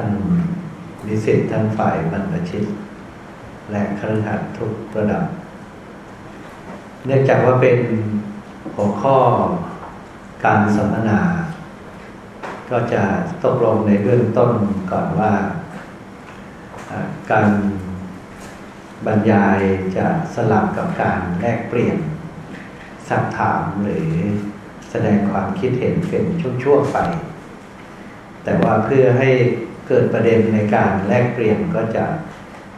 ท่านนิสิตท่านฝ่ายบรรพชิต และครหัสทุกระดับ เนื่องจากว่าเป็นหัวข้อการสัมมนา ก็จะตกลงในเบื้องต้นก่อนว่า การบรรยายจะสลับกับการแลกเปลี่ยนสักถามหรือแสดงความคิดเห็นเป็นช่วงๆไป แต่ว่าเพื่อให้ เกิดประเด็นในการแลกเปลี่ยนก็จะ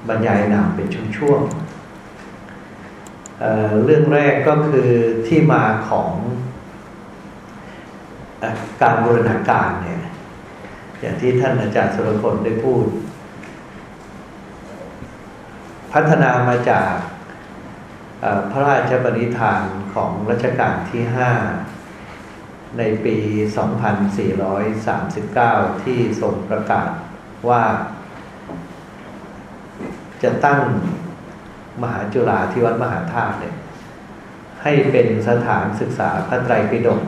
บรรยายนำเป็นช่วงๆเเรื่องแรกก็คือที่มาของอการบูรณาการเนี่ย อย่างที่ท่านอาจารย์สุรพลได้พูด พัฒนามาจากพระราชบริธานของรัชกาลที่ห้า ในปี 2439 ที่ทรงประกาศว่า จะตั้งมหาจุฬาที่วัดมหาธาตุเนี่ยให้เป็นสถานศึกษาพระไตรปิฎก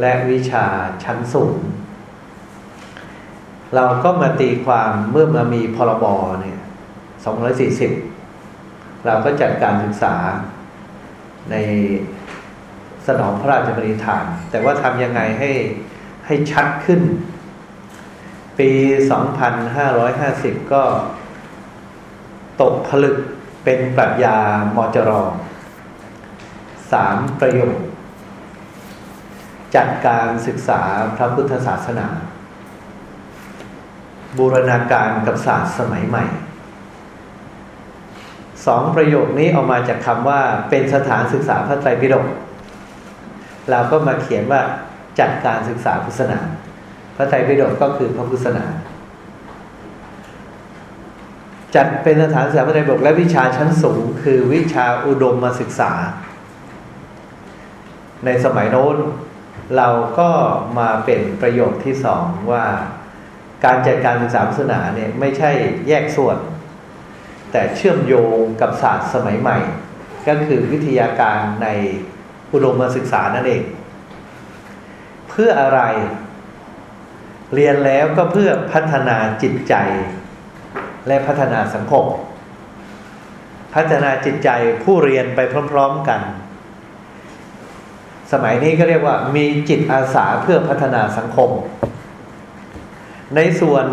และวิชาชั้นสูง เราก็มาตีความเมื่อมามีพรบเนี่ย240 เราก็จัดการศึกษาใน สนองพระราชบริฐาน แต่ว่าทำยังไงให้ให้ชัดขึ้น ปี 2550 ก็ตกผลึกเป็นปรัชญามอจรองสามประโยคจัดการศึกษาพระพุทธศาสนา บูรณาการกับศาสตร์สมัยใหม่สองประโยคนี้ออกมาจากคำว่าเป็นสถานศึกษาพระไตรปิฎก เราก็มาเขียนว่าจัดการศึกษาพุทธศาสนา พระไตรปิฎกก็คือพระพุทธศาสนา จัดเป็นสถานศึกษาพระไตรปิฎกและวิชาชั้นสูง คือวิชาอุดมมาศึกษา ในสมัยโน้น เราก็มาเป็นประโยคที่สองว่าการจัดการศึกษาพุทธศาสนาเนี่ยไม่ใช่แยกส่วน แต่เชื่อมโยงกับศาสตร์สมัยใหม่ ก็คือวิทยาการใน อุดมศึกษานั่นเอง เพื่ออะไร เรียนแล้วก็เพื่อพัฒนาจิตใจ และพัฒนาสังคม พัฒนาจิตใจผู้เรียนไปพร้อม ๆกัน สมัยนี้ก็เรียกว่า มีจิตอาสาเพื่อพัฒนาสังคม ในส่วน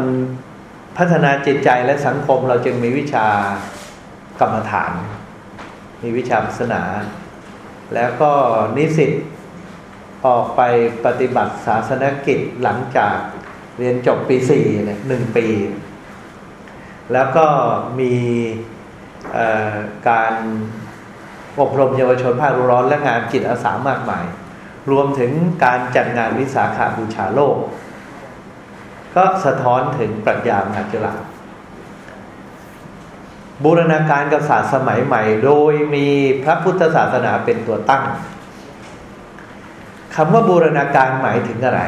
พัฒนาจิตใจและสังคมเราจึงมีวิชากรรมฐาน มีวิชาศาสนา แล้วก็นิสิตออกไปปฏิบัติศาสนกิจหลังจากเรียนจบปีสี่เนี่ยหนึ่งปี แล้วก็มีการอบรมเยาวชนภาคร้อนและงานจิตอาสามากมาย รวมถึงการจัดงานวิสาขาบูชาโลก ก็สะท้อนถึงปรัชญามหาจุฬา บูรณาการกับศาสตร์สมัยใหม่ โดยมีพระพุทธศาสนาเป็นตัวตั้งคำว่าบูรณาการหมายถึงอะไร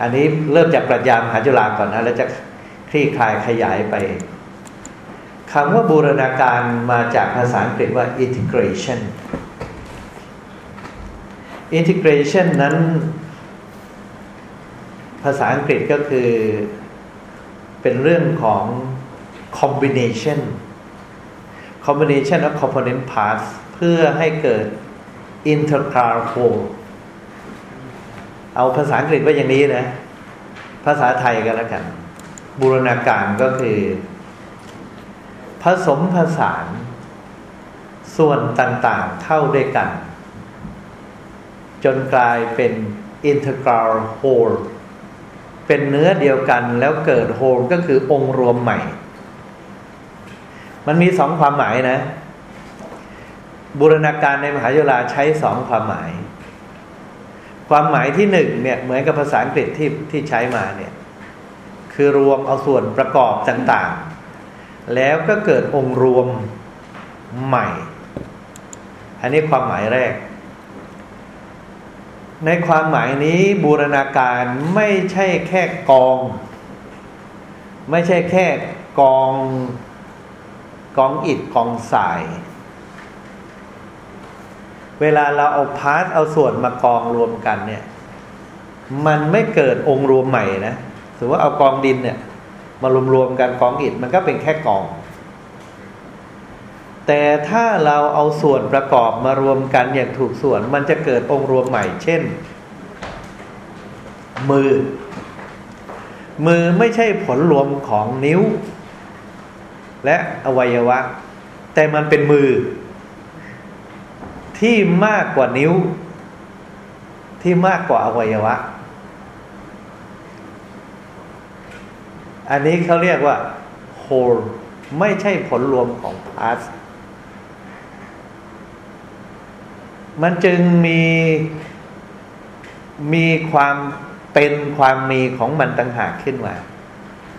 อันนี้เริ่มจากปรัชญามหาจุฬาก่อนนะแล้วจะคลี่คลายขยายไปคำว่าบูรณาการมาจากภาษาอังกฤษว่า integration integration นั้น ภาษาอังกฤษก็คือเป็นเรื่องของ combination combination of component parts เพื่อให้เกิด integral whole เอาภาษาอังกฤษว่าอย่างนี้นะ ภาษาไทยก็แล้วกัน บูรณาการก็คือ ผสมผสาน ส่วนต่างๆเข้าด้วยกัน จนกลายเป็น integral whole เป็นเนื้อเดียวกันแล้วเกิด whole ก็คือองค์รวมใหม่ มันมีสองความหมายนะ บูรณาการในมหาโยลาใช้สองความหมาย ความหมายที่หนึ่งเนี่ยเหมือนกับภาษาอังกฤษที่ที่ใช้มาเนี่ย คือรวมเอาส่วนประกอบต่างๆ แล้วก็เกิดองค์รวมใหม่ อันนี้ความหมายแรก ในความหมายนี้บูรณาการไม่ใช่แค่กอง ไม่ใช่แค่กอง กองอิฐกองทราย เวลาเราเอาพาร์ทเอาส่วนมากองรวมกันเนี่ย มันไม่เกิดองค์รวมใหม่นะสมมติว่าเอากองดินเนี่ย มารวมๆกันกองอิฐมันก็เป็นแค่กอง แต่ถ้าเราเอาส่วนประกอบมารวมกันอย่างถูกส่วน มันจะเกิดองค์รวมใหม่ เช่น มือ มือไม่ใช่ผลรวมของนิ้ว และอวัยวะ แต่มันเป็นมือ ที่มากกว่านิ้ว ที่มากกว่าอวัยวะ อันนี้เขาเรียกว่า whole ไม่ใช่ผลรวมของ parts มันจึงมีมีความเป็นความมีของมันต่างหากขึ้นมา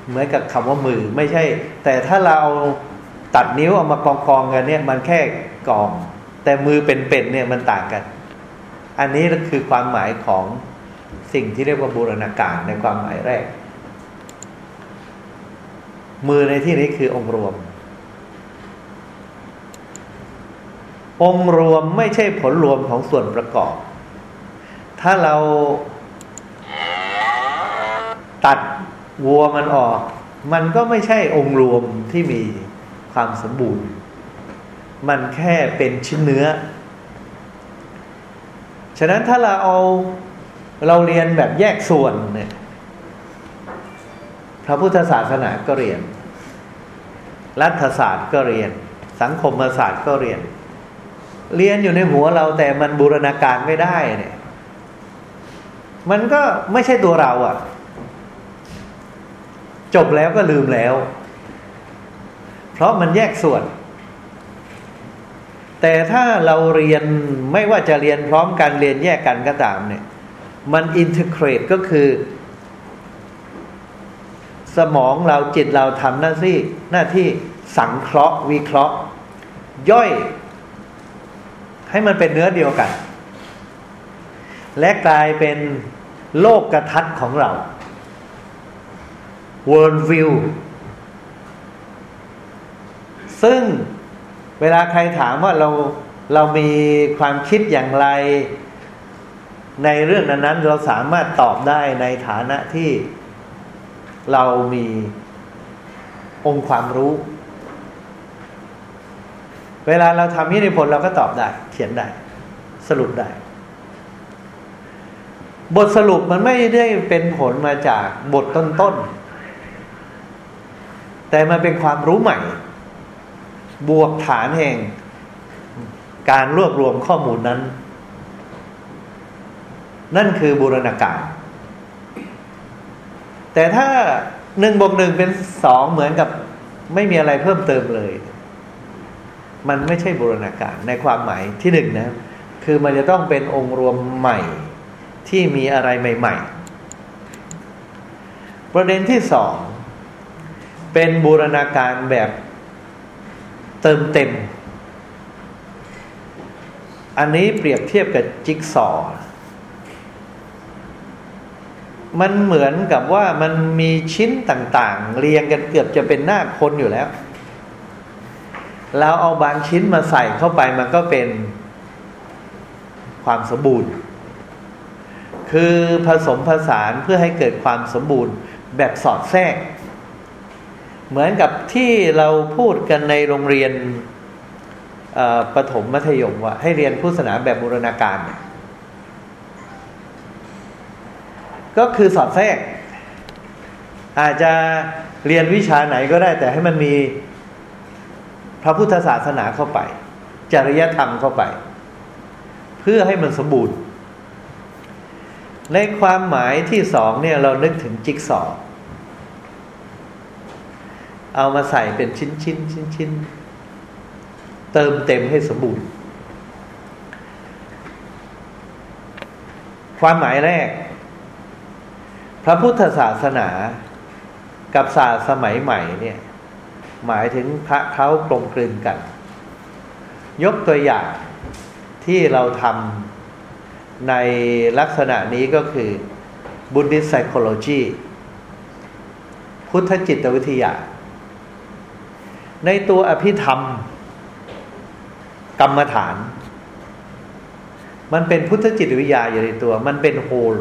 เหมือนกับคำว่ามือไม่ใช่ แต่ถ้าเราตัดนิ้วเอามากองกองกันเนี่ย มันแค่กอง แต่มือเป็นๆเนี่ยมันต่างกัน อันนี้คือความหมายของสิ่งที่เรียกว่าบูรณาการในความหมายแรก มือในที่นี้คือองค์รวม องค์รวมไม่ใช่ผลรวมของส่วนประกอบ ถ้าเราตัด วัวมันออก มันก็ไม่ใช่องค์รวมที่มีความสมบูรณ์ มันแค่เป็นชิ้นเนื้อ ฉะนั้นถ้าเราเอาเราเรียนแบบแยกส่วนเนี่ยพระพุทธศาสนาก็เรียน รัฐศาสตร์ก็เรียน สังคมศาสตร์ก็เรียน เรียนอยู่ในหัวเราแต่มันบูรณาการไม่ได้เนี่ย มันก็ไม่ใช่ตัวเราอะ่ะ จบแล้วก็ลืมแล้ว เพราะมันแยกส่วน แต่ถ้าเราเรียนไม่ว่าจะเรียนพร้อมกันเรียนแยกกันก็ตามเนี่ย มันอินทิเกรตก็คือ สมองเราจิตเราทำหน้าที่หน้าที่สังเคราะห์ วิเคราะห์ ย่อย ให้มันเป็นเนื้อเดียวกัน และกลายเป็นโลกกระทัดของเรา world view ซึ่งเวลาใครถามว่าเราเรามีความคิดอย่างไร ในเรื่องนั้นๆ เราสามารถตอบได้ในฐานะที่เรามีองค์ความรู้ เวลาเราทำนิพนธ์เราก็ตอบได้ เขียนได้ สรุปได้ บทสรุปมันไม่ได้เป็นผลมาจากบทต้นๆ แต่มันเป็นความรู้ใหม่ บวกฐานแห่ง การรวบรวมข้อมูลนั้น นั่นคือบูรณาการ แต่ถ้าหนึ่งบวกหนึ่งเป็นสองเหมือนกับไม่มีอะไรเพิ่มเติมเลย มันไม่ใช่บูรณาการในความหมายที่หนึ่งนะ คือมันจะต้องเป็นองค์รวมใหม่ ที่มีอะไรใหม่ ๆ ประเด็นที่สอง เป็นบูรณาการแบบเติมเต็ม อันนี้เปรียบเทียบกับจิ๊กซอว์มันเหมือนกับว่ามันมีชิ้นต่างๆ เรียงกันเกือบจะเป็นหน้าคนอยู่แล้ว เราเอาบางชิ้นมาใส่เข้าไปมันก็เป็นความสมบูรณ์ คือผสมผสานเพื่อให้เกิดความสมบูรณ์แบบสอดแทรก เหมือนกับที่เราพูดกันในโรงเรียนประถมมัธยมว่า ให้เรียนพุทธศาสนาแบบบูรณาการ ก็คือสอดแทรก อาจจะเรียนวิชาไหนก็ได้ แต่ให้มันมีพระพุทธศาสนาเข้าไป จริยธรรมเข้าไป เพื่อให้มันสมบูรณ์ ในความหมายที่สองเนี่ยเรานึกถึงจิ๊กซอว์ เอามาใส่เป็นชิ้นชิ้นชิ้นชิ้นเติมเต็มให้สมบูรณ์ ความหมายแรก พระพุทธศาสนากับศาสตร์สมัยใหม่เนี่ย หมายถึงพระเขากลมกลืนกัน ยกตัวอย่างที่เราทำในลักษณะนี้ก็คือ Buddhist Psychology พุทธจิตวิทยา ในตัวอภิธรรม กรรมฐาน มันเป็นพุทธจิตวิทยาอยู่ในตัว มันเป็นโฮล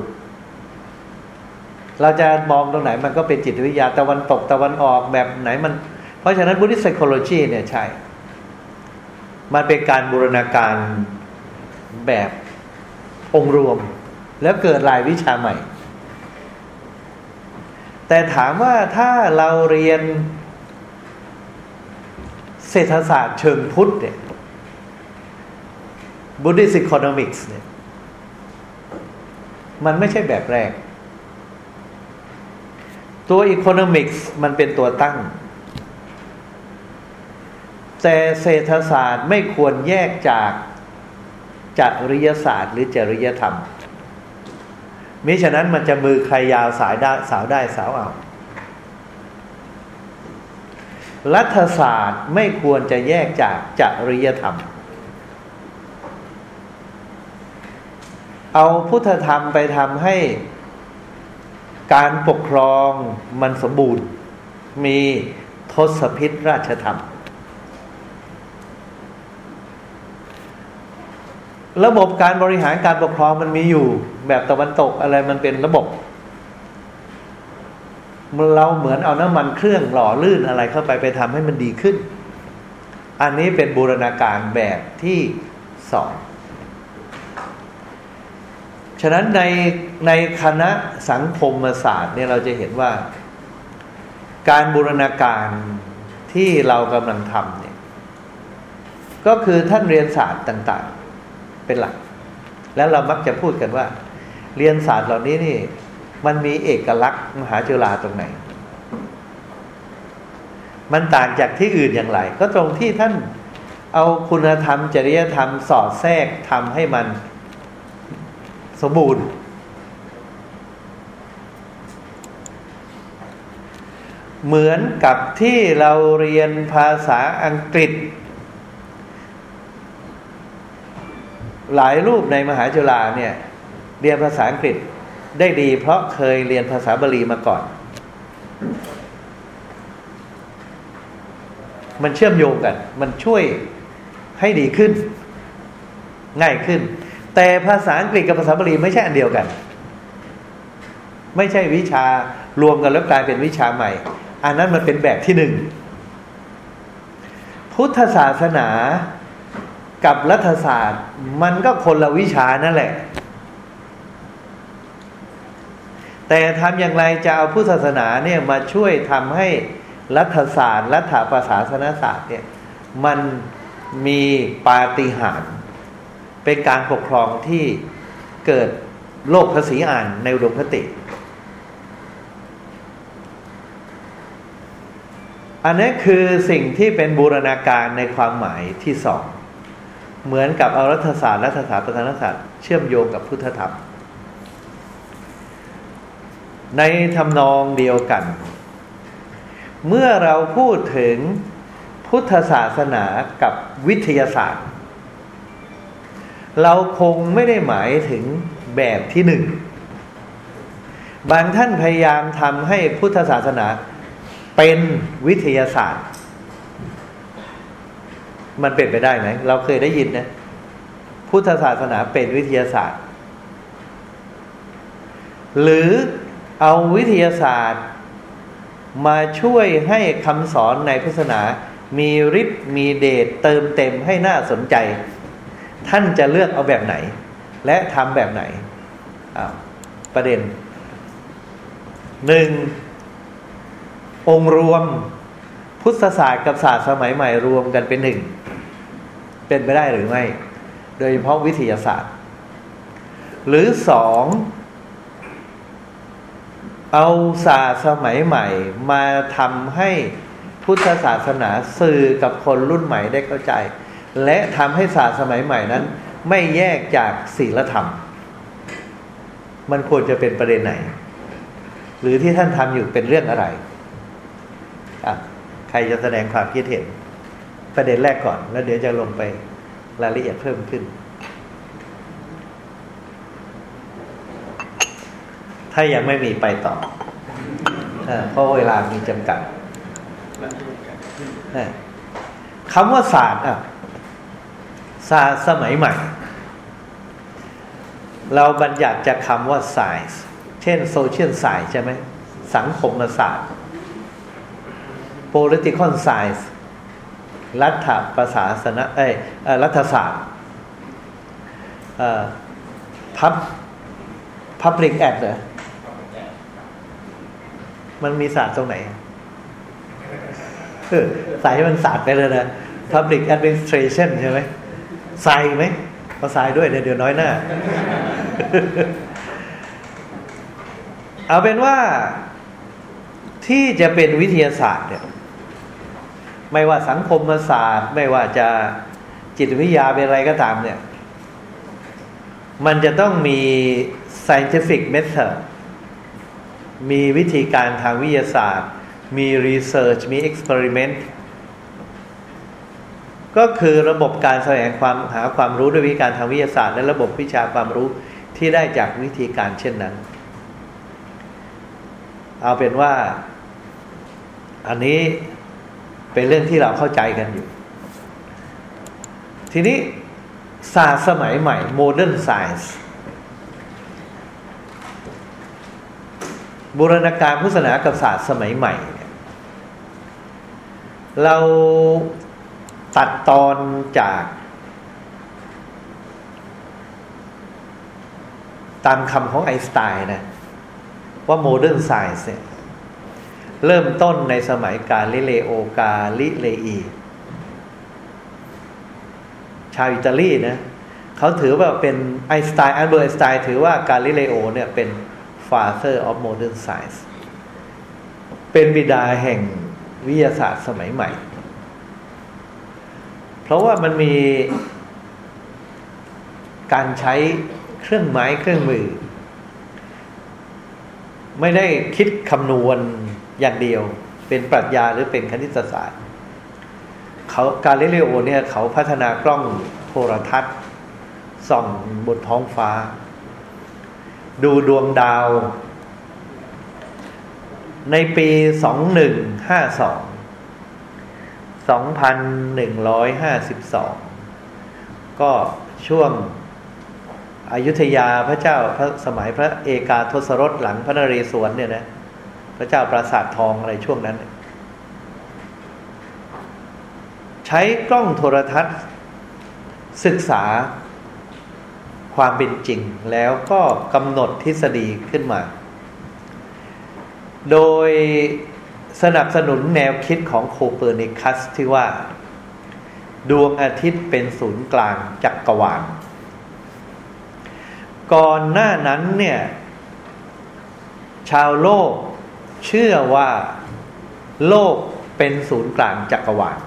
เราจะมองตรงไหนมันก็เป็นจิตวิทยาตะวันตกตะวันออกแบบไหนมัน เพราะฉะนั้นบุริสไซโคโลจีเนี่ยใช่ มันเป็นการบูรณาการแบบองค์รวม แล้วเกิดรายวิชาใหม่ แต่ถามว่าถ้าเราเรียน เศรษฐศาสตร์เชิงพุทธเนี่ย Buddhist Economics เนี่ย มันไม่ใช่แบบแรก ตัว Economics มันเป็นตัวตั้ง แต่เศรษฐศาสตร์ไม่ควรแยกจากจริยศาสตร์ หรือจริยธรรมมิฉะนั้นมันจะมือใครยาวสายได้สาวได้สาวเอา รัฐศาสตร์ไม่ควรจะแยกจากจริยธรรม เอาพุทธธรรมไปทำให้การปกครองมันสมบูรณ์ มีทศพิษราชธรรม ระบบการบริหารการปกครองมันมีอยู่ แบบตะวันตกอะไรมันเป็นระบบ เราเหมือนเอาน้ำมันเครื่องหล่อลื่นอะไรเข้าไปไปทำให้มันดีขึ้น อันนี้เป็นบูรณาการแบบที่สองฉะนั้นในในคณะสังคมศาสตร์เนี่ยเราจะเห็นว่า การบูรณาการที่เรากำลังทำเนี่ย ก็คือท่านเรียนศาสตร์ต่าง ๆ เป็นหลัก แล้วเรามักจะพูดกันว่า เรียนศาสตร์เหล่านี้นี่ มันมีเอกลักษณ์มหาจุฬาตรงไหน มันต่างจากที่อื่นอย่างไร ก็ตรงที่ท่านเอาคุณธรรม จริยธรรม สอดแทรกทำให้มันสมบูรณ์ เหมือนกับที่เราเรียนภาษาอังกฤษ หลายรูปในมหาจุฬาเนี่ย เรียนภาษาอังกฤษ ได้ดี เพราะเคยเรียนภาษาบาลีมาก่อน มันเชื่อมโยงกัน มันช่วยให้ดีขึ้น ง่ายขึ้น แต่ภาษาอังกฤษกับภาษาบาลีไม่ใช่อันเดียวกัน ไม่ใช่วิชารวมกันแล้วกลายเป็นวิชาใหม่ อันนั้นมันเป็นแบบที่หนึ่งพุทธศาสนากับรัฐศาสตร์ มันก็คนละวิชานั่นแหละ แต่ทำอย่างไรจะเอาพุทธศาสนาเนี่ยมาช่วยทำให้รัฐศาสตร์รัฐประศาสนศาสตร์เนี่ยมันมีปาฏิหาริย์เป็นการปกครองที่เกิดโลกภาษีอ่านในอุดมคติ อันนี้คือสิ่งที่เป็นบูรณาการในความหมายที่สอง เหมือนกับเอารัฐศาสตร์รัฐศาสตร์ประธานศาสตร์เชื่อมโยงกับพุทธธรรม ในทำนองเดียวกัน เมื่อเราพูดถึงพุทธศาสนากับวิทยาศาสตร์ เราคงไม่ได้หมายถึงแบบที่หนึ่ง บางท่านพยายามทำให้พุทธศาสนาเป็นวิทยาศาสตร์ มันเป็นไปได้ไหม เราเคยได้ยินนะ พุทธศาสนาเป็นวิทยาศาสตร์ หรือ เอาวิทยาศาสตร์ มาช่วยให้คำสอนในพุทธศาสนา มีฤทธิ์มีเดชเติมเต็มให้น่าสนใจ ท่านจะเลือกเอาแบบไหน และทำแบบไหนประเด็นหนึ่งองค์รวมพุทธศาสตร์กับศาสตร์สมัยใหม่รวมกันเป็นหนึ่ง เป็นไปได้หรือไม่ โดยเฉพาะวิทยาศาสตร์ หรือสอง เอาศาสตร์สมัยใหม่มาทำให้พุทธศาสนาสื่อกับคนรุ่นใหม่ได้เข้าใจ และทำให้ศาสตร์สมัยใหม่นั้น ไม่แยกจากศีลธรรม มันควรจะเป็นประเด็นไหน หรือที่ท่านทำอยู่เป็นเรื่องอะไรอะใครจะแสดงความคิดเห็น ประเด็นแรกก่อน แล้วเดี๋ยวจะลงไปรายละเอียดเพิ่มขึ้น ถ้ายังไม่มีไปต่อเพราะเวลามีจำกัดคำว่าศาสตร์อะศาสตร์สมัยใหม่ เราบัญญัติจากคำว่า science เช่นโซเชียลไซส์ใช่ไหมสังคมศาสตร์ political science รัฐประศาสนเอ้รัฐศาสตร์พับ public ad เหรอ มันมีศาสตร์ตรงไหนใส่ให้มันศาสตร์ไปเลยนะ public administration ใช่ไหมใส่ไหมเขาใส่ด้วยเดี๋ยวน้อยหน้า เอาเป็นว่าที่จะเป็นวิทยาศาสตร์เนี่ยไม่ว่าสังคมศาสตร์ ไม่ว่าจะจิตวิทยาเป็นอะไรก็ตามเนี่ย มันจะต้องมี scientific method มีวิธีการทางวิทยาศาสตร์ มี research มี experiment ก็คือระบบการแสวงความหาความรู้ด้วยวิธีการทางวิทยาศาสตร์ และระบบวิชาความรู้ที่ได้จากวิธีการเช่นนั้น เอาเป็นว่า อันนี้เป็นเรื่องที่เราเข้าใจกันอยู่ ทีนี้ศาสตร์สมัยใหม่ modern science บูรณาการพุทธศาสนากับศาสตร์สมัยใหม่เนี่ยเราตัดตอนจาก ตามคำของไอน์สไตน์นะ ว่า modern science เนี่ยเริ่มต้นในสมัยกาลิเลโอกาลิเลอี ชาวอิตาลีนะเขาถือว่าเป็นไอน์สไตน์อัลเบิร์ตไอน์สไตน์ถือว่ากาลิเลโอเนี่ยเป็น father of modern science เป็นบิดาแห่งวิทยาศาสตร์สมัยใหม่ เพราะว่ามันมีการใช้เครื่องไม้เครื่องมือ ไม่ได้คิดคำนวณอย่างเดียว เป็นปรัชญาหรือเป็นคณิตศาสตร์เขาการเลโอเนี่ยเขาพัฒนากล้องโทรทัศน์ส่องบนท้องฟ้า ดูดวงดาว ในปีสองหนึ่งห้าสองสองพันหนึ่งร้อยห้าสิบสองก็ช่วงอายุทยาพระเจ้าพระสมัยพระเอกาทศรถหลังพระนเรศวรเนี่ยนะพระเจ้าปราสาททองอะไรช่วงนั้น ใช้กล้องโทรทัศน์ ศึกษา ความเป็นจริงแล้วก็กำหนดทฤษฎีขึ้นมา โดยสนับสนุนแนวคิดของโคเปอร์นิคัสที่ว่า ดวงอาทิตย์เป็นศูนย์กลางจักรวาล ก่อนหน้านั้นเนี่ย ชาวโลกเชื่อว่าโลกเป็นศูนย์กลางจักรวาล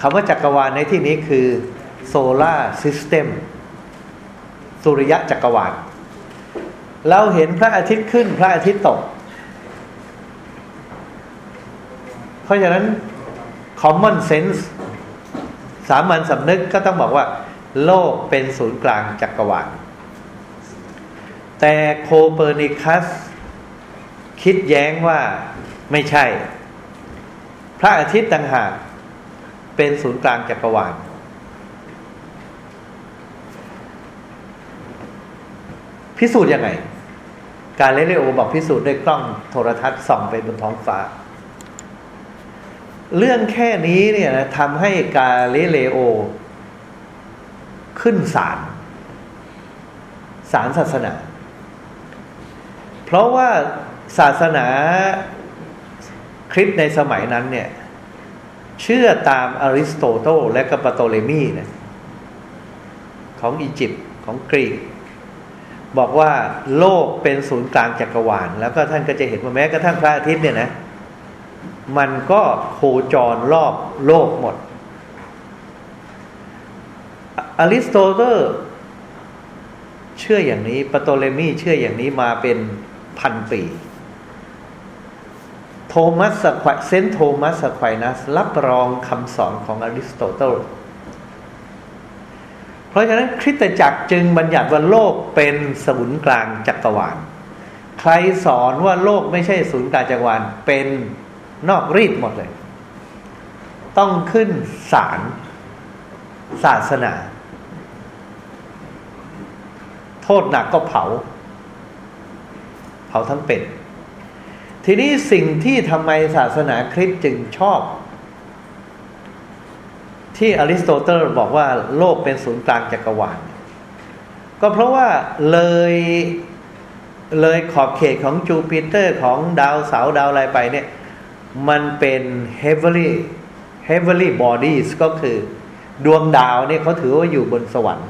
คำว่าจักรวาลในที่นี้คือ solar system สุริยะจักรวาลเราเห็นพระอาทิตย์ขึ้นพระอาทิตย์ตก เพราะฉะนั้น common sense สามัญสำนึกก็ต้องบอกว่า โลกเป็นศูนย์กลางจักรวาลแต่โคเปอร์นิคัส คิดแย้งว่าไม่ใช่ พระอาทิตย์ต่างหากเป็นศูนย์กลางจักรวาล พิสูจน์ยังไง การเลโอบอกพิสูจน์ด้วยกล้องโทรทัศน์ส่องไปบนท้องฟ้า เรื่องแค่นี้เนี่ยนะทำให้กาเลเลโอ ขึ้นศาลศาลศาสนา เพราะว่าศาสนาคริสต์ในสมัยนั้นเนี่ย เชื่อตามอริสโตเติลและกับปโตเลมีนะของอียิปต์ของกรีก บอกว่าโลกเป็นศูนย์กลางจักรวาล แล้วก็ท่านก็จะเห็นว่าแม้กระทั่งพระอาทิตย์เนี่ยนะ มันก็โคจรรอบโลกหมดอริสโตเติลเชื่ออย่างนี้ปโตเลมีเชื่ออย่างนี้มาเป็นพันปี โทมัสอควีนัสโทมัสอควีนัสรับรองคำสอนของอริสโตเติล เพราะฉะนั้นคริสตจักรจึงบัญญัติว่าโลกเป็นศูนย์กลางจักรวาล ใครสอนว่าโลกไม่ใช่ศูนย์กลางจักรวาลเป็นนอกรีตหมดเลย ต้องขึ้นศาลศาสนา โทษหนักก็เผา เผาทั้งเป็น ทีนี้สิ่งที่ทำไมศาสนาคริสต์จึงชอบ ที่อริสโตเติลบอกว่าโลกเป็นศูนย์กลางจักรวาลก็เพราะว่าเลยเลยขอบเขตของจูปิเตอร์ของดาวเสาร์ดาวอะไรไปเนี่ย มันเป็น heavily heavily bodies ก็คือดวงดาวเนี่ยเขาถือว่าอยู่บนสวรรค์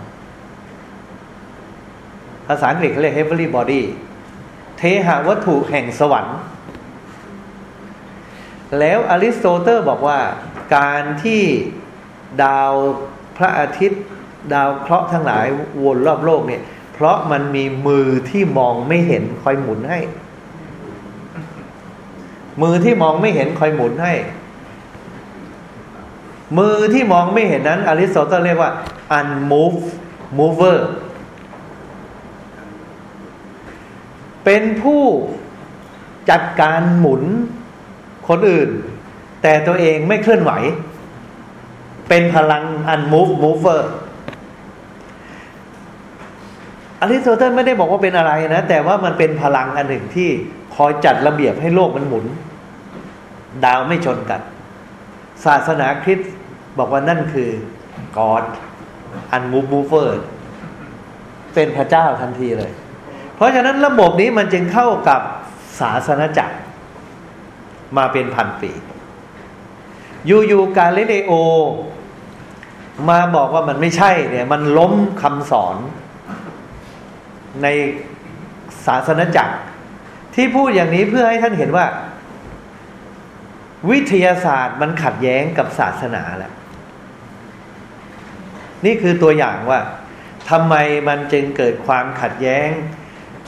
ภาษาอังกฤษเขาเรียก heavenly body เทหะวัตถุแห่งสวรรค์ แล้วอริสโตเติลบอกว่าการที่ ดาวพระอาทิตย์ ดาวเคราะห์ทั้งหลายวนรอบโลกเนี่ย เพราะมันมีมือที่มองไม่เห็นคอยหมุนให้ มือที่มองไม่เห็นคอยหมุนให้ มือที่มองไม่เห็นนั้นอริสโตเติลเรียกว่า unmove mover เป็นผู้จัดการหมุนคนอื่น แต่ตัวเองไม่เคลื่อนไหว เป็นพลัง unmove mover อริสโตเติลไม่ได้บอกว่าเป็นอะไรนะ แต่ว่ามันเป็นพลังอันหนึ่งที่คอยจัดระเบียบให้โลกมันหมุน ดาวไม่ชนกัน ศาสนาคริสต์บอกว่านั่นคือกอด unmove mover เป็นพระเจ้าทันทีเลย เพราะฉะนั้นระบบนี้มันจึงเข้ากับศาสนาจักร มาเป็นพันปี อยู่ๆกาเลเลโอ มาบอกว่ามันไม่ใช่เนี่ย มันล้มคำสอนในศาสนาจักร ที่พูดอย่างนี้เพื่อให้ท่านเห็นว่า วิทยาศาสตร์มันขัดแย้งกับศาสนาแหละนี่คือตัวอย่างว่าทำไมมันจึงเกิดความขัดแย้ง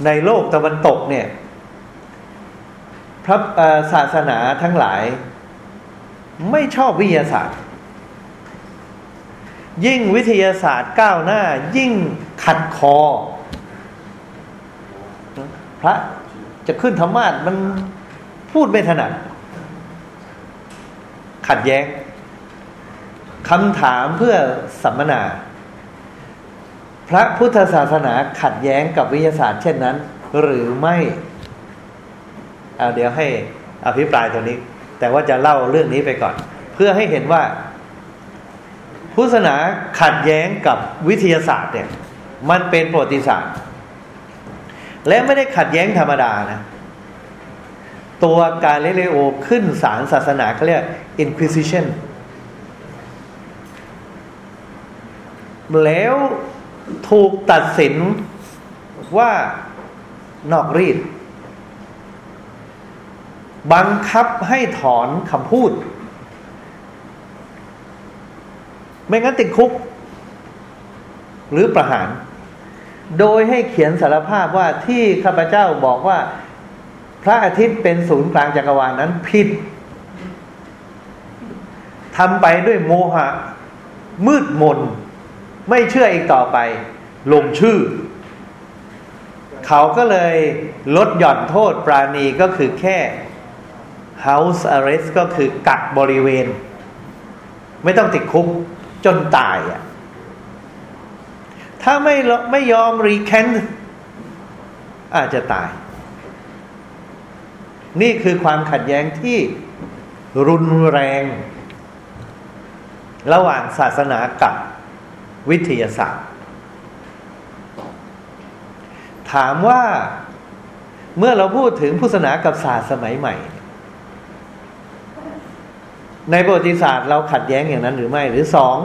ในโลกตะวันตกเนี่ย พระศาสนาทั้งหลาย ไม่ชอบวิทยาศาสตร์ ยิ่งวิทยาศาสตร์ก้าวหน้า ยิ่งขัดคอ พระจะขึ้นธรรมาสมันพูดไม่ถนัด ขัดแย้งคำถามเพื่อสัมมนา พระพุทธศาสนาขัดแย้งกับวิทยาศาสตร์เช่นนั้น หรือไม่เอาเดี๋ยวให้อภิปรายตัวนี้ แต่ว่าจะเล่าเรื่องนี้ไปก่อน เพื่อให้เห็นว่า พุทธศาสนาขัดแย้งกับวิทยาศาสตร์เนี่ยมันเป็นประวัติศาสตร์ และไม่ได้ขัดแย้งธรรมดานะ ตัวกาเลเลโอขึ้นศาลศาสนาเขาเรียก Inquisition แล้วถูกตัดสินว่านอกรีด บังคับให้ถอนคำพูด ไม่งั้นติดคุก หรือประหาร โดยให้เขียนสารภาพว่าที่ข้าพเจ้าบอกว่า พระอาทิตย์เป็นศูนย์กลางจักรวาลนนั้นผิดทำไปด้วยโมหะ มืดมน ไม่เชื่ออีกต่อไป ลงชื่อ เขาก็เลยลดหย่อนโทษปราณีก็คือแค่ house arrest ก็คือกักบริเวณ ไม่ต้องติดคุก จนตายอะถ้าไม่ไม่ยอมรีแคนอาจจะตาย นี่คือความขัดแย้งที่รุนแรง ระหว่างศาสนากับวิทยาศาสตร์ ถามว่าเมื่อเราพูดถึงพุทธศาสนากับศาสตร์สมัยใหม่ ในประวัติศาสตร์เราขัดแย้งอย่างนั้นหรือไม่หรือสอง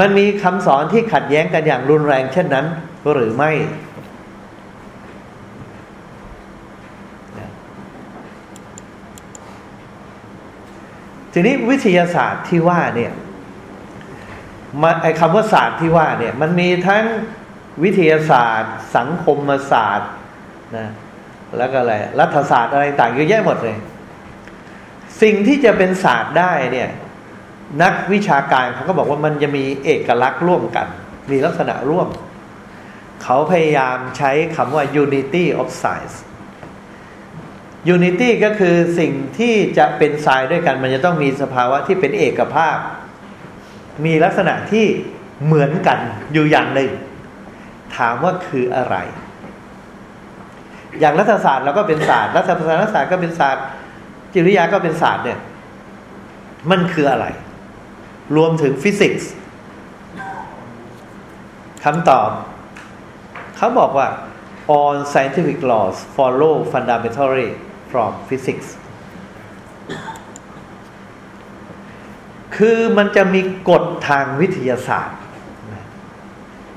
มันมีคำสอนที่ขัดแย้งกันอย่างรุนแรงเช่นนั้นหรือไม่ ทีนี้วิทยาศาสตร์ที่ว่าเนี่ยมาไอ้คำว่าศาสตร์ที่ว่าเนี่ยมันมีทั้งวิทยาศาสตร์ สังคมศาสตร์นะแล้วก็อะไรรัฐศาสตร์อะไรต่างเยอะแยะหมดเลย สิ่งที่จะเป็นศาสตร์ได้เนี่ย นักวิชาการเขาก็บอกว่ามันจะมีเอกลักษณ์ร่วมกัน มีลักษณะร่วม เขาพยายามใช้คำว่า unity of science unity ก็คือสิ่งที่จะเป็นทรายด้วยกัน มันจะต้องมีสภาวะที่เป็นเอกภาพ มีลักษณะที่เหมือนกันอยู่อย่างหนึ่ง ถามว่าคืออะไร อย่างรัฐศาสตร์เราก็เป็นศาสตร์รัฐศาสตร์ก็เป็นศาสตร์ จิตวิทยาก็เป็นศาสตร์เนี่ย มันคืออะไร รวมถึงฟิสิกส์คำตอบ เขาบอกว่า all scientific laws follow fundamentally from physics คือมันจะมีกฎทางวิทยาศาสตร์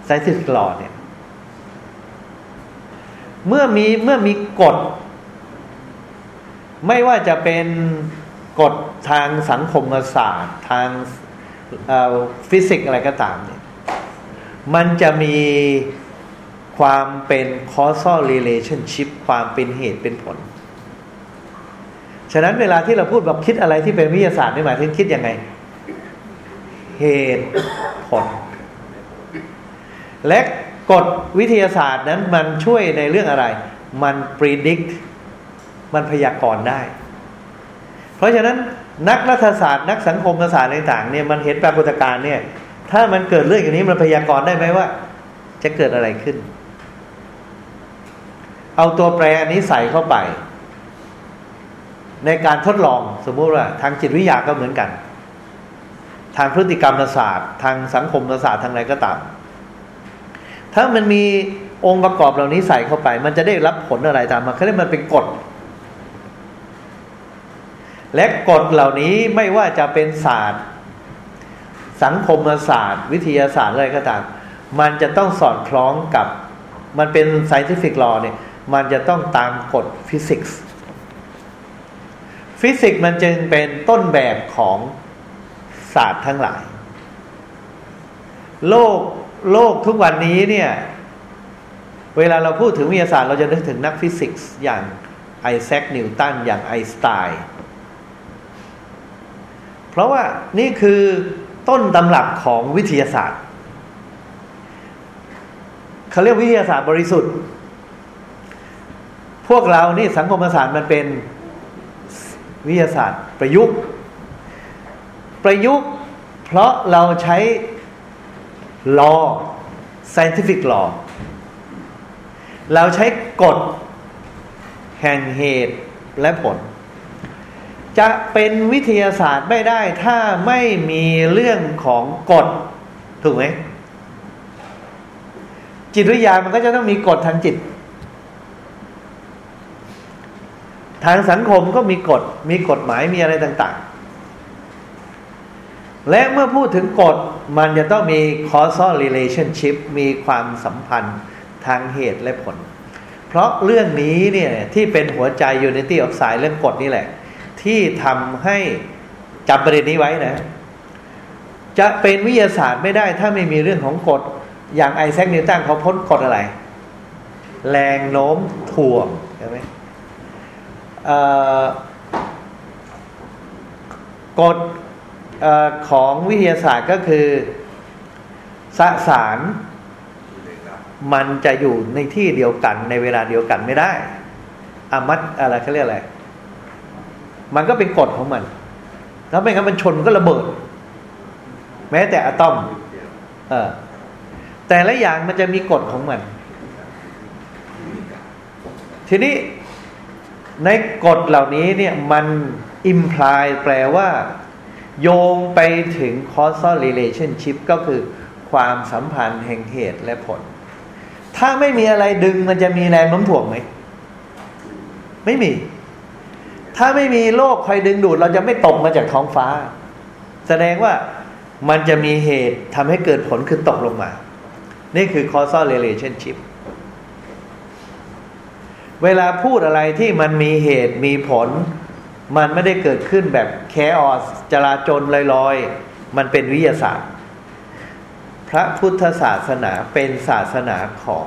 scientific law เนี่ย เมื่อมีเมื่อมีกฎ ไม่ว่าจะเป็นกฎทางสังคมศาสตร์ ทางฟิสิกส์อะไรก็ตามเนี่ยมันจะมีความเป็น causal relationship ความเป็นเหตุเป็นผล ฉะนั้นเวลาที่เราพูดแบบคิดอะไรที่เป็นวิทยาศาสตร์นี่หมายถึงคิดยังไง เหตุผล และกฎวิทยาศาสตร์นั้นมันช่วยในเรื่องอะไร มัน predict มันพยากรณ์ได้ เพราะฉะนั้นนักรัฐศาสตร์ นักสังคมศาสตร์ต่างๆเนี่ยมันเห็นปรากฏการณ์เนี่ย ถ้ามันเกิดเรื่องอย่างนี้มันพยากรณ์ได้ไหมว่า จะเกิดอะไรขึ้น เอาตัวแปรอันนี้ใส่เข้าไป ในการทดลองสมมุติว่า ทางจิตวิทยาก็เหมือนกัน ทางพฤติกรรมศาสตร์ ทางสังคมศาสตร์ทางอะไรก็ตาม ถ้ามันมีองค์ประกอบเหล่านี้ใส่เข้าไป มันจะได้รับผลอะไรตามมาเขาเรียกมันเป็นกฎ และกฎเหล่านี้ไม่ว่าจะเป็นศาสตร์ สังคมศาสตร์ วิทยาศาสตร์อะไรก็ตามมันจะต้องสอดคล้องกับ มันเป็น scientific law เนี่ยมันจะต้องตามกฎฟิสิกส์ฟิสิกส์มันจึงเป็นต้นแบบของศาสตร์ทั้งหลาย โลกโลกทุกวันนี้เนี่ยเวลาเราพูดถึงวิทยาศาสตร์เราจะนึกถึงนักฟิสิกส์อย่างไอแซคนิวตันอย่างไอน์สไตน์ ราะว่านี่คือต้นตำรับของวิทยาศาสตร์เขาเรียกวิทยาศาสตร์บริสุทธิ์ พวกเรานี่สังคมศาสตร์มันเป็นวิทยาศาสตร์ประยุกต์ ประยุกต์ เพราะเราใช้ law scientific law เราใช้กฎแห่งเหตุและผล จะเป็นวิทยาศาสตร์ไม่ได้ ถ้าไม่มีเรื่องของกฎถูกไหมจิตวิทยามันก็จะต้องมีกฎทางจิต ทางสังคมก็มีกฎ มีกฎหมายมีอะไรต่าง ๆ และเมื่อพูดถึงกฎมันจะต้องมี causal relationship มีความสัมพันธ์ทางเหตุและผล เพราะเรื่องนี้เนี่ยที่เป็นหัวใจ unity of science เรื่องกฎนี่แหละ ที่ทำให้จำประเด็นนี้ไว้นะ จะเป็นวิทยาศาสตร์ไม่ได้ถ้าไม่มีเรื่องของกฎ อย่างไอแซคนิวตันเขาพ้นกฎอะไร แรงโน้มถ่วงใช่ไหมกฎของวิทยาศาสตร์ก็คือสสารมันจะอยู่ในที่เดียวกันในเวลาเดียวกันไม่ได้อมัดอะไรเขาเรียกอะไร มันก็เป็นกฎของมัน แล้วไม่งั้นมันชนก็ระเบิด แม้แต่อะตอม เออ แต่ละอย่างมันจะมีกฎของมัน ทีนี้ในกฎเหล่านี้เนี่ยมันอิมพลายแปลว่า โยงไปถึง causal relationship ก็คือความสัมพันธ์แห่งเหตุและผล ถ้าไม่มีอะไรดึงมันจะมีแรงโน้มถ่วงไหม ไม่มี ถ้าไม่มีโลกคอยดึงดูด เราจะไม่ตกมาจากท้องฟ้า แสดงว่ามันจะมีเหตุทำให้เกิดผลคือตกลงมา นี่คือ causal relationship เวลาพูดอะไรที่มันมีเหตุมีผล มันไม่ได้เกิดขึ้นแบบแคออสจราจนลอยๆ มันเป็นวิทยาศาสตร์ พระพุทธศาสนาเป็นศาสนาของ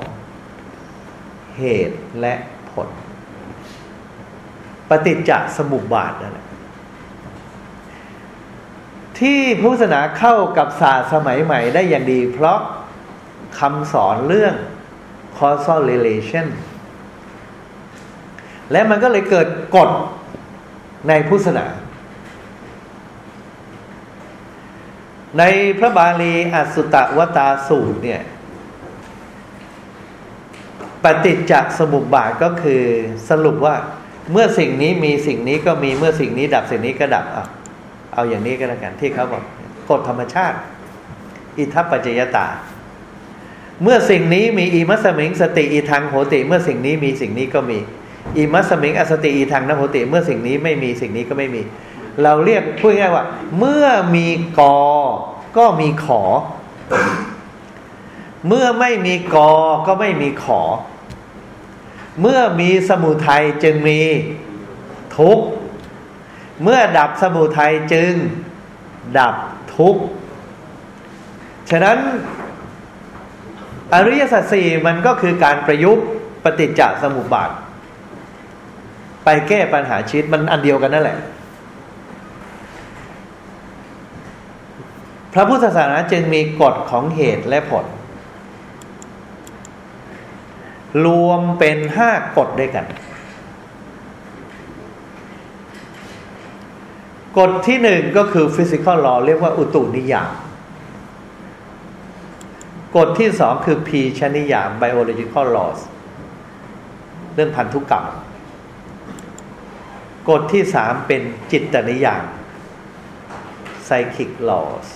เหตุและ ปฏิจจสมุปบาทนั่นแหละที่พุทธศาสนาเข้ากับศาสตร์สมัยใหม่ได้อย่างดี เพราะคำสอนเรื่อง causal relation และมันก็เลยเกิดกฎในพุทธศาสนา ในพระบาลีอัสุตตวตาสูตรเนี่ย ปฏิจจสมุปบาทก็คือสรุปว่า เมื่อสิ่งนี้มีสิ่งนี้ก็มีเมื่อสิ่งนี้ดับสิ่งนี้ก็ดับเอาเอาอย่างนี้ก็แล้วกันที่เขาบอกกฎธรรมชาติ อิทัปปัจจยตา เมื่อสิ่งนี้มีอิมัสมิงสติอีทางโหติ เมื่อสิ่งนี้มีสิ่งนี้ก็มีอิมัสมิงอสติอีทางนโหติ เมื่อสิ่งนี้ไม่มีสิ่งนี้ก็ไม่มี เราเรียกพูดง่ายว่า เมื่อมีกอก็มีขอ เมื่อไม่มีกอก็ไม่มีขอ เมื่อมีสมุทัยจึงมีทุกข์ เมื่อดับสมุทัยจึงดับทุกข์ ฉะนั้นอริยสัจสี่มันก็คือการประยุกต์ปฏิจจสมุปบาท ไปแก้ปัญหาชีวิตมันอันเดียวกันนั่นแหละ พระพุทธศาสนาจึงมีกฎของเหตุและผล รวมเป็นห้ากฎด้วยกัน กฎที่หนึ่งก็คือ physical law เรียกว่าอุตุนิยาม กฎที่สองคือพีชนิยาม biological laws เรื่องพันธุกรรม กฎที่สามเป็นจิตนิยาม psychic laws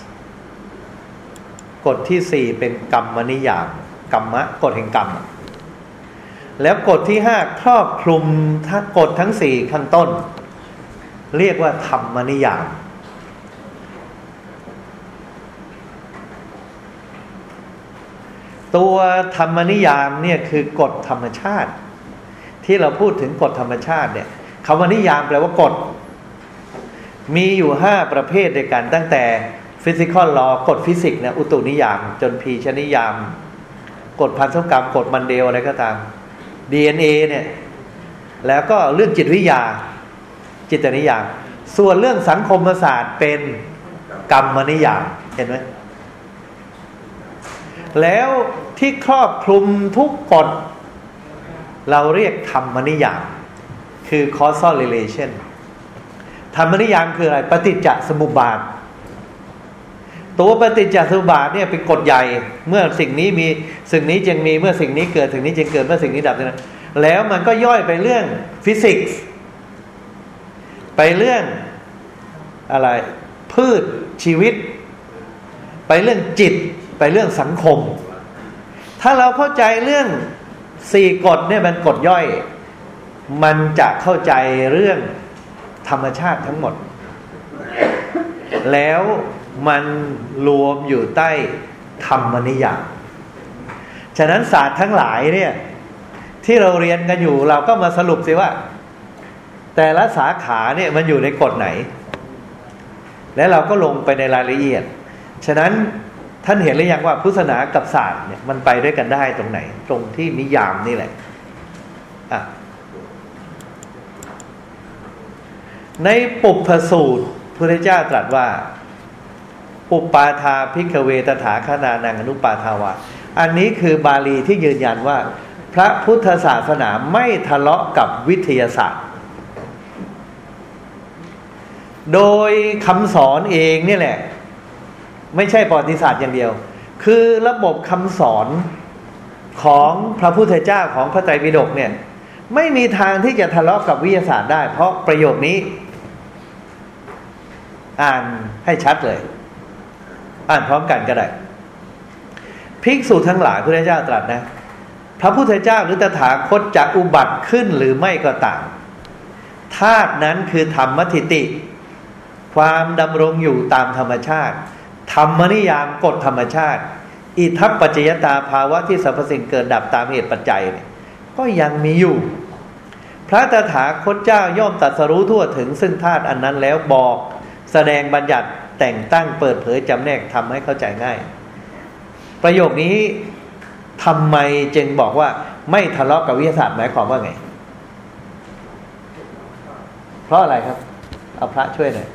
กฎที่สี่เป็นกรรมนิยาม กรรมะกฎแห่งกรรม แล้วกฎที่ห้าครอบคลุมทั้งกฎทั้งสี่ข้างต้น เรียกว่าธรรมนิยาม ตัวธรรมนิยามเนี่ยคือกฎธรรมชาติ ที่เราพูดถึงกฎธรรมชาติเนี่ยคำว่านิยามแปลว่ากฎ มีอยู่ห้าประเภทด้วยกันตั้งแต่ physical law กฎฟิสิกส์นะอุตุนิยาม จนพีชนิยาม กฎพันธุกรรมกฎเมนเดลอะไรก็ตาม DNA เนี่ย แล้วก็เรื่องจิตวิทยา จิตนิยาม ส่วนเรื่องสังคมศาสตร์เป็นกรรมนิยามเห็นไหมแล้วที่ครอบคลุมทุกกฎเราเรียกธรรมนิยาม คือ causal relation ธรรมนิยามคืออะไร ปฏิจจสมุปบาท ตัวปฏิจจสมุบาทเนี่ยเป็นกฎใหญ่ เมื่อสิ่งนี้มีสิ่งนี้จึงมีเมื่อสิ่งนี้เกิดสิ่งนี้จึงเกิดเมื่อสิ่งนี้ดับนะแล้วมันก็ย่อยไปเรื่องฟิสิกส์ ไปเรื่องอะไร พืชชีวิต ไปเรื่องจิต ไปเรื่องสังคม ถ้าเราเข้าใจเรื่องสี่กฎเนี่ยมันกฎย่อย มันจะเข้าใจเรื่องธรรมชาติทั้งหมด แล้ว มันรวมอยู่ใต้ธรรมนิยามฉะนั้นศาสตร์ทั้งหลายเนี่ย ที่เราเรียนกันอยู่เราก็มาสรุปสิว่า แต่ละสาขาเนี่ยมันอยู่ในกฎไหน และเราก็ลงไปในรายละเอียด ฉะนั้นท่านเห็นหรือยังว่าพุทธศาสนากับศาสตร์เนี่ยมันไปด้วยกันได้ตรงไหน ตรงที่นิยามนี่แหละอะในปุพพสูตรพระเจ้าตรัสว่า ปุปาทาพิกเวตถาคนานังอนุปาทาวาอันนี้คือบาลีที่ยืนยันว่า พระพุทธศาสนาไม่ทะเลาะกับวิทยาศาสตร์ โดยคำสอนเองนี่แหละ ไม่ใช่ประวัติศาสตร์อย่างเดียว คือระบบคำสอนของพระพุทธเจ้าของพระไตรปิฎกเนี่ย ไม่มีทางที่จะทะเลาะกับวิทยาศาสตร์ได้ เพราะประโยคนี้ อ่านให้ชัดเลย อ่านพร้อมกันก็ได้ภิกษุทั้งหลายพระเจ้าตรัสนะ พระพุทธเจ้าหรือตถาคตจะอุบัติขึ้นหรือไม่ก็ต่ามธาตุนั้นคือธรรมทิติ ความดำรงอยู่ตามธรรมชาติ ธรรมนิยามกฎธรรมชาติ อิทัปปัจจยตาภาวะที่สรรพสิ่งเกิดดับตามเหตุปัจจัยเนี่ยก็ยังมีอยู่ พระตถาคตเจ้าย่อมตรัสรู้ทั่วถึงซึ่งธาตุอันนั้นแล้วบอก แสดงบัญญัติ แต่งตั้งเปิดเผยจำแนกทำให้เข้าใจง่าย ประโยคนี้ทำไมจึงบอกว่า ไม่ทะเลาะกับวิทยาศาสตร์หมายความว่าไง เพราะอะไรครับเอาพระช่วยหน่อย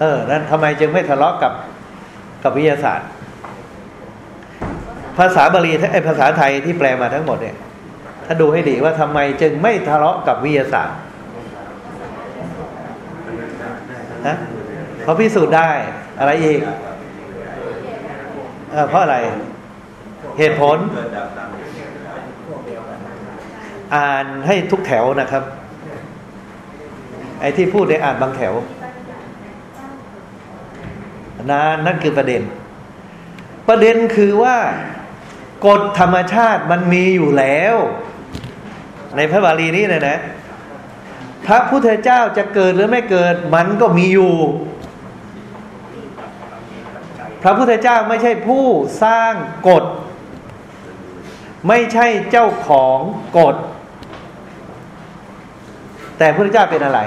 เออ นั้นทำไมจึงไม่ทะเลาะกับกับวิทยาศาสตร์ ภาษาบาลีไอ้ภาษาไทยที่แปลมาทั้งหมดเนี่ย ถ้าดูให้ดีว่าทำไมจึงไม่ทะเลาะกับวิทยาศาสตร์ นะเพราพิสูจน์ได้อะไรอีกเพราะอะไร เหตุผล อ่านให้ทุกแถวนะครับ ไอ้ที่พูดในอ่านบางแถวนั่นนั่นคือประเด็น ประเด็นคือว่ากฎธรรมชาติมันมีอยู่แล้ว ในพระบาลีนี้เลยนะ พระพุทธเจ้าจะเกิดหรือไม่เกิด มันก็มีอยู่ พระพุทธเจ้าไม่ใช่ผู้สร้างกฎ ไม่ใช่เจ้าของกฎ แต่พระพุทธเจ้าเป็นอะไร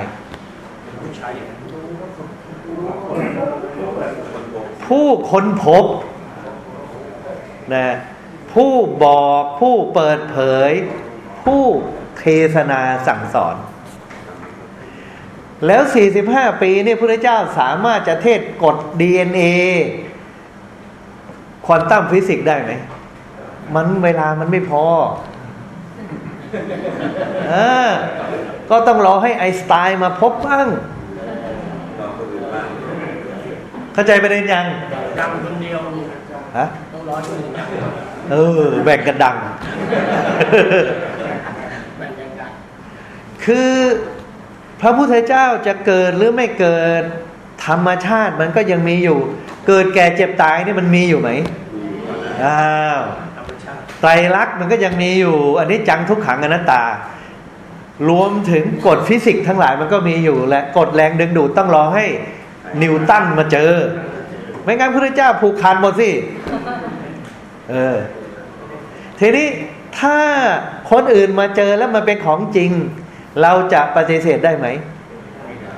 ผู้ค้นพบนะผู้บอกผู้เปิดเผย ผู้เทศนาสั่งสอน แล้ว 45 ปีนี่พระพุทธเจ้าสามารถจะเทศกฎ DNA ควอนตัมฟิสิกส์ได้ไหม มันเวลามันไม่พอเออก็ต้องรอให้ไอน์สไตน์มาพบบ้างรอคนอื่นบ้าง เข้าใจประเด็นยังดังคนเดียวฮะต้องรอคนอื่นดังเออ แบ่งกันดังแบ่งกันดังคือ พระพุทธเจ้าจะเกิดหรือไม่เกิดธรรมชาติมันก็ยังมีอยู่ เกิดแก่เจ็บตายนี่มันมีอยู่ไหมอ้าวธรรมชาติไตรลักษณ์มันก็ยังมีอยู่ อันนี้จังทุกขังอนัตตา รวมถึงกฎฟิสิกส์ทั้งหลายมันก็มีอยู่และกฎแรงดึงดูดต้องรอให้นิวตันมาเจอ ไม่งั้นพระพุทธเจ้าผูกขาดหมดสิเออทีนี้ถ้าคนอื่นมาเจอแล้วมันเป็นของจริง เราจะปฏิเสธได้ไหม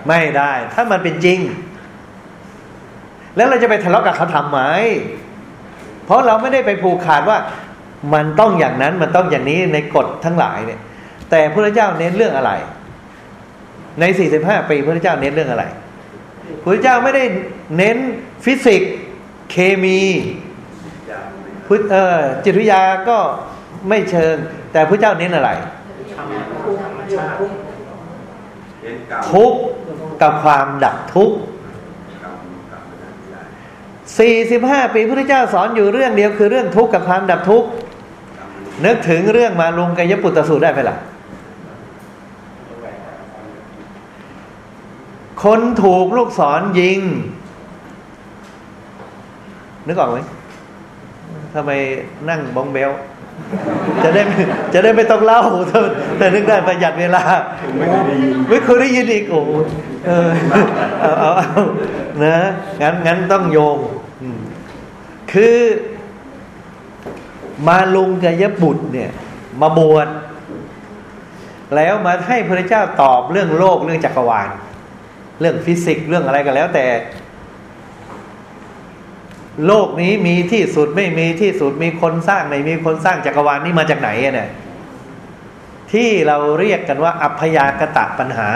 ไม่ได้ ถ้ามันเป็นจริง แล้วเราจะไปทะเลาะกับเขาทำไมเพราะเราไม่ได้ไปผูกขาดว่า มันต้องอย่างนั้นมันต้องอย่างนี้ในกฎทั้งหลายเนี่ย แต่พระเจ้าเน้นเรื่องอะไร ใน 45 ปีพระเจ้าเน้นเรื่องอะไรพระเจ้าไม่ได้เน้นฟิสิกส์เคมีพุทธเออจิตวิทยาก็ไม่เชิง แต่พระเจ้าเน้นอะไร ชาติทุกข์กับความดับทุกข์กรรมกรรมเป็นอะไรไม่ได้45ปีพระเจ้าสอนอยู่เรื่องเดียวคือเรื่องทุกข์กับความดับทุกข์นึกถึงเรื่องมาลุงกายปุตตสูตรได้ไหมล่ะคนถูกลูกศรยิง นึกออกไหมทำไมนั่งบองเบล จะได้ไม่จะได้ไม่ต้องเล่าถ้าแต่นึกได้ประหยัดเวลา ไม่เคยได้ยินอีกโอ้โหเออเอาเอาเอานะงั้นงั้นต้องโยงอืมคือมาลุงกายบุตรเนี่ย มาบวชแล้วมาให้พระเจ้าตอบเรื่องโลกเรื่องจักรวาล เรื่องฟิสิกส์เรื่องอะไรก็แล้ว แต่ โลกนี้มีที่สุดไม่มีที่สุดมีคนสร้างไม่มีคนสร้างจักรวาลนี่มาจากไหนเนี่ยที่เราเรียกกันว่า อัพยากตะปัญหา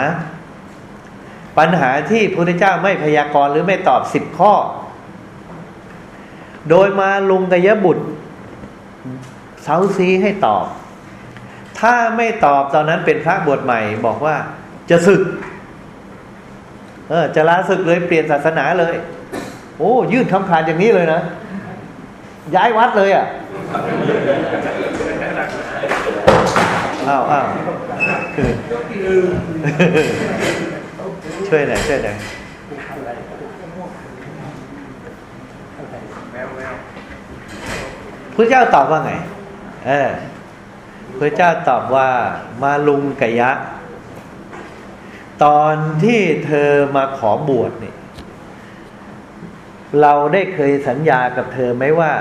ปัญหาที่พระพุทธเจ้าไม่พยากรณ์หรือไม่ตอบสิบข้อ โดยมาลุงกยบุตรเซาซีให้ตอบ ถ้าไม่ตอบตอนนั้นเป็นพระบวชใหม่ บอกว่าจะศึก เออจะลาศึกเลยเปลี่ยนศาสนาเลย โอ้ยื่นคำขาดอย่างนี้เลยนะ ย้ายวัดเลยอะอ้าวอ้าวช่วยหน่อยช่วยหน่อยพระเจ้าตอบว่าไง เออพระเจ้าตอบว่ามาลุงกะยะ ตอนที่เธอมาขอบวชนี่ เราได้เคยสัญญากับเธอไหมว่า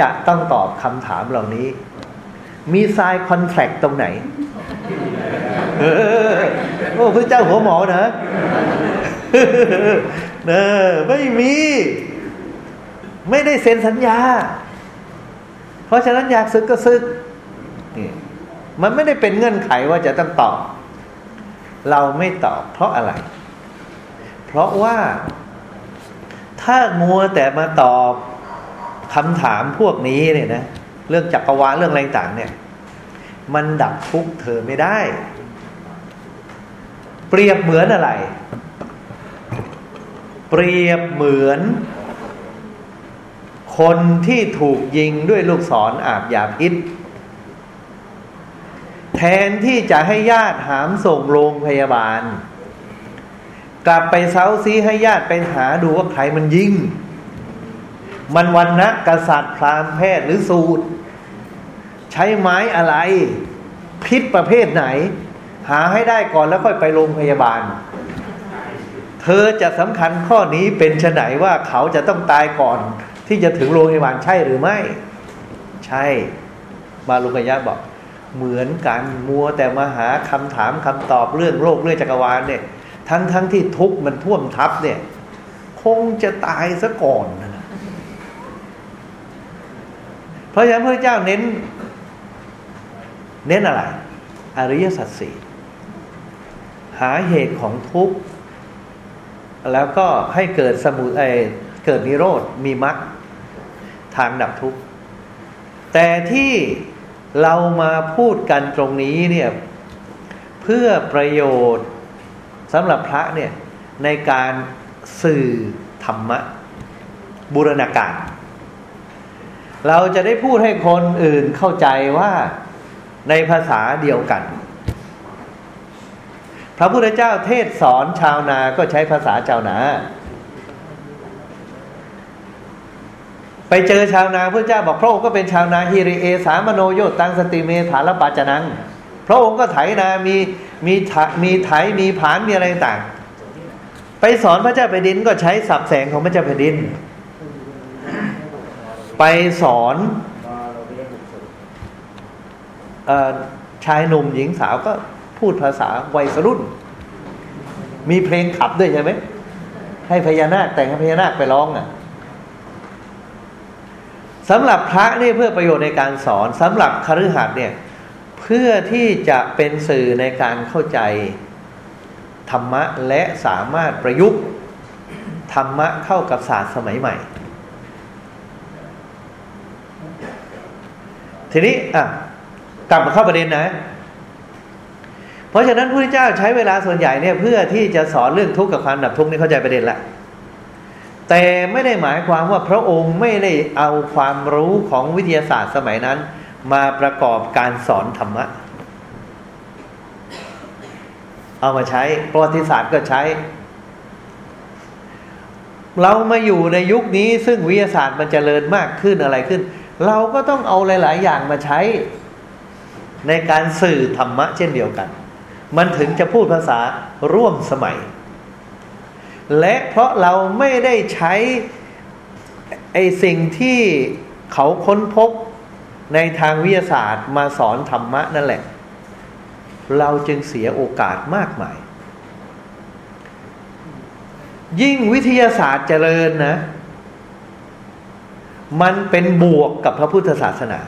จะต้องตอบคำถามเหล่านี้ มีทรายคอนแทคตรงไหน เออ โอ้พระเจ้าหัวหมอนะเออไม่มี ไม่ได้เซ็นสัญญา เพราะฉะนั้นอยากซึกก็ซึกนี่มันไม่ได้เป็นเงื่อนไขว่าจะต้องตอบ เราไม่ตอบเพราะอะไร เพราะว่า ถ้ามัวแต่มาตอบคำถามพวกนี้เนี่ยนะเรื่องจักรวาลเรื่องอะไรต่างเนี่ย มันดับทุกเธอไม่ได้ เปรียบเหมือนอะไร เปรียบเหมือน คนที่ถูกยิงด้วยลูกศรอาบยาพิษแทนที่จะให้ญาติหามส่งโรงพยาบาล กลับไปเซาซีให้ญาติไปหาดูว่าใครมันยิง มันวันนะกษัตริย์พราหมณ์แพทย์หรือสูตร ใช้ไม้อะไร พิษประเภทไหน หาให้ได้ก่อนแล้วค่อยไปโรงพยาบาล เธอจะสำคัญข้อนี้เป็นชไหนว่าเขาจะต้องตายก่อน ที่จะถึงโรงพยาบาลใช่หรือไม่ ใช่บาลุงกยะบอก เหมือนกันมัวแต่มาหาคำถามคำตอบเรื่องโลกเรื่องจักรวาลเนี่ย ทั้งทั้งที่ทุกข์มันท่วมทับเนี่ย คงจะตายซะก่อนนะเพราะฉะนั้นพระเจ้าเน้น เน้นอะไร อริยสัจสี่หาเหตุของทุกข์ แล้วก็ให้เกิดสมุเออเกิดนิโรธมีมรรคทางดับทุกข์ แต่ที่เรามาพูดกันตรงนี้เนี่ย เพื่อประโยชน์ สำหรับพระเนี่ยในการสื่อธรรมะบูรณาการ เราจะได้พูดให้คนอื่นเข้าใจว่าในภาษาเดียวกัน พระพุทธเจ้าเทศสอนชาวนาก็ใช้ภาษาชาวนา ไปเจอชาวนาพระเจ้าบอกพระองค์ก็เป็นชาวนาฮิริเอ สามโนโยตังสติเมฐานละปัจจนัง พระองค์ก็ไถนา มีมีมีไถมีผานมีอะไรต่าง ไปสอนพระเจ้าแผ่นดินก็ใช้สับแสงของพระเจ้าแผ่นดิน ไปสอนอชายหนุ่มหญิงสาวก็พูดภาษาวัยรุ่น มีเพลงขับด้วยใช่ไหมให้พญานาคแต่งให้พญานาคไปร้องอะสำหรับพระนี่เพื่อประโยชน์ในการสอนสำหรับคฤหัสถ์เนี่ย เพื่อที่จะเป็นสื่อในการเข้าใจ ธรรมะและสามารถประยุกต์ ธรรมะเข้ากับศาสตร์สมัยใหม่ ทีนี้อะกลับมาเข้าประเด็นนะ เพราะฉะนั้นพระพุทธเจ้าใช้เวลาส่วนใหญ่เนี่ยเพื่อที่จะสอนเรื่องทุกข์กับความดับทุกข์นี่เข้าใจประเด็นละแต่ไม่ได้หมายความว่าพระองค์ไม่ได้เอาความรู้ของวิทยาศาสตร์สมัยนั้น มาประกอบการสอนธรรมะ เอามาใช้ประวัติศาสตร์ก็ใช้ เรามาอยู่ในยุคนี้ซึ่งวิทยาศาสตร์มันจเจริญมากขึ้นอะไรขึ้น เราก็ต้องเอาหลาย ๆ อย่างมาใช้ ในการสื่อธรรมะเช่นเดียวกัน มันถึงจะพูดภาษาร่วมสมัย และเพราะเราไม่ได้ใช้ไอสิ่งที่เขาค้นพบ ในทางวิทยาศาสตร์มาสอนธรรมะนั่นแหละ เราจึงเสียโอกาสมากมาย ยิ่งวิทยาศาสตร์เจริญนะ มันเป็นบวกกับพระพุทธศาสนา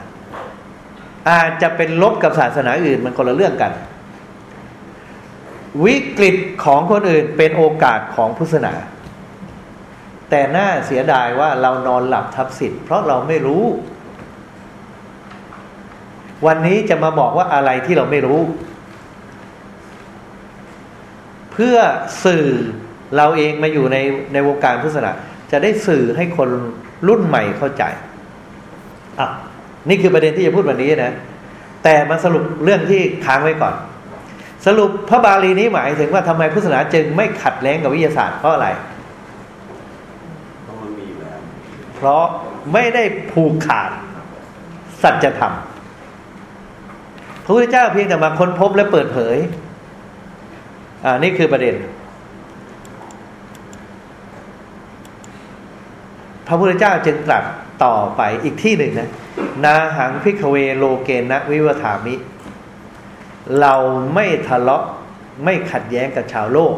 อาจจะเป็นลบกับศาสนาอื่นมันคนละเรื่องกัน วิกฤตของคนอื่นเป็นโอกาสของพุทธศาสนาแต่น่าเสียดายว่าเรานอนหลับทับสิทธิ์เพราะเราไม่รู้ วันนี้จะมาบอกว่าอะไรที่เราไม่รู้ เพื่อสื่อเราเองมาอยู่ในในวงการพุทธศาสนาจะได้สื่อให้คนรุ่นใหม่เข้าใจอะนี่คือประเด็นที่จะพูดวันนี้นะ แต่มาสรุปเรื่องที่ค้างไว้ก่อน สรุปพระบาลีนี้หมายถึงว่าทำไมพุทธศาสนาจึงไม่ขัดแย้งกับวิทยาศาสตร์เพราะอะไร เพราะมันมีอยู่แล้วเพราะไม่ได้ผูกขาดสัจธรรม พระพุทธเจ้าเพียงแต่มาค้นพบและเปิดเผย อ่านี่คือประเด็น พระพุทธเจ้าจึงตรัสต่อไปอีกที่หนึ่งนะ นาหังพิกเวโลเกนะวิวถามิ เราไม่ทะเลาะไม่ขัดแย้งกับชาวโลก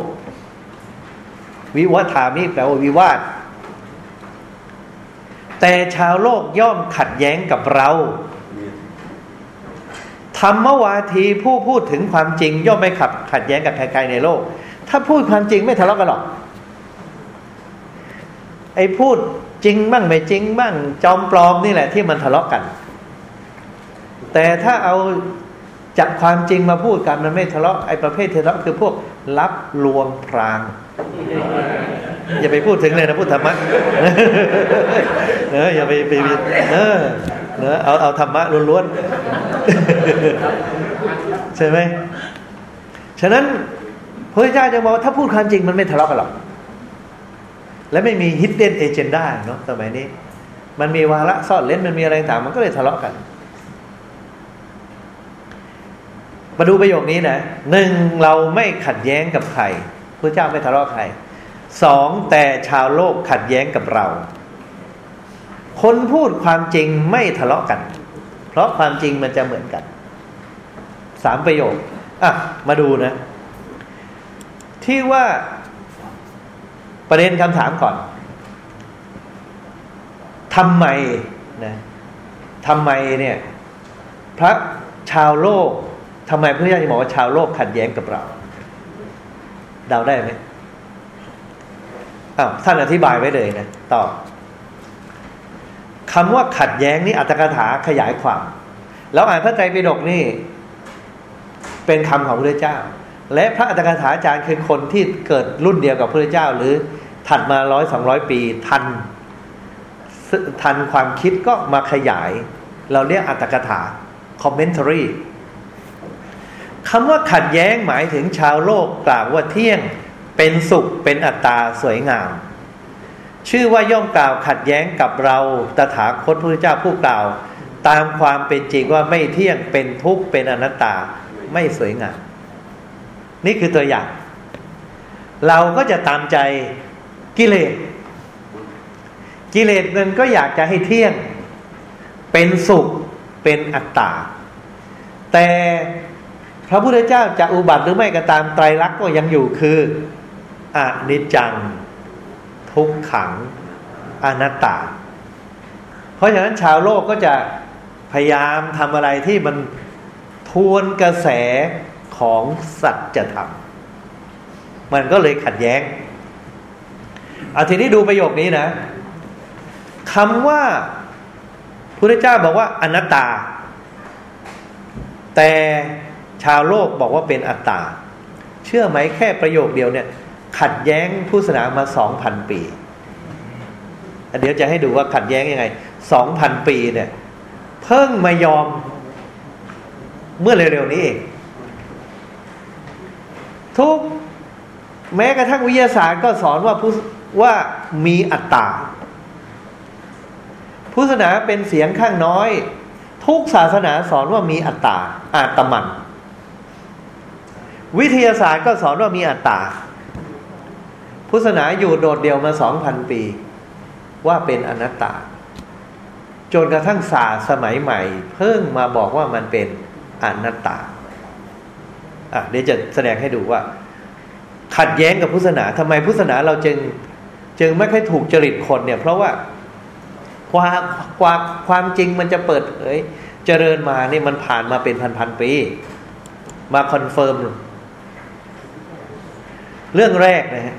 วิวัถามิแปลว่าวิวาท แต่ชาวโลกย่อมขัดแย้งกับเรา ธรรมวาทีผู้พูดถึงความจริง ย่อมไม่ขัดขัดแย้งกับใครๆในโลก ถ้าพูดความจริงไม่ทะเลาะกันหรอก ไอ้พูดจริงบ้างไม่จริงบ้างจอมปลอมนี่แหละที่มันทะเลาะกัน แต่ถ้าเอาจากความจริงมาพูดกันมันไม่ทะเลาะไอ้ประเภททะเลาะคือพวกลับลวงพราง อย่าไปพูดถึงเลยนะพูดธรรมะเอออย่าไปไปไปเออเนอะเอาเอาธรรมะล้วนๆใช่ไหมฉะนั้นพระเจ้าจะบอกว่าถ้าพูดความจริงมันไม่ทะเลาะกันหรอกและไม่มี hidden agenda เนาะสมัยนี้ มันมีวาระซ่อนเล่นมันมีอะไรต่างมันก็เลยทะเลาะกัน มาดูประโยคนี้นะหนึ่งเราไม่ขัดแย้งกับใคร พระเจ้าไม่ทะเลาะใครสองแต่ชาวโลกขัดแย้งกับเรา คนพูดความจริงไม่ทะเลาะกัน เพราะความจริงมันจะเหมือนกันสามประโยคอะมาดูนะ ที่ว่าประเด็นคำถามก่อนทำไมนะทำไมเนี่ย พระชาวโลกทำไมพระเจ้าจะบอกว่าชาวโลกขัดแย้งกับเรา เดาได้ไหมอ้าวท่านอธิบายไว้เลยนะตอบคำว่าขัดแย้งนี่อัตถกถาขยายความ แล้วอ่านพระไตรปิฎกนี่ เป็นคำของพระเจ้า และพระอัตถกถาจารย์คือคนที่เกิดรุ่นเดียวกับพระเจ้า หรือถัดมาร้อยสองร้อยปีทันทันความคิดก็มาขยาย เราเรียกอัตถกถา commentary คำว่าขัดแย้งหมายถึงชาวโลกกล่าวว่าเที่ยง เป็นสุขเป็นอัตตาสวยงาม ชื่อว่าย่อมกล่าวขัดแย้งกับเราตถาคตพระเจ้าผู้กล่าว ตามความเป็นจริงว่าไม่เที่ยงเป็นทุกข์เป็นอนัตตาไม่สวยงาม นี่คือตัวอย่าง เราก็จะตามใจกิเลสกิเลสมันก็อยากจะให้เที่ยง เป็นสุขเป็นอัตตา แต่ พระพุทธเจ้าจะอุบัติหรือไม่ก็ตามไตรลักษณ์ก็ยังอยู่คืออนิจจัง ทุกขังอนัตตา เพราะฉะนั้นชาวโลกก็จะพยายามทำอะไรที่มันทวนกระแสของสัจธรรมมันก็เลยขัดแย้งเอาทีนี้ดูประโยคนี้นะคำว่าพระเจ้าบอกว่าอนัตตา แต่ ชาวโลกบอกว่าเป็นอัตตา เชื่อไหมแค่ประโยคเดียวเนี่ย ขัดแย้งผู้ศาสนามาสองพันปี เดี๋ยวจะให้ดูว่าขัดแย้งยังไงสองพันปีเนี่ย เพิ่งมายอมเมื่อเร็วๆนี้เองทุกแม้กระทั่งวิทยาศาสตร์ก็สอนว่าผู้ว่ามีอัตตาพุทธศาสนาเป็นเสียงข้างน้อย ทุกศาสนาสอนว่ามีอัตตาอาตมัน วิทยาศาสตร์ก็สอนว่ามีอัตตา พุทธศาสนาอยู่โดดเดี่ยวมาสองพันปี ว่าเป็นอนัตตา จนกระทั่งศาสตร์สมัยใหม่ เพิ่งมาบอกว่ามันเป็นอนัตตาอะเดี๋ยวจะแสดงให้ดูว่า ขัดแย้งกับพุทธศาสนาทำไมพุทธศาสนาเราจึงจึงไม่ค่อยถูกจริตคนเนี่ย เพราะว่าความความความจริงมันจะเปิดเผยเจริญมาเนี่ยมันผ่านมาเป็นพันๆปี มา confirm เรื่องแรกนะฮะ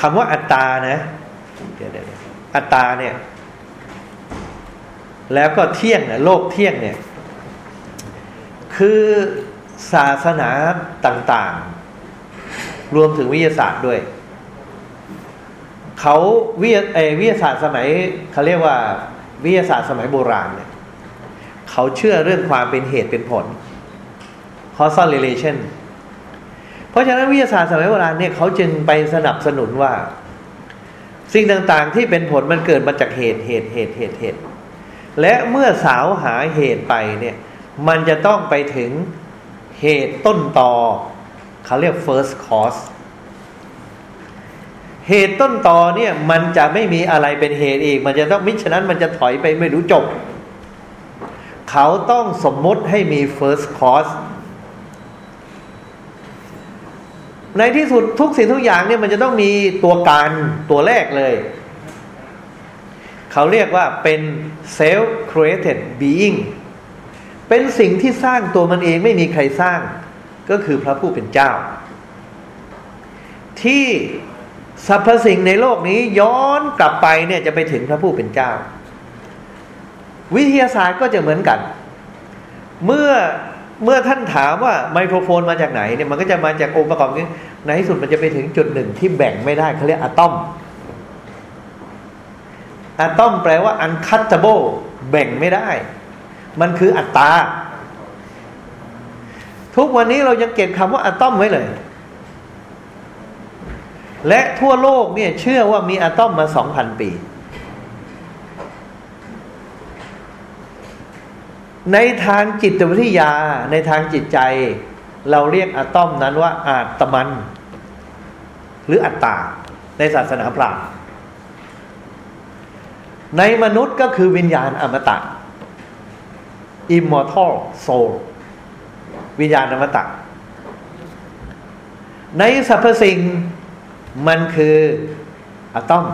คำว่าอัตตานะเดี๋ยวอัตตาเนี่ย แล้วก็เที่ยงเนี่ยโลกเที่ยงเนี่ย คือศาสนาต่าง ๆ รวมถึงวิทยาศาสตร์ด้วย เขาวิทยาศาสตร์สมัยเขาเรียกว่าวิทยาศาสตร์สมัยโบราณเนี่ย เขาเชื่อเรื่องความเป็นเหตุเป็นผล causal relation เพราะฉะนั้นวิทยาศาสตร์สมัยโบราณเนี่ยเขาจึงไปสนับสนุนว่า สิ่งต่างๆที่เป็นผลมันเกิดมาจากเหตุเหตุเหตุเหตุเหตุ และเมื่อสาวหาเหตุไปเนี่ยมันจะต้องไปถึงเหตุต้นต่อเขาเรียก first cause เหตุต้นต่อเนี่ยมันจะไม่มีอะไรเป็นเหตุอีก มันจะต้องมิฉะนั้นมันจะถอยไปไม่รู้จบ เขาต้องสมมติให้มี first cause ในที่สุดทุกสิ่งทุกอย่างเนี่ยมันจะต้องมีตัวการตัวแรกเลย เขาเรียกว่าเป็น self created being เป็นสิ่งที่สร้างตัวมันเองไม่มีใครสร้าง ก็คือพระผู้เป็นเจ้า ที่สรรพสิ่งในโลกนี้ย้อนกลับไปเนี่ยจะไปถึงพระผู้เป็นเจ้า วิทยาศาสตร์ก็จะเหมือนกัน เมื่อเมื่อท่านถามว่าไมโครโฟนมาจากไหนเนี่ยมันก็จะมาจากองค์ประกอบนี้ในที่สุดมันจะไปถึงจุดหนึ่งที่แบ่งไม่ได้เขาเรียกอะตอมอะตอมแปลว่า uncutable แบ่งไม่ได้ มันคืออัตตาทุกวันนี้เรายังเก็บคำว่าอะตอมไว้เลย และทั่วโลกเนี่ยเชื่อว่ามีอะตอมมาสองพันปี ในทางจิตวิทยาในทางจิตใจ เราเรียกอะตอมนั้นว่าอาตมัน หรืออัตตา ในศาสนาพราหมณ์ในมนุษย์ก็คือวิญญาณอมตะ immortal soul วิญญาณอมตะ ในสรรพสิ่งมันคืออะตอม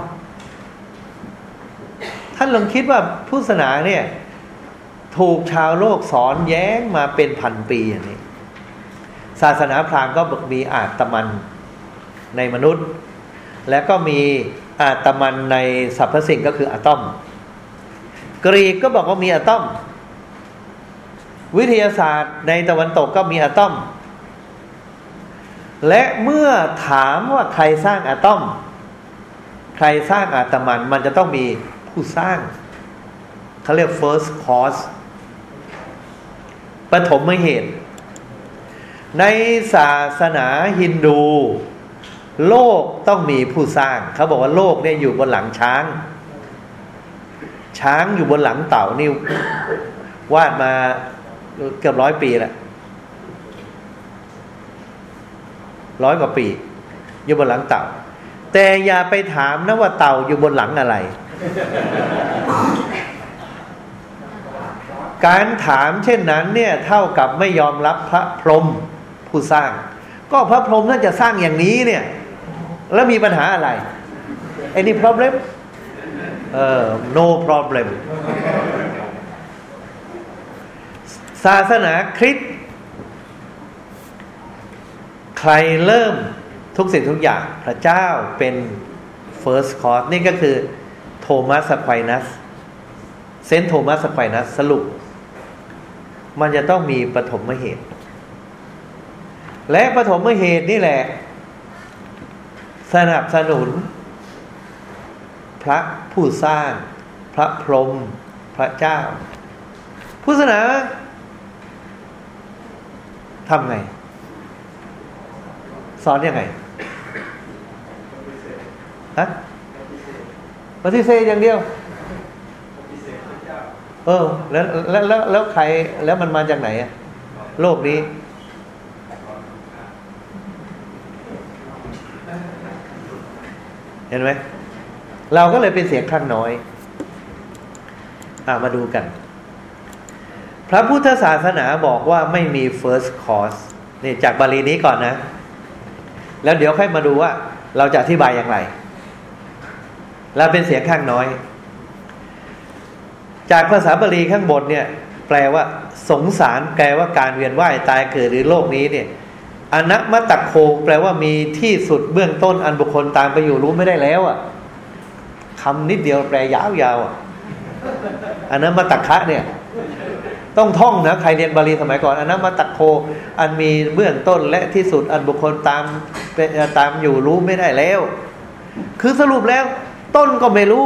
ท่านลองคิดว่าพุทธศาสนาเนี่ย ถูกชาวโลกสอนแย้งมาเป็นพันปีอย่างนี้ ศาสนาพราหมณ์ก็บอกมีอาตมันในมนุษย์ และก็มีอาตมันในสรรพสิ่งก็คืออะตอม กรีกก็บอกว่ามีอะตอม วิทยาศาสตร์ในตะวันตกก็มีอะตอม และเมื่อถามว่าใครสร้างอะตอม ใครสร้างอาตมันมันจะต้องมีผู้สร้างเขาเรียก first cause ปฐมเหตุ ในศาสนาฮินดู โลกต้องมีผู้สร้าง เขาบอกว่าโลกเนี่ยอยู่บนหลังช้าง ช้างอยู่บนหลังเต่านี่วาดมาเกือบร้อยปีแล้วร้อยกว่าปี อยู่บนหลังเต่า แต่อย่าไปถามนะว่าเต่าอยู่บนหลังอะไร การถามเช่นนั้นเนี่ยเท่ากับไม่ยอมรับพระพรหมผู้สร้าง ก็พระพรหมท่านจะสร้างอย่างนี้เนี่ยแล้วมีปัญหาอะไร any problem เออ no problem ศาสนาคริสต์ใครเริ่มทุกสิ่งทุกอย่างพระเจ้าเป็น first cause นี่ก็คือโทมัสควนัสเซนโทมัสควนัสสรุป มันจะต้องมีปฐมเหตุ และปฐมเหตุนี่แหละ สนับสนุน พระผู้สร้าง พระพรหมพระเจ้าพุทธศาสนาทำไง สอนอยังไงฮะปฏิเสธอย่างเดียว เออ แล้วแล้วแล้วแล้วใครแล้วมันมาจากไหนอะโลกนี้ เห็นไหมเราก็เลยเป็นเสียงข้างน้อยอามาดูกัน พระพุทธศาสนาบอกว่าไม่มี first cause นี่จากบาลีนี้ก่อนนะ แล้วเดี๋ยวค่อยมาดูว่า เราจะอธิบายอย่างไร เราเป็นเสียงข้างน้อย จากภาษาบาลีข้างบนเนี่ย แปลว่า สงสารแปลว่าการเวียนว่ายตายเกิดหรือโลกนี้เนี่ยอนัมตะโคแปลว่ามีที่สุดเบื้องต้นอันบุคคลตามไปอยู่รู้ไม่ได้แล้วอะ่ะคำนิดเดียวแปลยาวๆอะอนัมตะคะเนี่ย ต้องท่องนะใครเรียนบาลีสมัยก่อนอนัมตะโค อันมีเบื้องต้นและที่สุดอันบุคคลตามตามอยู่รู้ไม่ได้แล้ว คือสรุปแล้ว ต้นก็ไม่รู้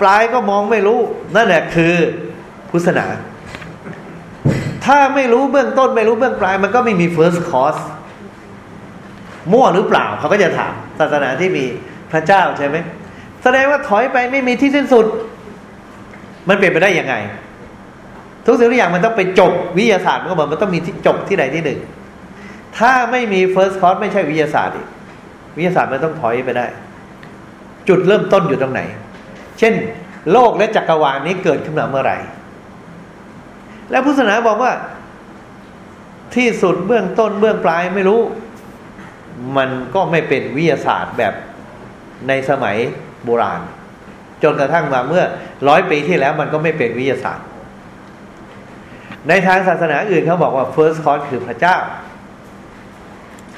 ปลายก็มองไม่รู้ นั่นแหละคือพุทธศาสนา ถ้าไม่รู้เบื้องต้นไม่รู้เบื้องปลาย มันก็ไม่มี first cause มั่วหรือเปล่าเขาก็จะถามศาสนาที่มีพระเจ้าใช่ไหมแสดงว่าถอยไปไม่มีที่สิ้นสุด มันเปลี่ยนไปได้ยังไง ทุกสิ่งทุกอย่างมันต้องไปจบวิทยาศาสตร์มันก็บอกมันต้องมีที่จบที่ใดที่หนึ่ง ถ้าไม่มี first cause ไม่ใช่วิทยาศาสตร์อีกวิทยาศาสตร์มันต้องถอยไปได้ จุดเริ่มต้นอยู่ตรงไหน เช่น โลกและจักรวาลนี้เกิดขึ้นมาเมื่อไหร่ แล้วพุทธศาสนาบอกว่า ที่สุดเบื้องต้นเบื้องปลายไม่รู้ มันก็ไม่เป็นวิทยาศาสตร์แบบในสมัยโบราณ จนกระทั่งมาเมื่อร้อยปีที่แล้วมันก็ไม่เป็นวิทยาศาสตร์ ในทางศาสนาอื่นเขาบอกว่า first cause คือพระเจ้า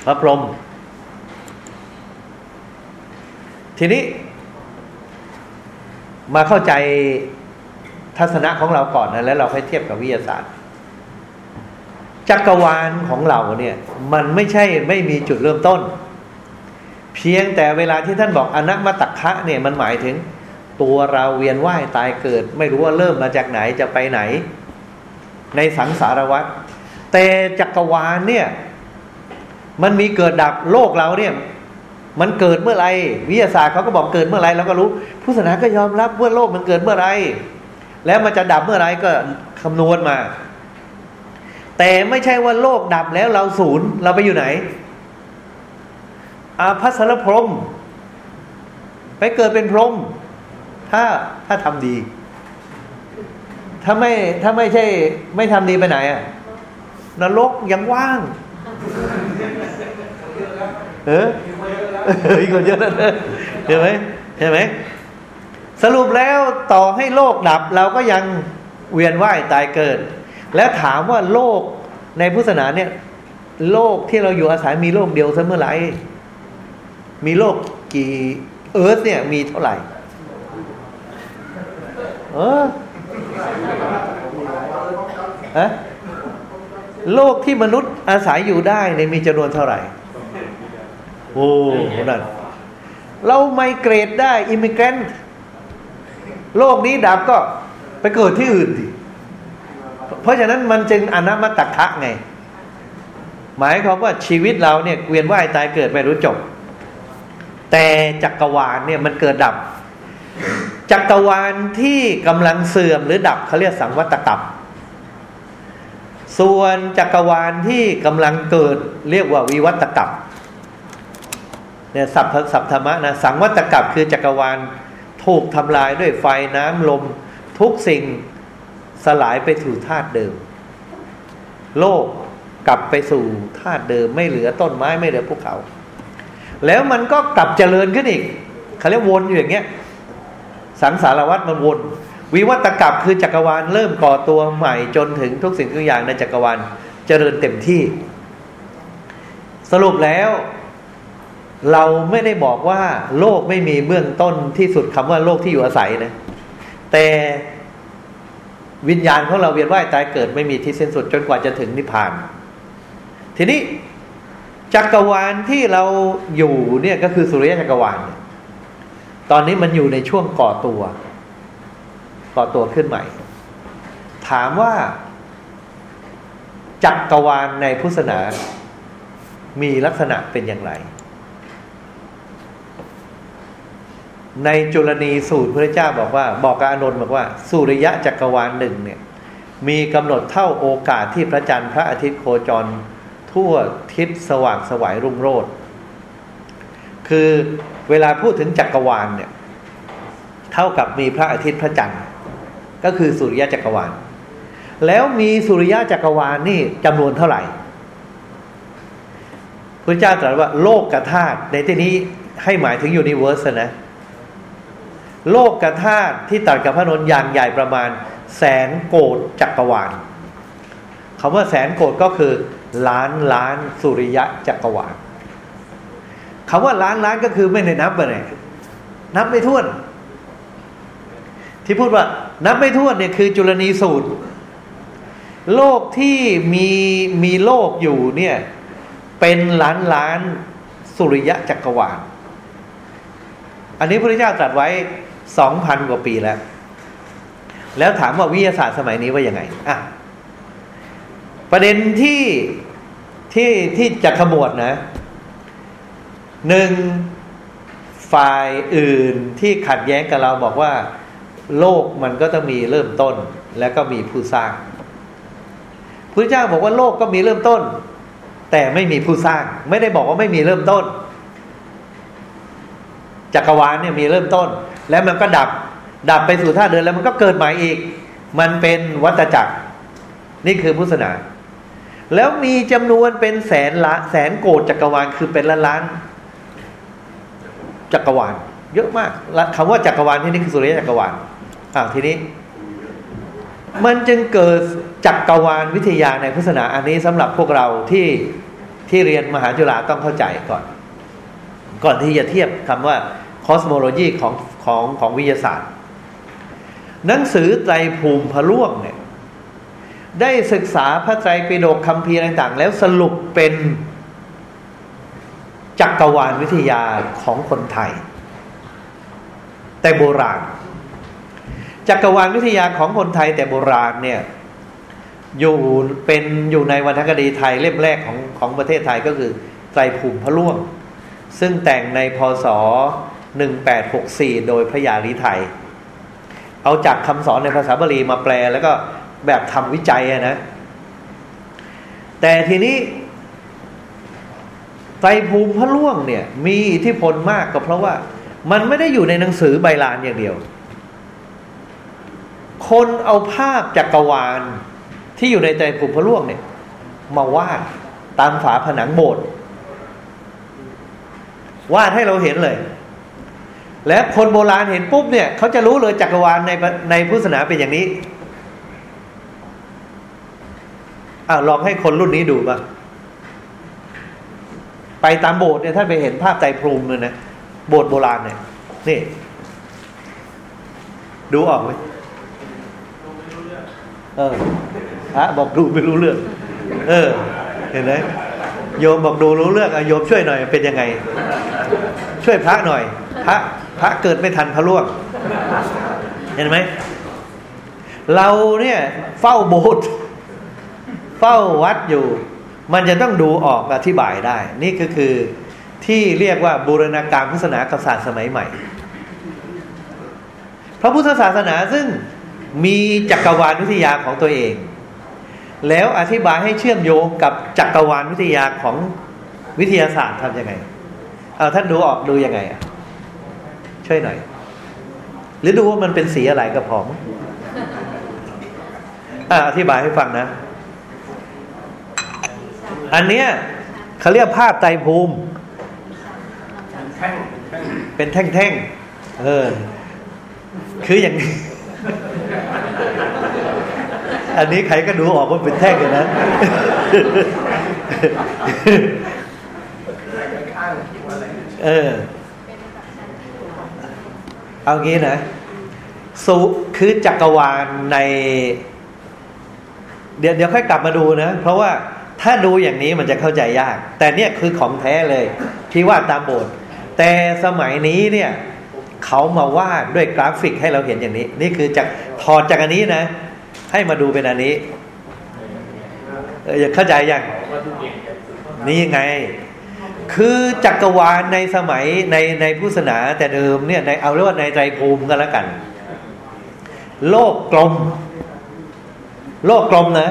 พระพรหมทีนี้ มาเข้าใจทัศนะของเราก่อนนะแล้วเราค่อยเทียบกับวิทยาศาสตร์จักรวาลของเราเนี่ย มันไม่ใช่ไม่มีจุดเริ่มต้น เพียงแต่เวลาที่ท่านบอกอนัตมตักคะเนี่ยมันหมายถึง ตัวเราเวียนว่ายตายเกิด ไม่รู้ว่าเริ่มมาจากไหนจะไปไหน ในสังสารวัฏแต่จักรวาลเนี่ย มันมีเกิดดับโลกเราเนี่ย มันเกิดเมื่อไรวิทยาศาสตร์เขาก็บอกเกิดเมื่อไรเราก็รู้ผู้ศาสนาก็ยอมรับว่าโลกมันเกิดเมื่อไร แล้วมันจะดับเมื่อไรก็คำนวณมา แต่ไม่ใช่ว่าโลกดับแล้วเราศูนย์เราไปอยู่ไหนอาภัสรพรมไปเกิดเป็นพรหมถ้าถ้าทำดี ถ้าไม่ถ้าไม่ใช่ ไม่ทำดีไปไหนอะนรกยังว่าง เอออีคนเยอะนะเห็นไหมเห็นไหมสรุปแล้วต่อให้โลกดับเราก็ยังเวียนว่ายตายเกิด แล้วถามว่าโลกในพุทธศาสนาเนี่ย โลกที่เราอยู่อาศัยมีโลกเดียวเสมอไรมีโลกกี่เอิร์ธเนี่ยมีเท่าไหร่ เออฮะโลกที่มนุษย์อาศัยอยู่ได้เนี่ยมีจำนวนเท่าไหร่ โอ้นั่นเราไมเกรดได้อิมิเกรนโลกนี้ดับก็ไปเกิดที่อื่นดิเพราะฉะนั้นมันจึงอนัมตักะไง หมายความว่าชีวิตเราเนี่ยเวียนว่ายตายเกิดไม่รู้จบ แต่จักรวาลเนี่ยมันเกิดดับ จักรวาลที่กำลังเสื่อมหรือดับเขาเรียกสังวัตกรรมส่วนจักรวาลที่กำลังเกิดเรียกว่าวิวัตกรรม เนี่ยสัพสัพธรรมะนะสังวัตกรรมคือจักรวาลถูกทำลายด้วยไฟน้ำลม ทุกสิ่งสลายไปสู่ธาตุเดิม โลกกลับไปสู่ธาตุเดิมไม่เหลือต้นไม้ไม่เหลือภูเขา แล้วมันก็กลับเจริญขึ้นอีกเขาเรียกวนอยู่อย่างเงี้ยสังสารวัตรมันวน วิวัตกรรมคือจักรวาลเริ่มก่อตัวใหม่จนถึงทุกสิ่งทุกอย่างในจักรวาลเจริญเต็มที่ สรุปแล้ว เราไม่ได้บอกว่าโลกไม่มีเบื้องต้นที่สุดคำว่าโลกที่อยู่อาศัยนะ แต่วิญญาณของเราเวียนว่ายตายเกิดไม่มีที่สิ้นสุดจนกว่าจะถึงนิพพาน ทีนี้จักรวาลที่เราอยู่เนี่ยก็คือสุริยะจักรวาล ตอนนี้มันอยู่ในช่วงก่อตัว ก่อตัวขึ้นใหม่ ถามว่า จักรวาลในพุทธศาสนามีลักษณะเป็นอย่างไร ในจุลนีสูตรพระเจ้าบอกว่า บอกกับอานนท์บอกว่า สุริยะจักรวาลหนึ่งเนี่ย มีกำหนดเท่าโอกาสที่พระจันทร์พระอาทิตย์โคจร ทั่วทิศสว่างสวายรุ่งโรจน์คือเวลาพูดถึงจักรวาลเนี่ย เท่ากับมีพระอาทิตย์พระจันทร์ก็คือสุริยะจักรวาล แล้วมีสุริยะจักรวาลนี่จำนวนเท่าไหร่พระเจ้าตรัสว่าโลกกธาตุในที่นี้ให้หมายถึงยูนิเวอร์สนะ โลกกระธาตุที่ตัดกับพระนนอย่างใหญ่ประมาณ แสนโกดจักรวาลคำว่าแสนโกดก็คือ ล้านล้านสุริยะจักรวาลคำว่าล้านล้านก็คือไม่ได้นับไปไหนนับไม่ถ้วน ที่พูดว่า นับไม่ถ้วนเนี่ยคือจุลนีสูตร โลกที่มีมีโลกอยู่เนี่ย เป็นล้านล้านสุริยะจักรวาลอันนี้พระเจ้าตรัสไว้ สองพันกว่าปีแล้ว แล้วถามว่าวิทยาศาสตร์สมัยนี้ว่ายังไงอะประเด็นที่ที่ที่จะขมวดนะหนึ่งฝ่ายอื่นที่ขัดแย้งกับเราบอกว่า โลกมันก็ต้องมีเริ่มต้น แล้วก็มีผู้สร้างพระเจ้าบอกว่าโลกก็มีเริ่มต้น แต่ไม่มีผู้สร้าง ไม่ได้บอกว่าไม่มีเริ่มต้น จักรวาลเนี่ยมีเริ่มต้น แล้วมันก็ดับ ดับไปสู่ท่าเดินแล้วมันก็เกิดใหม่อีก มันเป็นวัฏจักร นี่คือพุทธศาสนา แล้วมีจำนวนเป็นแสนละแสนโกดจักรวาลคือเป็นล้านล้านจักรวาล เยอะมากคำว่าจักรวาลที่นี่คือสุริยจักรวาลอ่าทีนี้ มันจึงเกิดจักรวาลวิทยาในพุทธศาสนาอันนี้สำหรับพวกเราที่ที่เรียนมหาจุฬาต้องเข้าใจก่อน ก่อนที่จะเทียบคำว่า คอสโมโลจีของของของวิทยาศาสตร์ หนังสือไตรภูมิพระล่วงเนี่ยได้ศึกษาพระไตรปิฎกคำพีต่างๆ แล้วสรุปเป็นจักรวาลวิทยาของคนไทย แต่โบราณ จักรวาลวิทยาของคนไทยแต่โบราณเนี่ยอยู่เป็นอยู่ในวรรณคดีไทยเล่มแรกของของประเทศไทยก็คือไตรภูมิพระล่วง ซึ่งแต่งในพศ 1864 โดยพระยาลิไทย เอาจากคำสอนในภาษาบาลีมาแปลแล้วก็แบบทำวิจัยนะ แต่ทีนี้ไตรภูมิพระล่วงเนี่ย มีอิทธิพลมากก็เพราะว่า มันไม่ได้อยู่ในหนังสือใบลานอย่างเดียว คนเอาภาพจักรวาลที่อยู่ในไตรภูมิพระล่วงเนี่ย มาวาดตามฝาผนังโบสถ์วาดให้เราเห็นเลย และคนโบราณเห็นปุ๊บเนี่ยเขาจะรู้เลยจักรวาลในในพุทธศาสนาเป็นอย่างนี้อ้าวลองให้คนรุ่นนี้ดูบ้างไปตามโบสถ์เนี่ยท่านไปเห็นภาพไตรภูมิเลยนะโบสถ์โบราณเนี่ยนี่ ดูออกไหมเอออะบอกดูไม่รู้เรื่อง เออ เห็นไหม โยมบอกดูรู้เรื่องอะโยมช่วยหน่อยเป็นยังไง ช่วยพระหน่อย พระพระเกิดไม่ทันพระล่วง เห็นไหมเราเนี่ยเฝ้าโบสถ์เฝ้าวัดอยู่ มันจะต้องดูออกอธิบายได้ นี่ก็คือที่เรียกว่าบูรณาการพุทธศาสนากษัตร์สมัยใหม่ พระพุทธศาสนาซึ่งมีจักรวาลวิทยาของตัวเอง แล้วอธิบายให้เชื่อมโยงกับจักรวาลวิทยาของวิทยาศาสตร์ทำยังไงเอาท่านดูออกดูยังไงอะช่วยหน่อย หรือดูว่ามันเป็นสีอะไรก็พออ่าอธิบายให้ฟังนะ อันเนี้ยเขาเรียกภาพไตรภูมิแท่งแท่งเป็นแท่งๆเออ คืออย่างนี้ อันนี้ใครก็ดูออกว่าเป็นแท่งกันะข้างๆคิดว่าอะไรเออเอางี้นะสุคือจักรวาลใน เดี๋ยวเดี๋ยวค่อยกลับมาดูนะ เพราะว่าถ้าดูอย่างนี้มันจะเข้าใจยาก แต่เนี่ยคือของแท้เลยที่วาดตามโบสถ์แต่สมัยนี้เนี่ยเขามาวาดด้วยกราฟิกให้เราเห็นอย่างนี้ นี่คือจากถอดจากอันนี้นะ ให้มาดูเป็นอันนี้เอออยาเข้าใจยังนี่ไง คือจักรวาลในสมัยในในพุทธศาสนาแต่เดิมเนี่ยในเอาเรียกว่าในไตรภูมิก็แล้วกัน โลกกลม โลกกลมนะ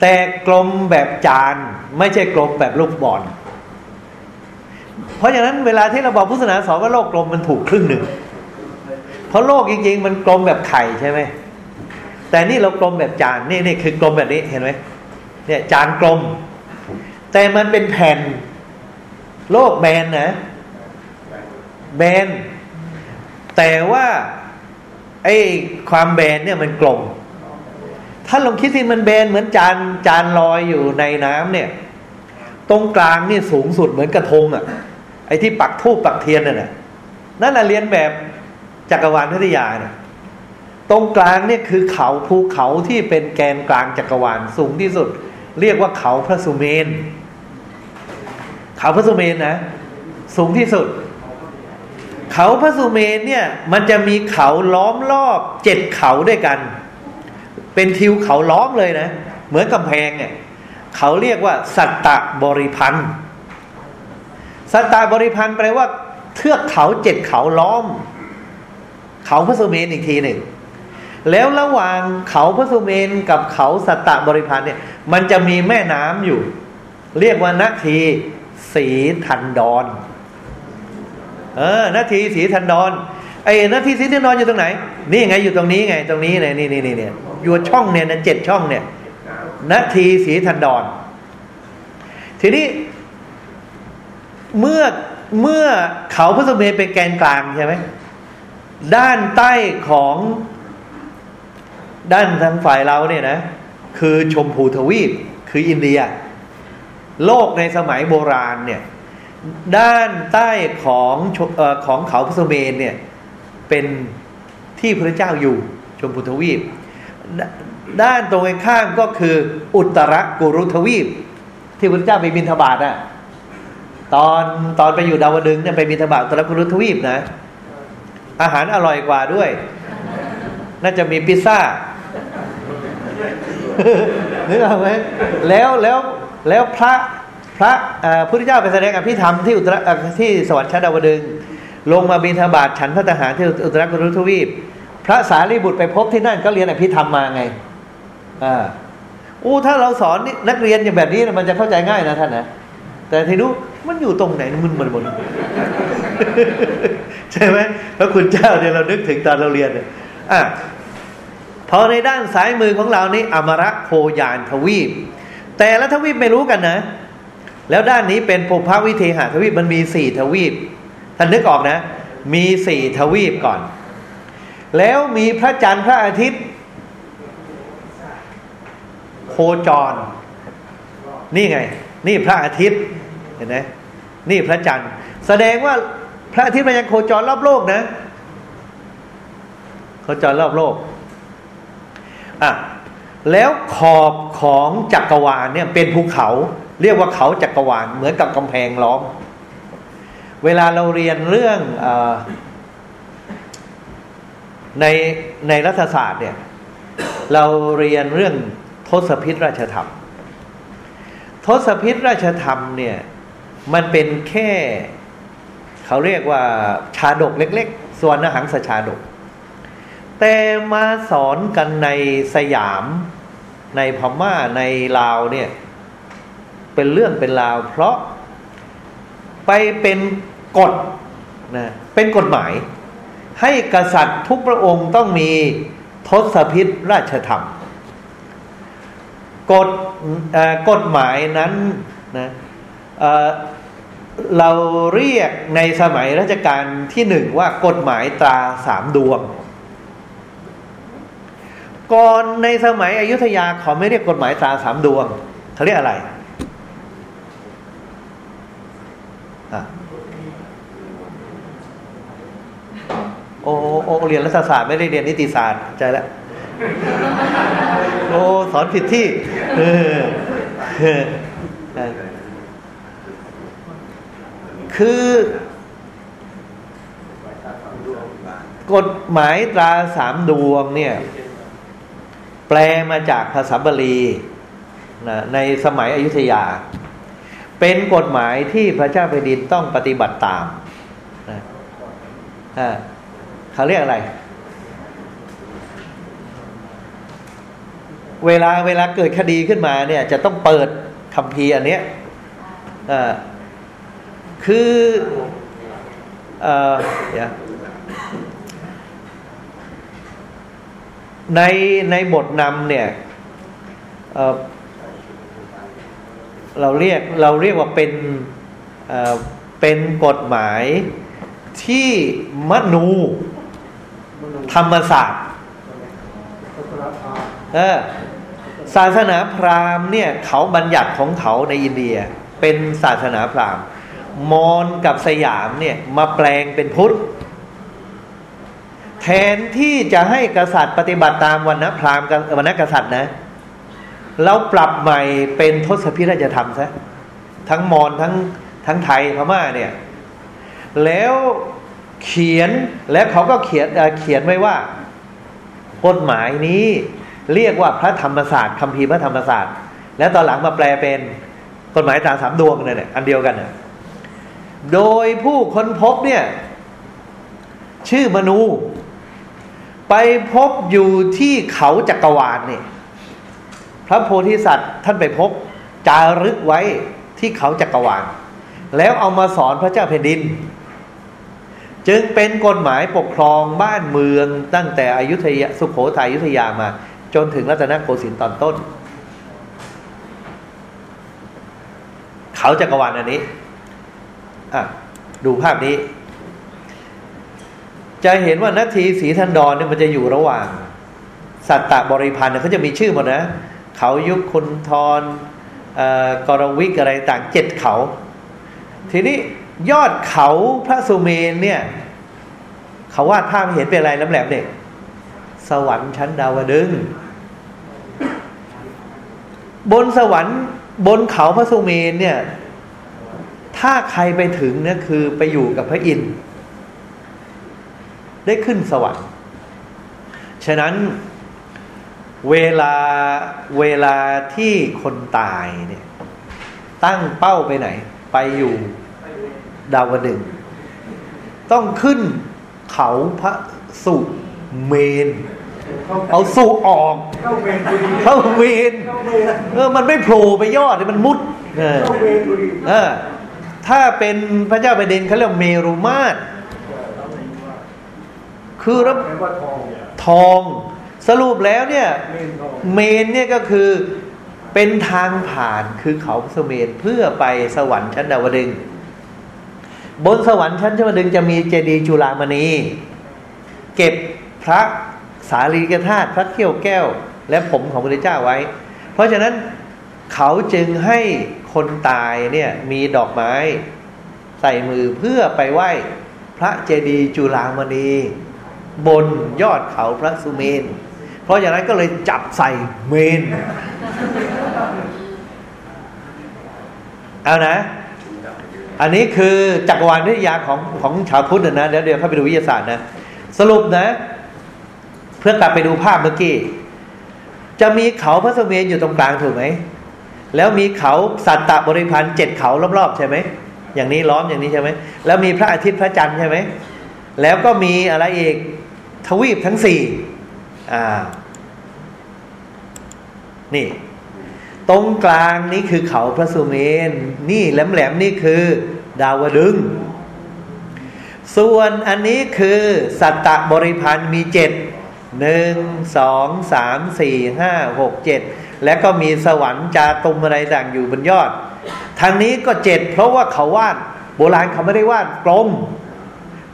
แต่กลมแบบจาน ไม่ใช่กลมแบบลูกบอลเพราะฉะนั้นเวลาที่เราบอกพุทธศาสนาสอนว่าโลกกลมมันถูกครึ่งหนึ่ง เพราะโลกจริง ๆ มันกลมแบบไข่ใช่ไหม แต่นี่เรากลมแบบจานนี่นี่คือกลมแบบนี้เห็นไหมเนี่ยจานกลม แต่มันเป็นแผ่น โลกแบนนะแบน แต่ว่าไอ้ความแบนเนี่ยมันกลม ถ้าลองคิดที่มันแบนเหมือนจานจานลอยอยู่ในน้ำเนี่ย ตรงกลางนี่สูงสุดเหมือนกระทงอะ่ะ ไอ้ที่ปักทูบปักเทียนน่ะนะนั่นแหละเรียนแบบจักรวาลพัทยาน่ะ ตรงกลางเนี่ยคือเขาภูเขาที่เป็นแกนกลางจักรวาลสูงที่สุด เรียกว่าเขาพระสุเมน เขาพระสุเมนนะสูงที่สุด เขาพระสุเมนเนี่ย มันจะมีเขาล้อมรอบเจ็ดเขาด้วยกัน เป็นทิวเขาล้อมเลยนะ เหมือนกำแพงเนี่ยเขาเรียกว่า สัตตบริพันธ์สัตตบริพันธ์แปลว่าเทือกเขาเจ็ดเขาล้อม เขาพระสุเมนอีกทีหนึ่ง แล้วระหว่างเขาพระสุเมนกับเขาสัตตบริพันธ์เนี่ย มันจะมีแม่น้ำอยู่ เรียกว่านาทีสีทันดอนเออนาทีสีทันดอนไอ้นาทีสีทันดอนอยู่ตรงไหน นี่ไงอยู่ตรงนี้ไงตรงนี้เลยนี่นี่นี่เนี่ยอยู่ช่องเนี่ยนะเจ็ดช่องเนี่ยนาทีสีทันดอนทีนี้เมื่อเมื่อเขาพระสุเมนเป็นแกนกลางใช่ไหมด้านใต้ของ ด้านทางฝ่ายเราเนี่ยนะ คือชมพูทวีปคืออินเดีย โลกในสมัยโบราณเนี่ย ด้านใต้ของอของเขาพระสเมนเนี่ย เป็นที่พระเจ้าอยู่ชมพูทวีป ด้านตรงข้ามก็คืออุตรกุรุทวีป ที่พระเจ้าไปบินทบาทอะตอนตอนไปอยู่ดาวดึงเนี่ยไปบินทบาทตะลักุรุทวีปนะ อาหารอร่อยกว่าด้วย น่าจะมีพิซซ่า นึกออกไหมแล้วแล้วแล้วพระพระพุทธเจ้าไปแสดงอภิธรรมที่อุตรที่สวรรค์ชั้นดาวดึง ลงมาบินทบาทฉันพระทหารที่อุตรกุรุทวีป พระสารีบุตรไปพบที่นั่นก็เรียนอภิธรรมมาไงอ่าอู้ถ้าเราสอนนักเรียนอย่างแบบนี้มันจะเข้าใจง่ายนะท่านนะแต่ทีนู้มันอยู่ตรงไหนมึนมันหมดใช่ไหมพระคุณเจ้าเนี่ยเรานึกถึงตอนเราเรียนเนี่ยอะ พอในด้านซ้ายมือของเรานี่อมรักโคยานทวีป แต่ละทวีปไม่รู้กันนะ แล้วด้านนี้เป็นภพวิเทหทวีปมันมีสี่ทวีปท่านนึกออกนะ มีสี่ทวีปก่อน แล้วมีพระจันทร์พระอาทิตย์ โคจร นี่ไง นี่พระอาทิตย์เห็นไหมนี่พระจันทร์ แสดงว่าพระอาทิตย์มันยังโคจรรอบโลกนะโคจรรอบโลก อะแล้วขอบของจักรวาลเนี่ยเป็นภูเขา เรียกว่าเขาจักรวาลเหมือนกับกำแพงล้อม เวลาเราเรียนเรื่องอในในรัฐศาสตร์เนี่ย เราเรียนเรื่องทศพิธราชธรรม ทศพิธราชธรรมเนี่ย มันเป็นแค่ เขาเรียกว่าชาดกเล็ก ๆ ส่วนนหังสชาดก แต่มาสอนกันในสยาม ในพม่าในลาวเนี่ย เป็นเรื่องเป็นราว เพราะไปเป็นกฎนะเป็นกฎหมาย ให้กษัตริย์ทุกพระองค์ต้องมีทศพิธราชธรรมกฎกฎหมายนั้นนะเเราเรียกในสมัยรัชกาลที่หนึ่งว่ากฎหมายตราสามดวง ก่อนในสมัยอยุธยาเขาไม่เรียกกฎหมายตราสามดวงเขาเรียกอะไรโอ้โอ้เรียนรัฐศาสตร์ไม่ได้เรียนนิติศาสตร์ใจแล้วโอ้สอนผิดที่คือกฎหมายตราสามดวงเนี่ย แปลมาจากภาษาบาลีนะในสมัยอยุธยา เป็นกฎหมายที่พระเจ้าแผ่นดินต้องปฏิบัติตามนะเขาเรียกอะไร เวลาเวลาเกิดคดีขึ้นมาเนี่ย จะต้องเปิดคำพีอันเนี้ยคือเอ่อเดี๋ยว ในในบทนำเนี่ยเเราเรียกเราเรียกว่าเป็นเเป็นกฎหมายที่มนูธรรมศาสตร์เออศาสนาพราหมณ์เนี่ยเขาบัญญัติของเขาในอินเดีย เป็นศาสนาพราหมณ์มอญกับสยามเนี่ยมาแปลงเป็นพุทธ แทนที่จะให้กษัตริย์ปฏิบัติตามวันณพราหมณ์วันณกษัตริย์นะ เราปรับใหม่เป็นทศพิราชธรรมซะทั้งมอญทั้งทั้งไทยพม่าเนี่ย แล้วเขียนและเขาก็เขียนเขียนไว้ว่ากฎหมายนี้เรียกว่าพระธรรมศาสตร์คำพีพระธรรมศาสตร์ แล้วตอนหลังมาแปลเป็นกฎหมายตาสามดวงนั่นแหละอันเดียวกันน่ะโดยผู้ค้นพบเนี่ย ชื่อมนู ไปพบอยู่ที่เขาจักรวาลเนี่ยพระโพธิสัตว์ท่านไปพบจารึกไว้ที่เขาจักรวาล แล้วเอามาสอนพระเจ้าแผ่นดิน จึงเป็นกฎหมายปกครองบ้านเมืองตั้งแต่อายุทยาสุขโขทัยอยุธยามา จนถึงรัตนโกสินทร์ตอนต้น เขาจักรวาลอันนี้อะดูภาพนี้ จะเห็นว่านาทีสีทันดอนเนี่ยมันจะอยู่ระหว่าง สัตตบริพันธ์เขาจะมีชื่อหมดนะ เขายุคคุณทรกรวิกอะไรต่างเจ็ดเขา ทีนี้ยอดเขาพระสุเมนเนี่ย เขาวาดภาพเห็นเป็นอะไรล้ำแหลมเนี่ยสวรรค์ชั้นดาวดึง บนสวรรค์บนเขาพระสุเมนเนี่ย ถ้าใครไปถึงเนี่ยคือไปอยู่กับพระอินทร์ ได้ขึ้นสวรรค์ ฉะนั้นเวลาเวลาที่คนตายเนี่ยตั้งเป้าไปไหน ไปอยู่ดาวดึงส์ต้องขึ้นเขาพระสุเมน เอาสุออก เข้าเวรบุรีเข้าเมนเข้าเวรเออมันไม่โผล่ไปยอดเลยมันมุดเออเข้าเวรบุรีเออถ้าเป็นพระเจ้าแผ่นดินเขาเรียกเมรุมาตร คือรับทองสรุปแล้วเนี่ยเมนเนี่ยก็คือเป็นทางผ่านคือเขาสเมนเพื่อไปสวรรค์ชั้นดาวดึง บนสวรรค์ชั้นดาวดึงจะมีเจดีย์จุฬามณี เก็บพระสารีริกธาตุพระเขี้ยวแก้ว และผมของพระเจ้าไว้ เพราะฉะนั้นเขาจึงให้คนตายเนี่ยมีดอกไม้ ใส่มือเพื่อไปไหว้พระเจดีย์จุฬามณี บนยอดเขาพระสุเมน เพราะอย่างนั้นก็เลยจับใส่เมน เอานะ อันนี้คือจักรวาลวิทยาของของชาวพุทธนะเดี๋ยวเดี๋ยวเข้าไปดูวิทยาศาสตร์นะ สรุปนะ เพื่อกลับไปดูภาพเมื่อกี้ จะมีเขาพระสุเมนอยู่ตรงกลางถูกไหม แล้วมีเขาสัตตบริพันธ์เจ็ดเขารอบๆใช่ไหมอย่างนี้ล้อมอย่างนี้ใช่ไหมแล้วมีพระอาทิตย์พระจันทร์ใช่ไหมแล้วก็มีอะไรอีก ทวีปทั้งสี่อ่า นี่ ตรงกลางนี้คือเขาพระสุเมน นี่แหลมๆนี่คือ ดาวดึงส์ส่วนอันนี้คือ สัตตบริพันธ์มีเจ็ดหนึ่งสองสามสี่ห้าหกเจ็ดและก็มีสวรรค์จาตุมอะไรต่างอยู่บนยอด ทางนี้ก็เจ็ดเพราะว่าเขาวาด โบราณเขาไม่ได้วาดกลม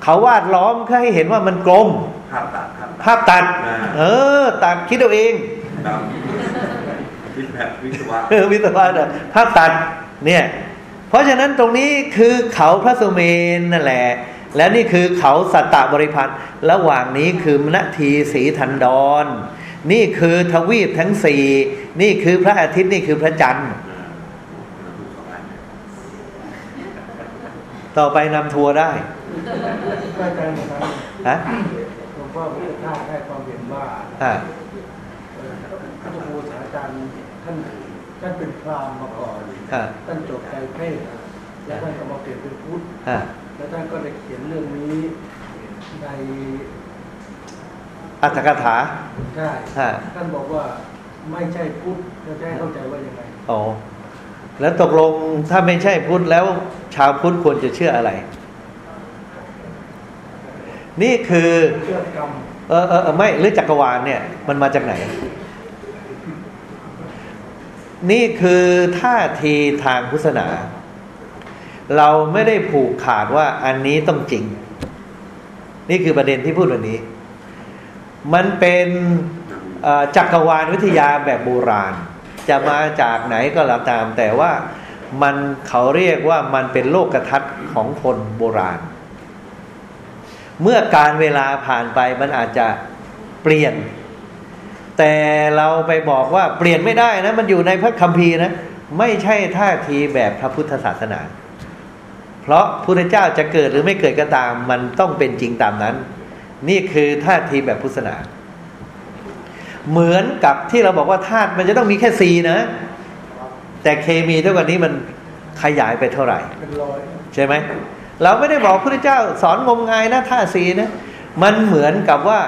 เขาวาดล้อมเพื่อให้เห็นว่ามันกลม ภาพตัดครับภาพตัดอ่าเออ ตัดคิดเอาเองครับวิทย์แบบวิศวะเออวิศวะเนี่ยภาพตัดเนี่ย เพราะฉะนั้นตรงนี้คือเขาพระสุเมนนั่นแหละ และนี่คือเขาสัตตบริพันธ์ระหว่างนี้คือมณทีสีทันดร นี่คือทวีปทั้งสี่นี่คือพระอาทิตย์นี่คือพระจันทร์ ต่อไปนำทัวร์ได้อาจารย์นะครับฮะหลว งพ่อพุทธทาสให้ความเห็นว่าอ่าเอ่อพระครูสาจารย์ท่านท่านเป็นพราหมณ์มาก่อนอ่าท่านจบไตรเพศแล้วท่านก็มาเปลี่ยนเป็นพุทธอ่าแล้วท่านก็ได้เขียนเรื่องนี้ในอัตถกถาใช่อ่าท่านบอกว่าไม่ใช่พุทธจะได้เข้าใจว่ายังไงอ๋อแล้วตกลงถ้าไม่ใช่พุทธแล้วชาวพุทธควรจะเชื่ออะไร นี่คือเชื่อกรรมเออเออเออไม่หรือจักรวาลเนี่ยมันมาจากไหน นี่คือท่าทีทางพุทธศาสนา เราไม่ได้ผูกขาดว่าอันนี้ต้องจริง นี่คือประเด็นที่พูดวันนี้ มันเป็นเอ่อจักรวาลวิทยาแบบโบราณ จะมาจากไหนก็แล้วตาม แต่ว่ามันเขาเรียกว่ามันเป็นโลกทัศน์ของคนโบราณ เมื่อการเวลาผ่านไปมันอาจจะเปลี่ยน แต่เราไปบอกว่าเปลี่ยนไม่ได้นะ มันอยู่ในพระคัมภีร์นะ ไม่ใช่ท่าทีแบบพระพุทธศาสนา เพราะพุทธเจ้าจะเกิดหรือไม่เกิดก็ตาม มันต้องเป็นจริงตามนั้น นี่คือท่าทีแบบพุทธศาสนา เหมือนกับที่เราบอกว่าธาตุมันจะต้องมีแค่สีนะ แต่เคมีเท่ากันนี้มันขยายไปเท่าไหร่เป็นร้อยใช่ไหม เราไม่ได้บอกพระเจ้าสอนงมงายนะท่าสีนะ มันเหมือนกับว่า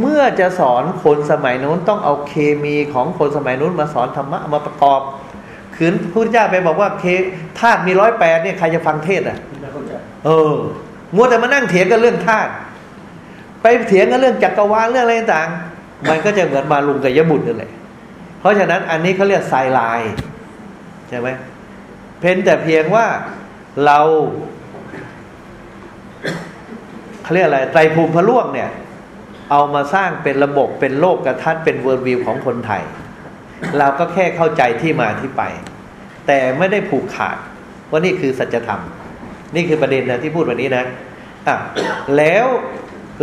เมื่อจะสอนคนสมัยนู้นต้องเอาเคมีของคนสมัยนู้นมาสอนธรรมะมาประกอบขืนพระเจ้าไปบอกว่าเคธาตุมีร้อยแปดเนี่ยใครจะฟังเทศอะไม่เข้าใจเออมัวแต่มานั่งเถียงกันเรื่องธาตุไปเถียงกันเรื่องจักรวาลเรื่องอะไรต่างๆมันก็จะเหมือนมาลุงกับยบุตรนั่นแหละเพราะฉะนั้นอันนี้เขาเรียกไซไลน์ใช่ไหมเพ้นแต่เพียงว่า เราเขาเรียกอะไรไตรภูมิพระล่วงเนี่ย เอามาสร้างเป็นระบบเป็นโลกกระทัดเป็นเวิร์วิวของคนไทย เราก็แค่เข้าใจที่มาที่ไป แต่ไม่ได้ผูกขาดว่านี่คือสัจธรรม นี่คือประเด็นนะที่พูดวันนี้นะอะแล้ว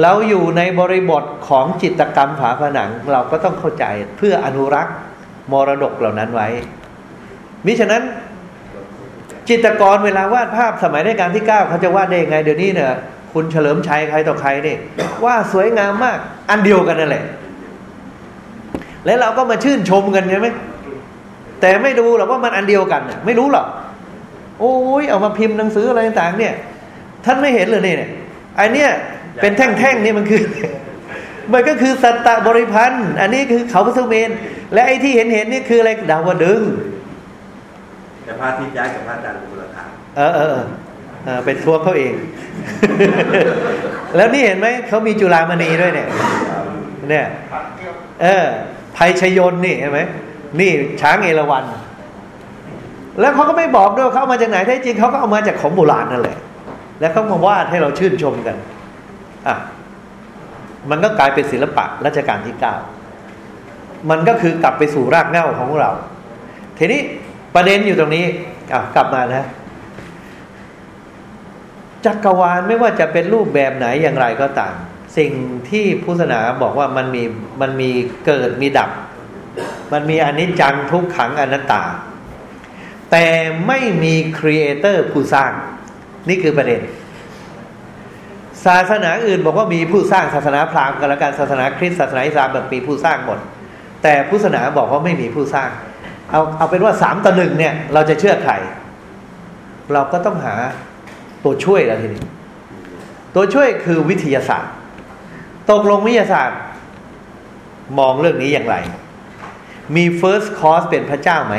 เราอยู่ในบริบทของจิตกรรมฝาผนังเราก็ต้องเข้าใจเพื่ออนุรักษ์มรดกเหล่านั้นไว้มิฉะนั้น จิตรกรเวลาวาดภาพสมัยรัชกาลที่เก้าเขาจะวาดได้ยังไง เดี๋ยวนี้เนี่ยคุณเฉลิมชัยใครต่อใครนี่วาดสวยงามมาก อันเดียวกันนั่นแหละ แล้วเราก็มาชื่นชมกันใช่ไหมแต่ไม่ดูหรอกว่ามันอันเดียวกันน่ะไม่รู้หรอกโอ้ยเอามาพิมพ์หนังสืออะไรต่างๆเนี่ย ท่านไม่เห็นเลยเนี่ยไอเนี้ยเป็นแท่งๆนี่มันคือ มันก็คือสัตตบริพันธ์ อันนี้คือเขาพระสุเมน และไอ้ที่เห็นเห็นๆนี่คืออะไรดาวดึง แต่พระอาทิตย์ย้ายกับพระอาจารย์เป็นคนละทางเออเออเออเออเป็นทวงเขาเอง แล้วนี่เห็นไหมเขามีจุฬามณีด้วยเนี่ย เนี่ย เออภัยชยนต์นี่เห็นไหมนี่ช้างเอราวัณแล้วเขาก็ไม่บอกด้วยว่าเขาเอามาจากไหนแท้จริงเขาก็เอามาจากของโบราณนั่นแหละ แล้วเขามาวาดให้เราชื่นชมกันอะมันก็กลายเป็นศิลปะรัชกาลที่เก้ามันก็คือกลับไปสู่รากเหง้าของเรา ทีนี้ ประเด็นอยู่ตรงนี้อะกลับมานะจักรวาลไม่ว่าจะเป็นรูปแบบไหนอย่างไรก็ตาม สิ่งที่พุทธศาสนาบอกว่ามันมีมันมีเกิดมีดับ มันมีอนิจจังทุกขังอนัตตา แต่ไม่มีครีเอเตอร์ผู้สร้าง นี่คือประเด็น ศาสนาอื่นบอกว่ามีผู้สร้างศาสนาพราหมณ์กันแล้วกันศาสนาคริสต์ศาสนาอิสลามแบบมีผู้สร้างหมด แต่พุทธศาสนาบอกว่าไม่มีผู้สร้าง เอาเอาเป็นว่าสามต่อหนึ่งเนี่ย เราจะเชื่อใคร เราก็ต้องหาตัวช่วยแล้วทีนี้ ตัวช่วยคือวิทยาศาสตร์ ตกลงวิทยาศาสตร์ มองเรื่องนี้อย่างไร มี first cause เป็นพระเจ้าไหม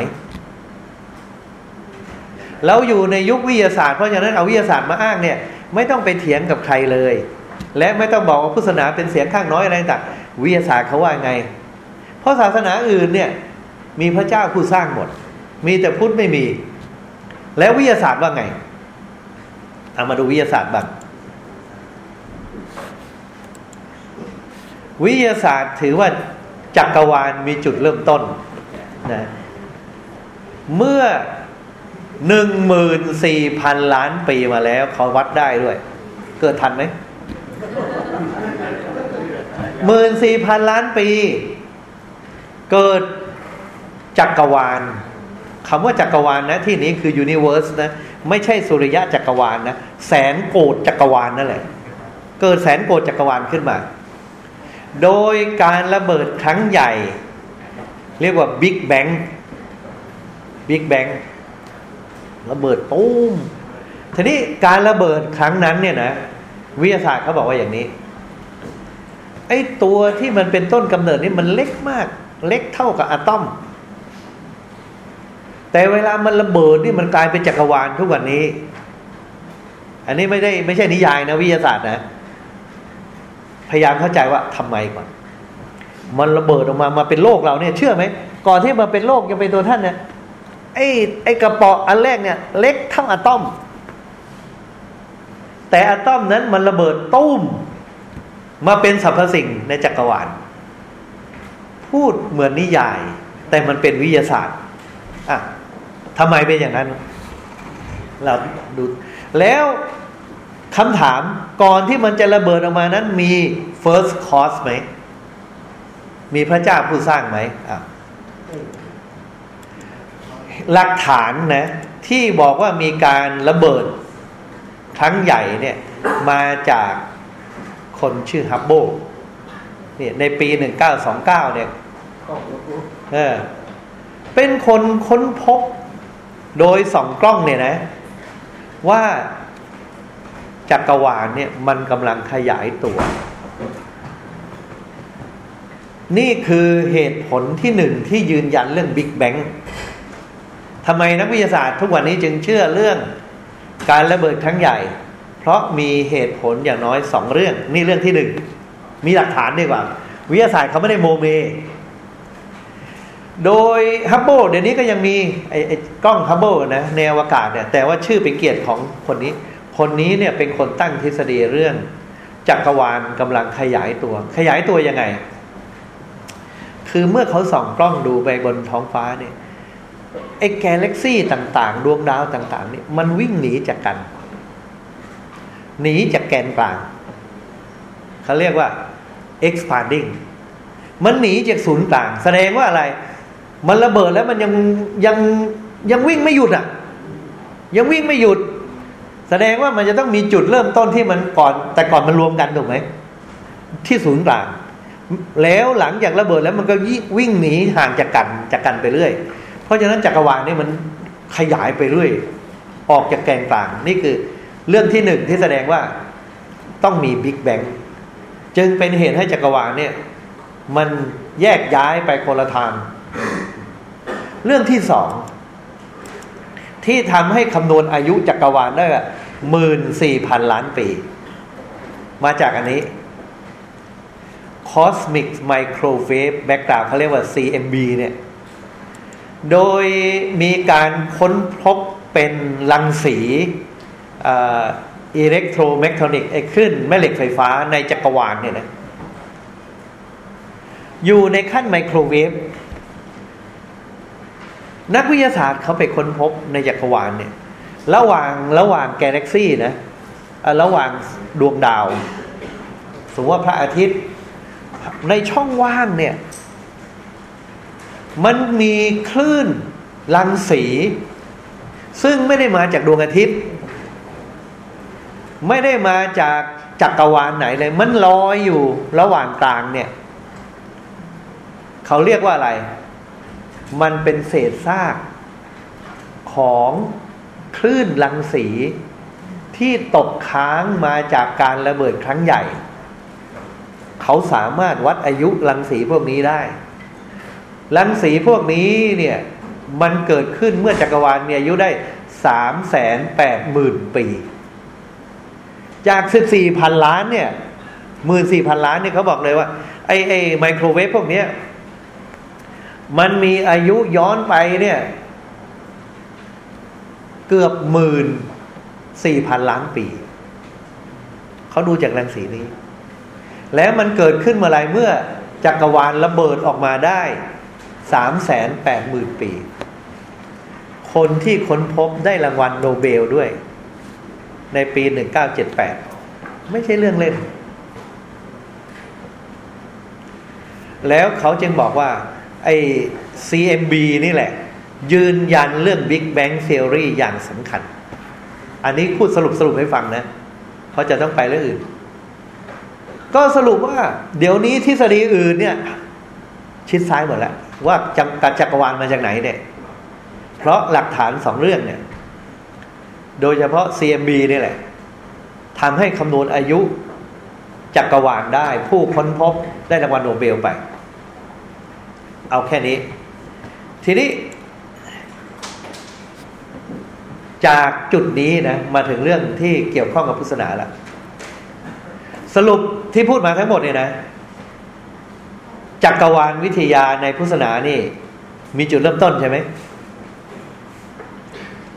เราอยู่ในยุควิทยาศาสตร์เพราะฉะนั้นเอาวิทยาศาสตร์มาอ้างเนี่ย ไม่ต้องไปเถียงกับใครเลย และไม่ต้องบอกว่าพุทธศาสนาเป็นเสียงข้างน้อยอะไรต่างวิทยาศาสตร์เขาว่าไง เพราะศาสนาอื่นเนี่ย มีพระเจ้าผู้สร้างหมด มีแต่พุทธไม่มี แล้ววิทยาศาสตร์ว่าไง เอามาดูวิทยาศาสตร์บ้างวิทยาศาสตร์ถือว่าจักรวาลมีจุดเริ่มต้นนะเมื่อหนึ่งหมื่นสี่พันล้านปีมาแล้วเขาวัดได้ด้วย เกิดทันไหมหมื่นสี่พันล้านปี เกิด จักรวาลคำว่าจักรวาลนะที่นี้คือยูนิเวอร์สนะไม่ใช่สุริยะจักรวาลนะแสนโกดจักรวาลนั่นแหละ เกิดแสนโกดจักรวาลขึ้นมา โดยการระเบิดครั้งใหญ่ เรียกว่าบิ๊กแบงบิ๊กแบงระเบิดตุ้มทีนี้การระเบิดครั้งนั้นเนี่ยนะวิทยาศาสตร์เขาบอกว่าอย่างนี้ไอ้ตัวที่มันเป็นต้นกำเนิดนี่มันเล็กมาก เล็กเท่ากับอะตอม แต่เวลามันระเบิดนี่มันกลายเป็นจักรวาลทุกวันนี้ อันนี้ไม่ได้ไม่ใช่นิยายนะวิทยาศาสตร์นะ พยายามเข้าใจว่าทำไมก่อน มันระเบิดออกมามาเป็นโลกเราเนี่ย เชื่อไหมก่อนที่มาเป็นโลกยังเป็นตัวท่านเนี่ยไอ้ไอ้กระป๋ออันแรกเนี่ย เล็กเท่าอะตอม แต่อะตอมนั้นมันระเบิดตุ้ม มาเป็นสรรพสิ่งในจักรวาลพูดเหมือนนิยาย แต่มันเป็นวิทยาศาสตร์อะ ทำไมเป็นอย่างนั้น เราดู แล้วคำถามก่อนที่มันจะระเบิดออกมานั้นมี first cause ไหม มีพระเจ้าผู้สร้างไหมหลักฐานนะ ที่บอกว่ามีการระเบิดครั้งใหญ่เนี่ย มาจากคนชื่อฮับโบเนี่ยในปีหนึ่งเก้าสองเก้าเนี่ยเออเป็นคนค้นพบ โดยสองกล้องเนี่ยนะ ว่าจักรวาลเนี่ยมันกำลังขยายตัว นี่คือเหตุผลที่หนึ่งที่ยืนยันเรื่องบิ๊กแบงทำไมนักวิทยาศาสตร์ทุกวันนี้จึงเชื่อเรื่องการระเบิดครั้งใหญ่ เพราะมีเหตุผลอย่างน้อยสองเรื่อง นี่เรื่องที่หนึ่งมีหลักฐานดีกว่า วิทยาศาสตร์เขาไม่ได้โมเม โดยฮับเบิลเดี๋ยวนี้ก็ยังมีไอ้ไอ้กล้องฮับเบิลนะในอวกาศเนี่ยแต่ว่าชื่อเป็นเกียรติของคนนี้ คนนี้เนี่ยเป็นคนตั้งทฤษฎีเรื่อง จักรวาลกำลังขยายตัว ขยายตัวยังไง คือเมื่อเขาส่องกล้องดูไปบนท้องฟ้าเนี่ยไอ้กาแล็กซี่ต่าง ๆ ดวงดาวต่างๆนี่มันวิ่งหนีจากกัน หนีจากแกนกลางเขาเรียกว่า expanding มันหนีจากศูนย์กลาง แสดงว่าอะไร มันระเบิดแล้วมันยังยังยังวิ่งไม่หยุดอะ ยังวิ่งไม่หยุด แสดงว่ามันจะต้องมีจุดเริ่มต้นที่มันก่อน แต่ก่อนมันรวมกันถูกไหมที่ศูนย์กลาง แล้วหลังจากระเบิดแล้วมันก็วิ่งหนีห่างจากกันจากกันไปเรื่อย เพราะฉะนั้นจักรวาลนี่มันขยายไปเรื่อย ออกจากแกนกลางนี่คือเรื่องที่หนึ่งที่แสดงว่าต้องมีบิ๊กแบงจึงเป็นเหตุให้จักรวาลเนี่ย มันแยกย้ายไปคนละทาง เรื่องที่สอง ที่ทำให้คำนวณอายุจักรวาลได้หมื่นสี่พันล้านปี มาจากอันนี้ Cosmic Microwave Background เขาเรียกว่า CMB เนี่ย โดยมีการค้นพบเป็นรังสีอิเล็กโทรแมกโทนิกไอ้คลื่นแม่เหล็กไฟฟ้าในจักรวาลเนี่ยนะ อยู่ในขั้นไมโครเวฟ นักวิทยาศาสตร์เขาไปค้นพบในจักรวาลเนี่ย ระหว่างระหว่างกาแล็กซี่นะระหว่างดวงดาว สมมติว่าพระอาทิตย์ ในช่องว่างเนี่ย มันมีคลื่นรังสี ซึ่งไม่ได้มาจากดวงอาทิตย์ ไม่ได้มาจากจักรวาลไหนเลย มันลอยอยู่ระหว่างกลางเนี่ย เขาเรียกว่าอะไร มันเป็นเศษซากของคลื่นรังสีที่ตกค้างมาจากการระเบิดครั้งใหญ่ เขาสามารถวัดอายุรังสีพวกนี้ได้ รังสีพวกนี้เนี่ยมันเกิดขึ้นเมื่อจักรวาลมีอายุได้สามแสนแปดหมื่นปี จากสิบสี่พันล้านเนี่ยหมื่นสี่พันล้านเนี่ยเขาบอกเลยว่า ไอไอไมโครเวฟพวกเนี้ย มันมีอายุย้อนไปเนี่ย เกือบหมื่นสี่พันล้านปี เขาดูจากรังสีนี้ แล้วมันเกิดขึ้นเมื่อไรเมื่อจักรวาลระเบิดออกมาได้สามแสนแปดหมื่นปี คนที่ค้นพบได้รางวัลโนเบลด้วย ในปีหนึ่งเก้าเจ็ดแปดไม่ใช่เรื่องเล่น แล้วเขาจึงบอกว่า ไอ้ CMB นี่แหละ ยืนยันเรื่อง Big Bang Theory อย่างสำคัญ อันนี้พูดสรุปสรุปให้ฟังนะ เพราะจะต้องไปเรื่องอื่น ก็สรุปว่า เดี๋ยวนี้ทฤษฎีอื่นเนี่ย ชิดซ้ายหมดแล้ว ว่าจักรจักรวาลมาจากไหนเนี่ย เพราะหลักฐานสองเรื่องเนี่ย โดยเฉพาะ CMB นี่แหละทำให้คำนวณอายุจักรวาลได้ ผู้ค้นพบได้รางวัลโนเบลไป เอาแค่นี้ ทีนี้ จากจุดนี้นะมาถึงเรื่องที่เกี่ยวข้องกับพุทธศาสนาล้วสรุปที่พูดมาทั้งหมดเนี่ยนะจักรวาลวิทยาในพุทธศาสนานี่ มีจุดเริ่มต้นใช่ไหม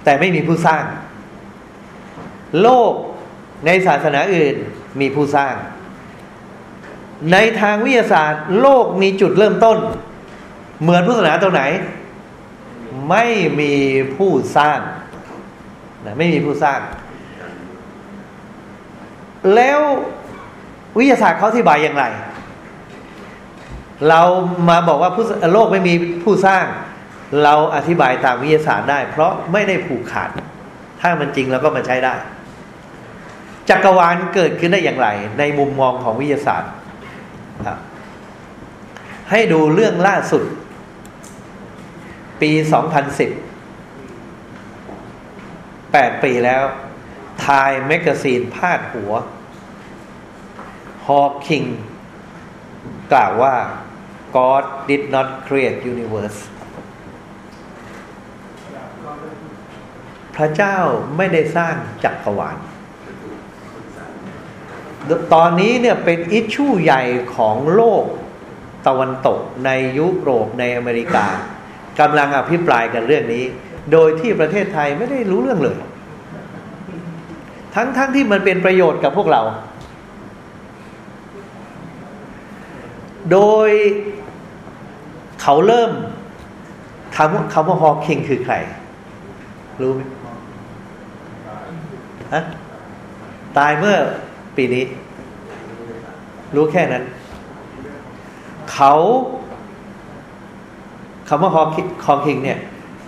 แต่ไม่มีผู้สร้าง โลกในศาสนาอื่นมีผู้สร้าง ในทางวิทยาศาสตร์ โลกมีจุดเริ่มต้น เหมือนพุทธศาสนาตรงไหน ไม่มีผู้สร้างนะไม่มีผู้สร้าง แล้ววิทยาศาสตร์เขาอธิบายอย่างไร เรามาบอกว่าโลกไม่มีผู้สร้าง เราอธิบายตามวิทยาศาสตร์ได้ เพราะไม่ได้ผูกขาด ถ้ามันจริงเราก็มาใช้ได้ จักรวาลเกิดขึ้นได้อย่างไร ในมุมมองของวิทยาศาสตร์ให้ดูเรื่องล่าสุด ปี2010 8ปีแล้วทายแมกกาซีนพาดหัว ฮอคิง กล่าวว่า God did not create universe พระเจ้าไม่ได้สร้างจักรวาล ตอนนี้เนี่ยเป็นอิชชูใหญ่ของโลกตะวันตกในยุโรปในอเมริกา กำลังอภิปรายกันเรื่องนี้ โดยที่ประเทศไทยไม่ได้รู้เรื่องเลย ทั้งๆทที่มันเป็นประโยชน์กับพวกเรา โดยเขาเริ่มคำคำว่าฮอคิงคือใคร รู้ไหมฮะตายเมื่อปีนี้ รู้แค่นั้น เขา คำว่าฮอคิงเนี่ย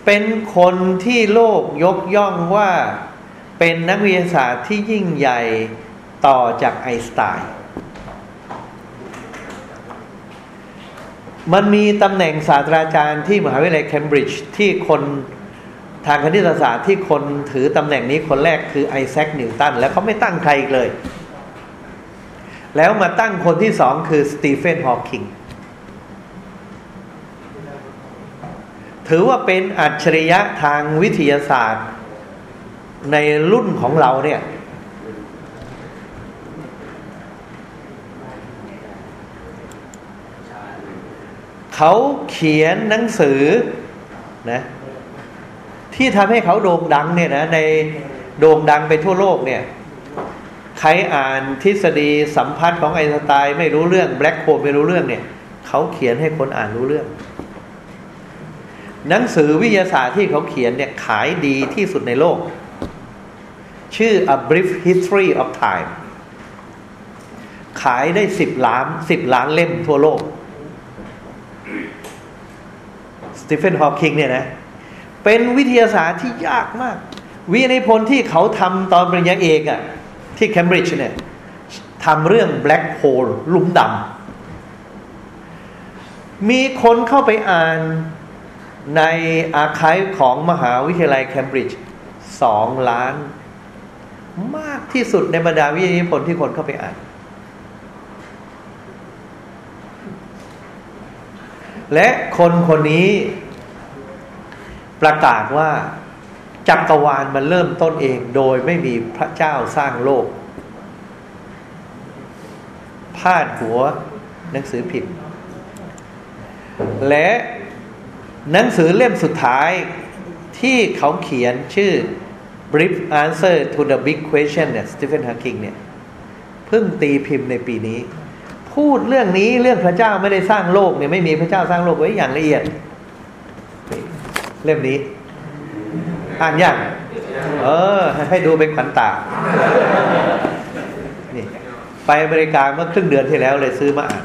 เป็นคนที่โลกยกย่องว่าเป็นนักวิทยาศาสตร์ที่ยิ่งใหญ่ต่อจากไอน์สไตน์มันมีตำแหน่งศาสตราจารย์ที่มหาวิทยาลัยเคมบริดจ์ที่คนทางคณิตศาสตร์ที่คนถือตำแหน่งนี้คนแรกคือไอแซคนิวตันแล้วเขาไม่ตั้งใครอีกเลย แล้วมาตั้งคนที่สองคือสตีเฟนฮอว์กิง ถือว่าเป็นอัจฉริยะทางวิทยาศาสตร์ ในรุ่นของเราเนี่ย เขาเขียนหนังสือนะที่ทำให้เขาโด่งดังเนี่ยนะในโด่งดังไปทั่วโลกเนี่ย ใครอ่านทฤษฎีสัมพัทธ์ของไอน์สไตน์ไม่รู้เรื่องแบล็คโฮลไม่รู้เรื่องเนี่ย เขาเขียนให้คนอ่านรู้เรื่อง หนังสือวิทยาศาสตร์ที่เขาเขียนเนี่ยขายดีที่สุดในโลก ชื่อ A Brief History of Time ขายได้สิบล้านสิบล้านเล่มทั่วโลก สตีเฟนฮอว์กิงเนี่ยนะ เป็นวิทยาศาสตร์ที่ยากมาก วิทยาพลที่เขาทำตอนปริญญาเอกอะที่เคมบริดจ์เนี่ยทำเรื่องแบล็ k โฮลลุมดำมีคนเข้าไปอ่าน ในอาคายของมหาวิทยาลัยเคมบริดจ์สองล้าน มากที่สุดในบรรดาวิทยานิพนธ์ที่คนเข้าไปอ่าน และคนคนนี้ประกาศว่าจักรวาลมันเริ่มต้นเองโดยไม่มีพระเจ้าสร้างโลก พาดหัวหนังสือพิมพ์และ หนังสือเล่มสุดท้ายที่เขาเขียนชื่อ Brief Answer to the Big Question เนี่ยสตีเฟนฮากิงเนี่ยเพิ่งตีพิมพ์ในปีนี้ พูดเรื่องนี้เรื่องพระเจ้าไม่ได้สร้างโลกเนี่ยไม่มีพระเจ้าสร้างโลกไว้อย่างละเอียด เล่มนี้ อ่านยังเออ ให้ดูเป็นขวัญตานี่ไปอเมริกาเมื่อครึ่งเดือนที่แล้วเลยซื้อมาอ่าน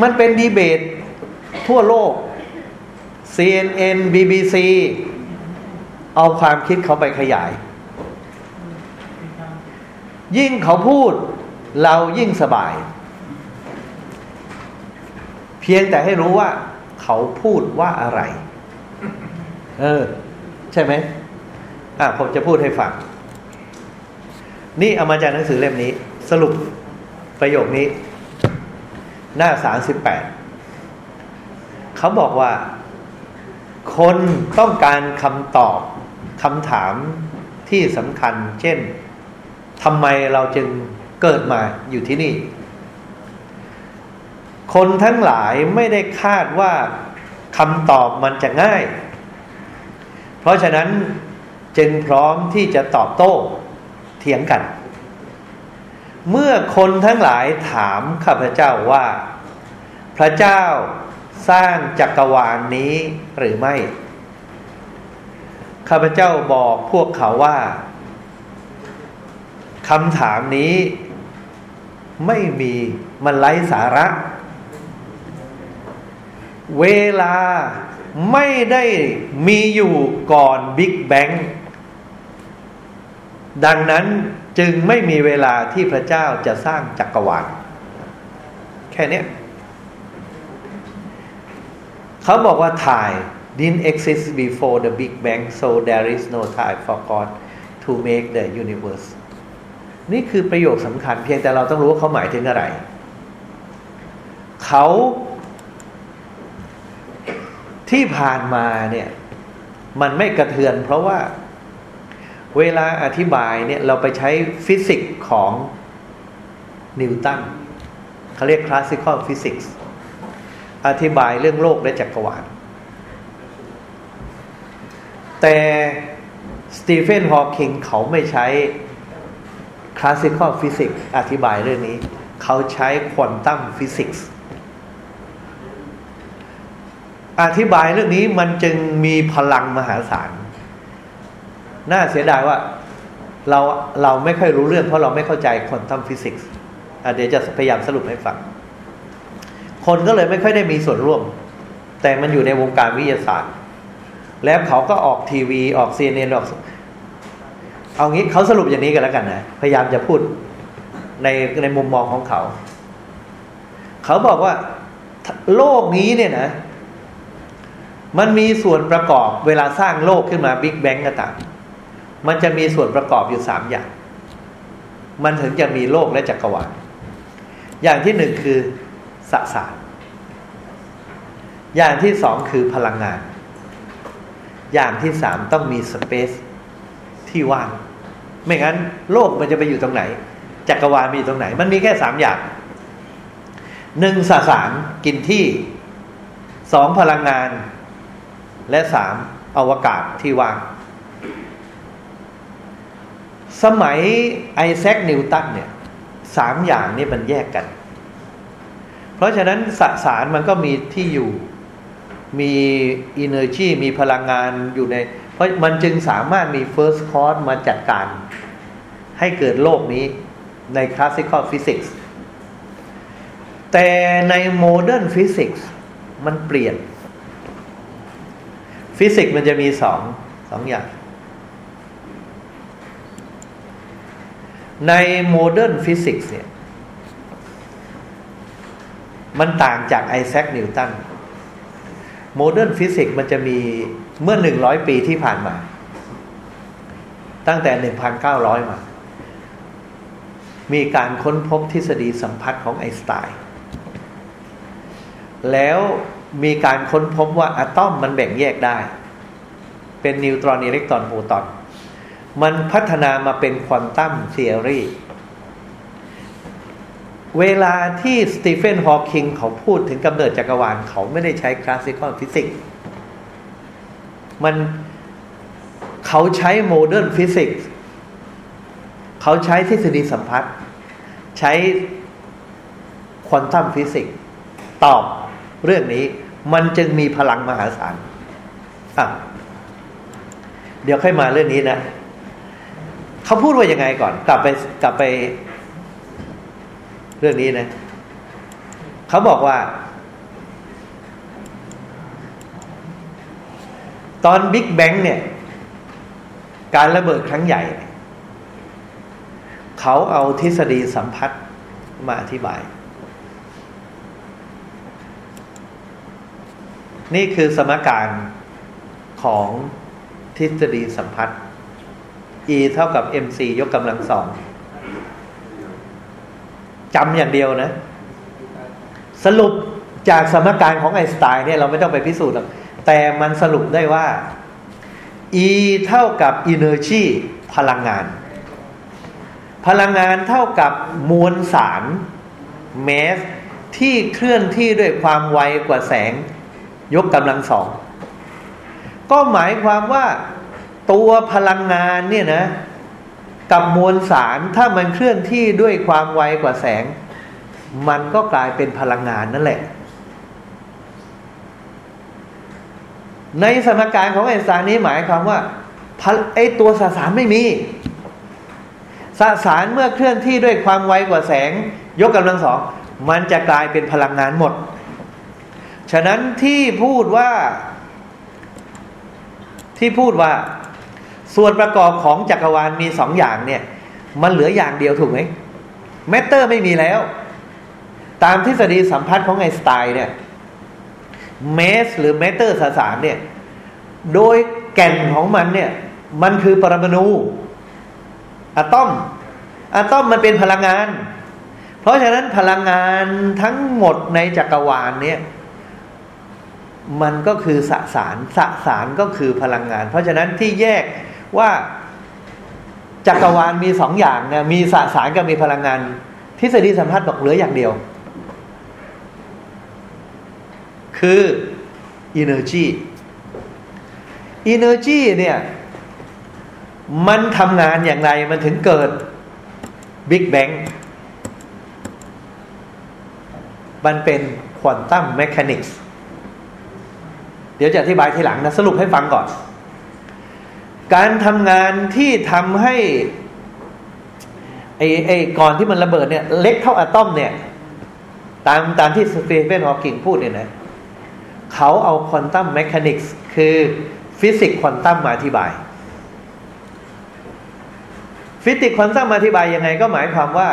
มันเป็นดีเบตทั่วโลก CNN BBC เอาความคิดเขาไปขยาย ยิ่งเขาพูดเรายิ่งสบาย เพียงแต่ให้รู้ว่า เขาพูดว่าอะไร เออ ใช่ไหมอะผมจะพูดให้ฟัง นี่เอามาจากหนังสือเล่มนี้ สรุปประโยคนี้ หน้าสามสิบแปดเขาบอกว่า คนต้องการคำตอบคำถามที่สำคัญ เช่นทำไมเราจึงเกิดมาอยู่ที่นี่ คนทั้งหลายไม่ได้คาดว่าคำตอบมันจะง่าย เพราะฉะนั้นจึงพร้อมที่จะตอบโต้เถียงกัน เมื่อคนทั้งหลายถามข้าพเจ้าว่า พระเจ้าสร้างจักรวาลนนี้หรือไม่ ข้าพเจ้าบอกพวกเขาว่าคำถามนี้ไม่มีมันไร้สาระ เวลาไม่ได้มีอยู่ก่อนบิ๊กแบงดังนั้น จึงไม่มีเวลาที่พระเจ้าจะสร้างจักรวาลแค่นี้เขาบอกว่าถ่าย didn't exist before the Big Bang so there is no time for God to make the universe นี่คือประโยคสำคัญเพียงแต่เราต้องรู้ว่าเขาหมายถึงอะไร เขาที่ผ่านมาเนี่ย มันไม่กระเทือนเพราะว่า เวลาอธิบายเนี่ยเราไปใช้ฟิสิกส์ของนิวตันเขาเรียก classical physics อธิบายเรื่องโลกและจักรวาล แต่สตีเฟนฮอว์กิงเขาไม่ใช้classical physics อธิบายเรื่องนี้ เขาใช้ quantum physics อธิบายเรื่องนี้มันจึงมีพลังมหาศาล น่าเสียดายว่าเราเราไม่ค่อยรู้เรื่องเพราะเราไม่เข้าใจ quantum physics เดี๋ยวจะพยายามสรุปให้ฟัง คนก็เลยไม่ค่อยได้มีส่วนร่วม แต่มันอยู่ในวงการวิทยาศาสตร์ แล้วเขาก็ออกทีวีออก CNN ออก เอางี้เขาสรุปอย่างนี้กันแล้วกันนะ พยายามจะพูดในในมุมมองของเขา เขาบอกว่าโลกนี้เนี่ยนะ มันมีส่วนประกอบเวลาสร้างโลกขึ้นมาบิ๊กแบงก็ตาม มันจะมีส่วนประกอบอยู่สามอย่าง มันถึงจะมีโลกและจักรวาล อย่างที่หนึ่งคือสสาร อย่างที่สองคือพลังงาน อย่างที่สามต้องมีสเปซที่ว่าง ไม่งั้นโลกมันจะไปอยู่ตรงไหน จักรวาลมีอยู่ตรงไหน มันมีแค่สามอย่าง หนึ่งสสารกินที่ สองพลังงาน และสามอวกาศที่ว่าง สมัยไอแซคนิวตันเนี่ยสามอย่างนี้มันแยกกัน เพราะฉะนั้นสสารมันก็มีที่อยู่มี energy มีพลังงานอยู่ใน เพราะมันจึงสามารถมี first cause มาจัดการให้เกิดโลกนี้ใน classical physics แต่ใน modern physics มันเปลี่ยน ฟิสิกส์มันจะมีสองสองอย่าง ใน modern physics เนี่ย มันต่างจากไอแซคนิวตัน modern physics มันจะมีเมื่อหนึ่งร้อยปีที่ผ่านมา ตั้งแต่หนึ่งพันเก้าร้อยมา มีการค้นพบทฤษฎีสัมพัทธ์ของไอน์สไตน์แล้วมีการค้นพบว่าอะตอมมันแบ่งแยกได้ เป็นนิวตรอนอิเล็กตรอนโปรตอน มันพัฒนามาเป็น quantum theoryเวลาที่สตีเฟนฮอว์คิงเขาพูดถึงกำเนิดจักรวาลเขาไม่ได้ใช้ classical physics มันเขาใช้ modern physics เขาใช้ทฤษฎีสัมพัทธ์ ใช้ quantum physics ตอบเรื่องนี้ มันจึงมีพลังมหาศาลอะเดี๋ยวค่อยมาเรื่องนี้นะ เขาพูดว่ายังไงก่อน กลับไปกลับไป เรื่องนี้นะเขาบอกว่า ตอนบิ๊กแบงเนี่ย การระเบิดครั้งใหญ่ เขาเอาทฤษฎีสัมพัทธ์มาอธิบาย นี่คือสมการของทฤษฎีสัมพัทธ์ E เท่ากับ mc ยกกำลังสองจำอย่างเดียวนะ สรุปจากสมการของไอน์สไตน์เนี่ยเราไม่ต้องไปพิสูจน์หรอกแต่มันสรุปได้ว่า E เท่ากับ energy พลังงาน พลังงานเท่ากับมวลสาร mass ที่เคลื่อนที่ด้วยความไวกว่าแสงยกกำลังสอง ก็หมายความว่า ตัวพลังงานเนี่ยนะ กับมวลสารถ้ามันเคลื่อนที่ด้วยความไวกว่าแสง มันก็กลายเป็นพลังงานนั่นแหละ ในสมการของไอน์สไตน์นี้หมายความว่าไอตัวสสารไม่มีสสารเมื่อเคลื่อนที่ด้วยความไวกว่าแสง ยกกำลังสอง มันจะกลายเป็นพลังงานหมด ฉะนั้นที่พูดว่าที่พูดว่า ส่วนประกอบของจักรวาลมีสองอย่างเนี่ย มันเหลืออย่างเดียวถูกไหมแมตเตอร์ไม่มีแล้ว ตามทฤษฎีสัมพัทธ์ของไอน์สไตน์เนี่ยเมสหรือแมตเตอร์สสารเนี่ย โดยแก่นของมันเนี่ย มันคือปรมาณูอะตอมอะตอมมันเป็นพลังงาน เพราะฉะนั้นพลังงานทั้งหมดในจักรวาลเนี่ย มันก็คือสสารสสารก็คือพลังงาน เพราะฉะนั้นที่แยก ว่าจักรวาลมีสองอย่างเนี่ยมีสสารกับมีพลังงาน ทฤษฎีสัมพัทธ์บอกเหลืออย่างเดียว คือ energy energy เนี่ย มันทำงานอย่างไรมันถึงเกิด Big Bang มันเป็นควอนตัมแมชานิกส์เดี๋ยวจะอธิบายทีหลังนะ สรุปให้ฟังก่อน การทำงานที่ทำให้ไอ้ไอ้ก่อนที่มันระเบิดเนี่ย เล็กเท่าอะตอมเนี่ย ตามตามที่สตีเฟนฮอว์กิงพูดเนี่ยนะเขาเอา quantum mechanics คือฟิสิกส์ควอนตัมมาอธิบาย ฟิสิกส์ควอนตัมมาอธิบายยังไงก็หมายความว่า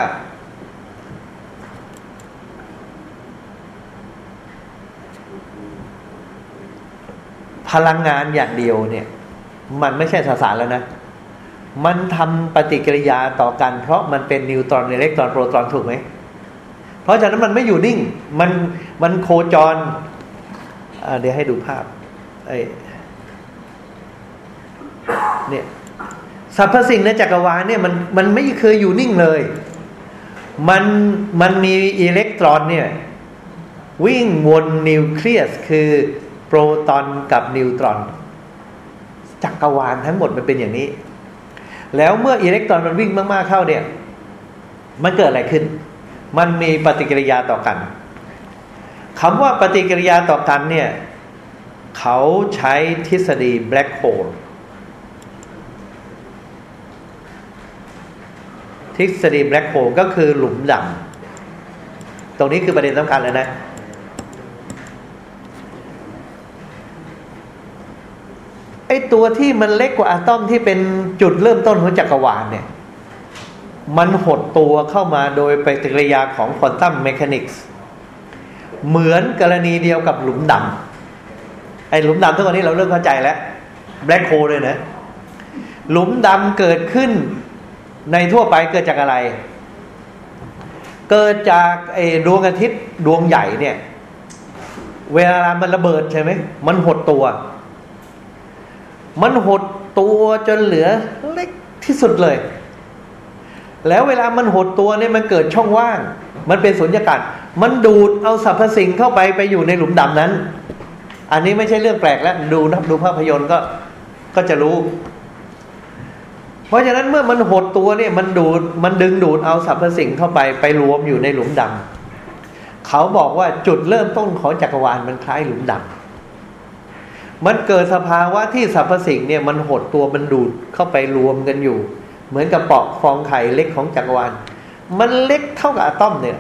พลังงานอย่างเดียวเนี่ย มันไม่ใช่สสารแล้วนะ มันทำปฏิกิริยาต่อกัน เพราะมันเป็นนิวตรอนอิเล็กตรอนโปรตอนถูกไหม เพราะฉะนั้นมันไม่อยู่นิ่ง มันมันโคจร เดี๋ยวให้ดูภาพไอ้เนี่ยสรรพสิ่งในจักรวาลเนี่ยมันมันไม่เคยอยู่นิ่งเลย มันมันมีอิเล็กตรอนเนี่ยวิ่งวนนิวเคลียสคือโปรตอนกับนิวตรอน จักรวาลทั้งหมดมันเป็นอย่างนี้ แล้วเมื่ออิเล็กตรอนมันวิ่งมากๆเข้าเนี่ย มันเกิดอะไรขึ้น มันมีปฏิกิริยาต่อกันคำว่าปฏิกิริยาต่อกันเนี่ย เขาใช้ทฤษฎีแบล็คโฮลทฤษฎีแบล็คโฮลก็คือหลุมดำตรงนี้คือประเด็นสำคัญเลยนะ ไอ้ตัวที่มันเล็กกว่าอะตอมที่เป็นจุดเริ่มต้นของจักรวาลเนี่ย มันหดตัวเข้ามาโดยปฏิกิริยาของ quantum mechanics เหมือนกรณีเดียวกับหลุมดำไอ้หลุมดำทุกวันนี้เราเริ่มเข้าใจแล้ว black hole เลยนะ หลุมดำเกิดขึ้นในทั่วไปเกิดจากอะไร เกิดจากไอ้ดวงอาทิตย์ดวงใหญ่เนี่ย เวลามันระเบิดใช่ไหม มันหดตัว มันหดตัวจนเหลือเล็กที่สุดเลย แล้วเวลามันหดตัวเนี่ยมันเกิดช่องว่าง มันเป็นสุญญากาศ มันดูดเอาสรรพสิ่งเข้าไปไปอยู่ในหลุมดำนั้น อันนี้ไม่ใช่เรื่องแปลกแล้วดูนะดูภาพยนตร์ก็ก็จะรู้ เพราะฉะนั้นเมื่อมันหดตัวเนี่ยมันดูดมันดึงดูดเอาสรรพสิ่งเข้าไปไปรวมอยู่ในหลุมดำเขาบอกว่าจุดเริ่มต้นของจักรวาลมันคล้ายหลุมดำ มันเกิดสภาวะที่สรรพสิ่งเนี่ยมันหดตัวมันดูดเข้าไปรวมกันอยู่ เหมือนกับเปาะฟองไข่เล็กของจักรวาลมันเล็กเท่ากับอะตอมเนี่ย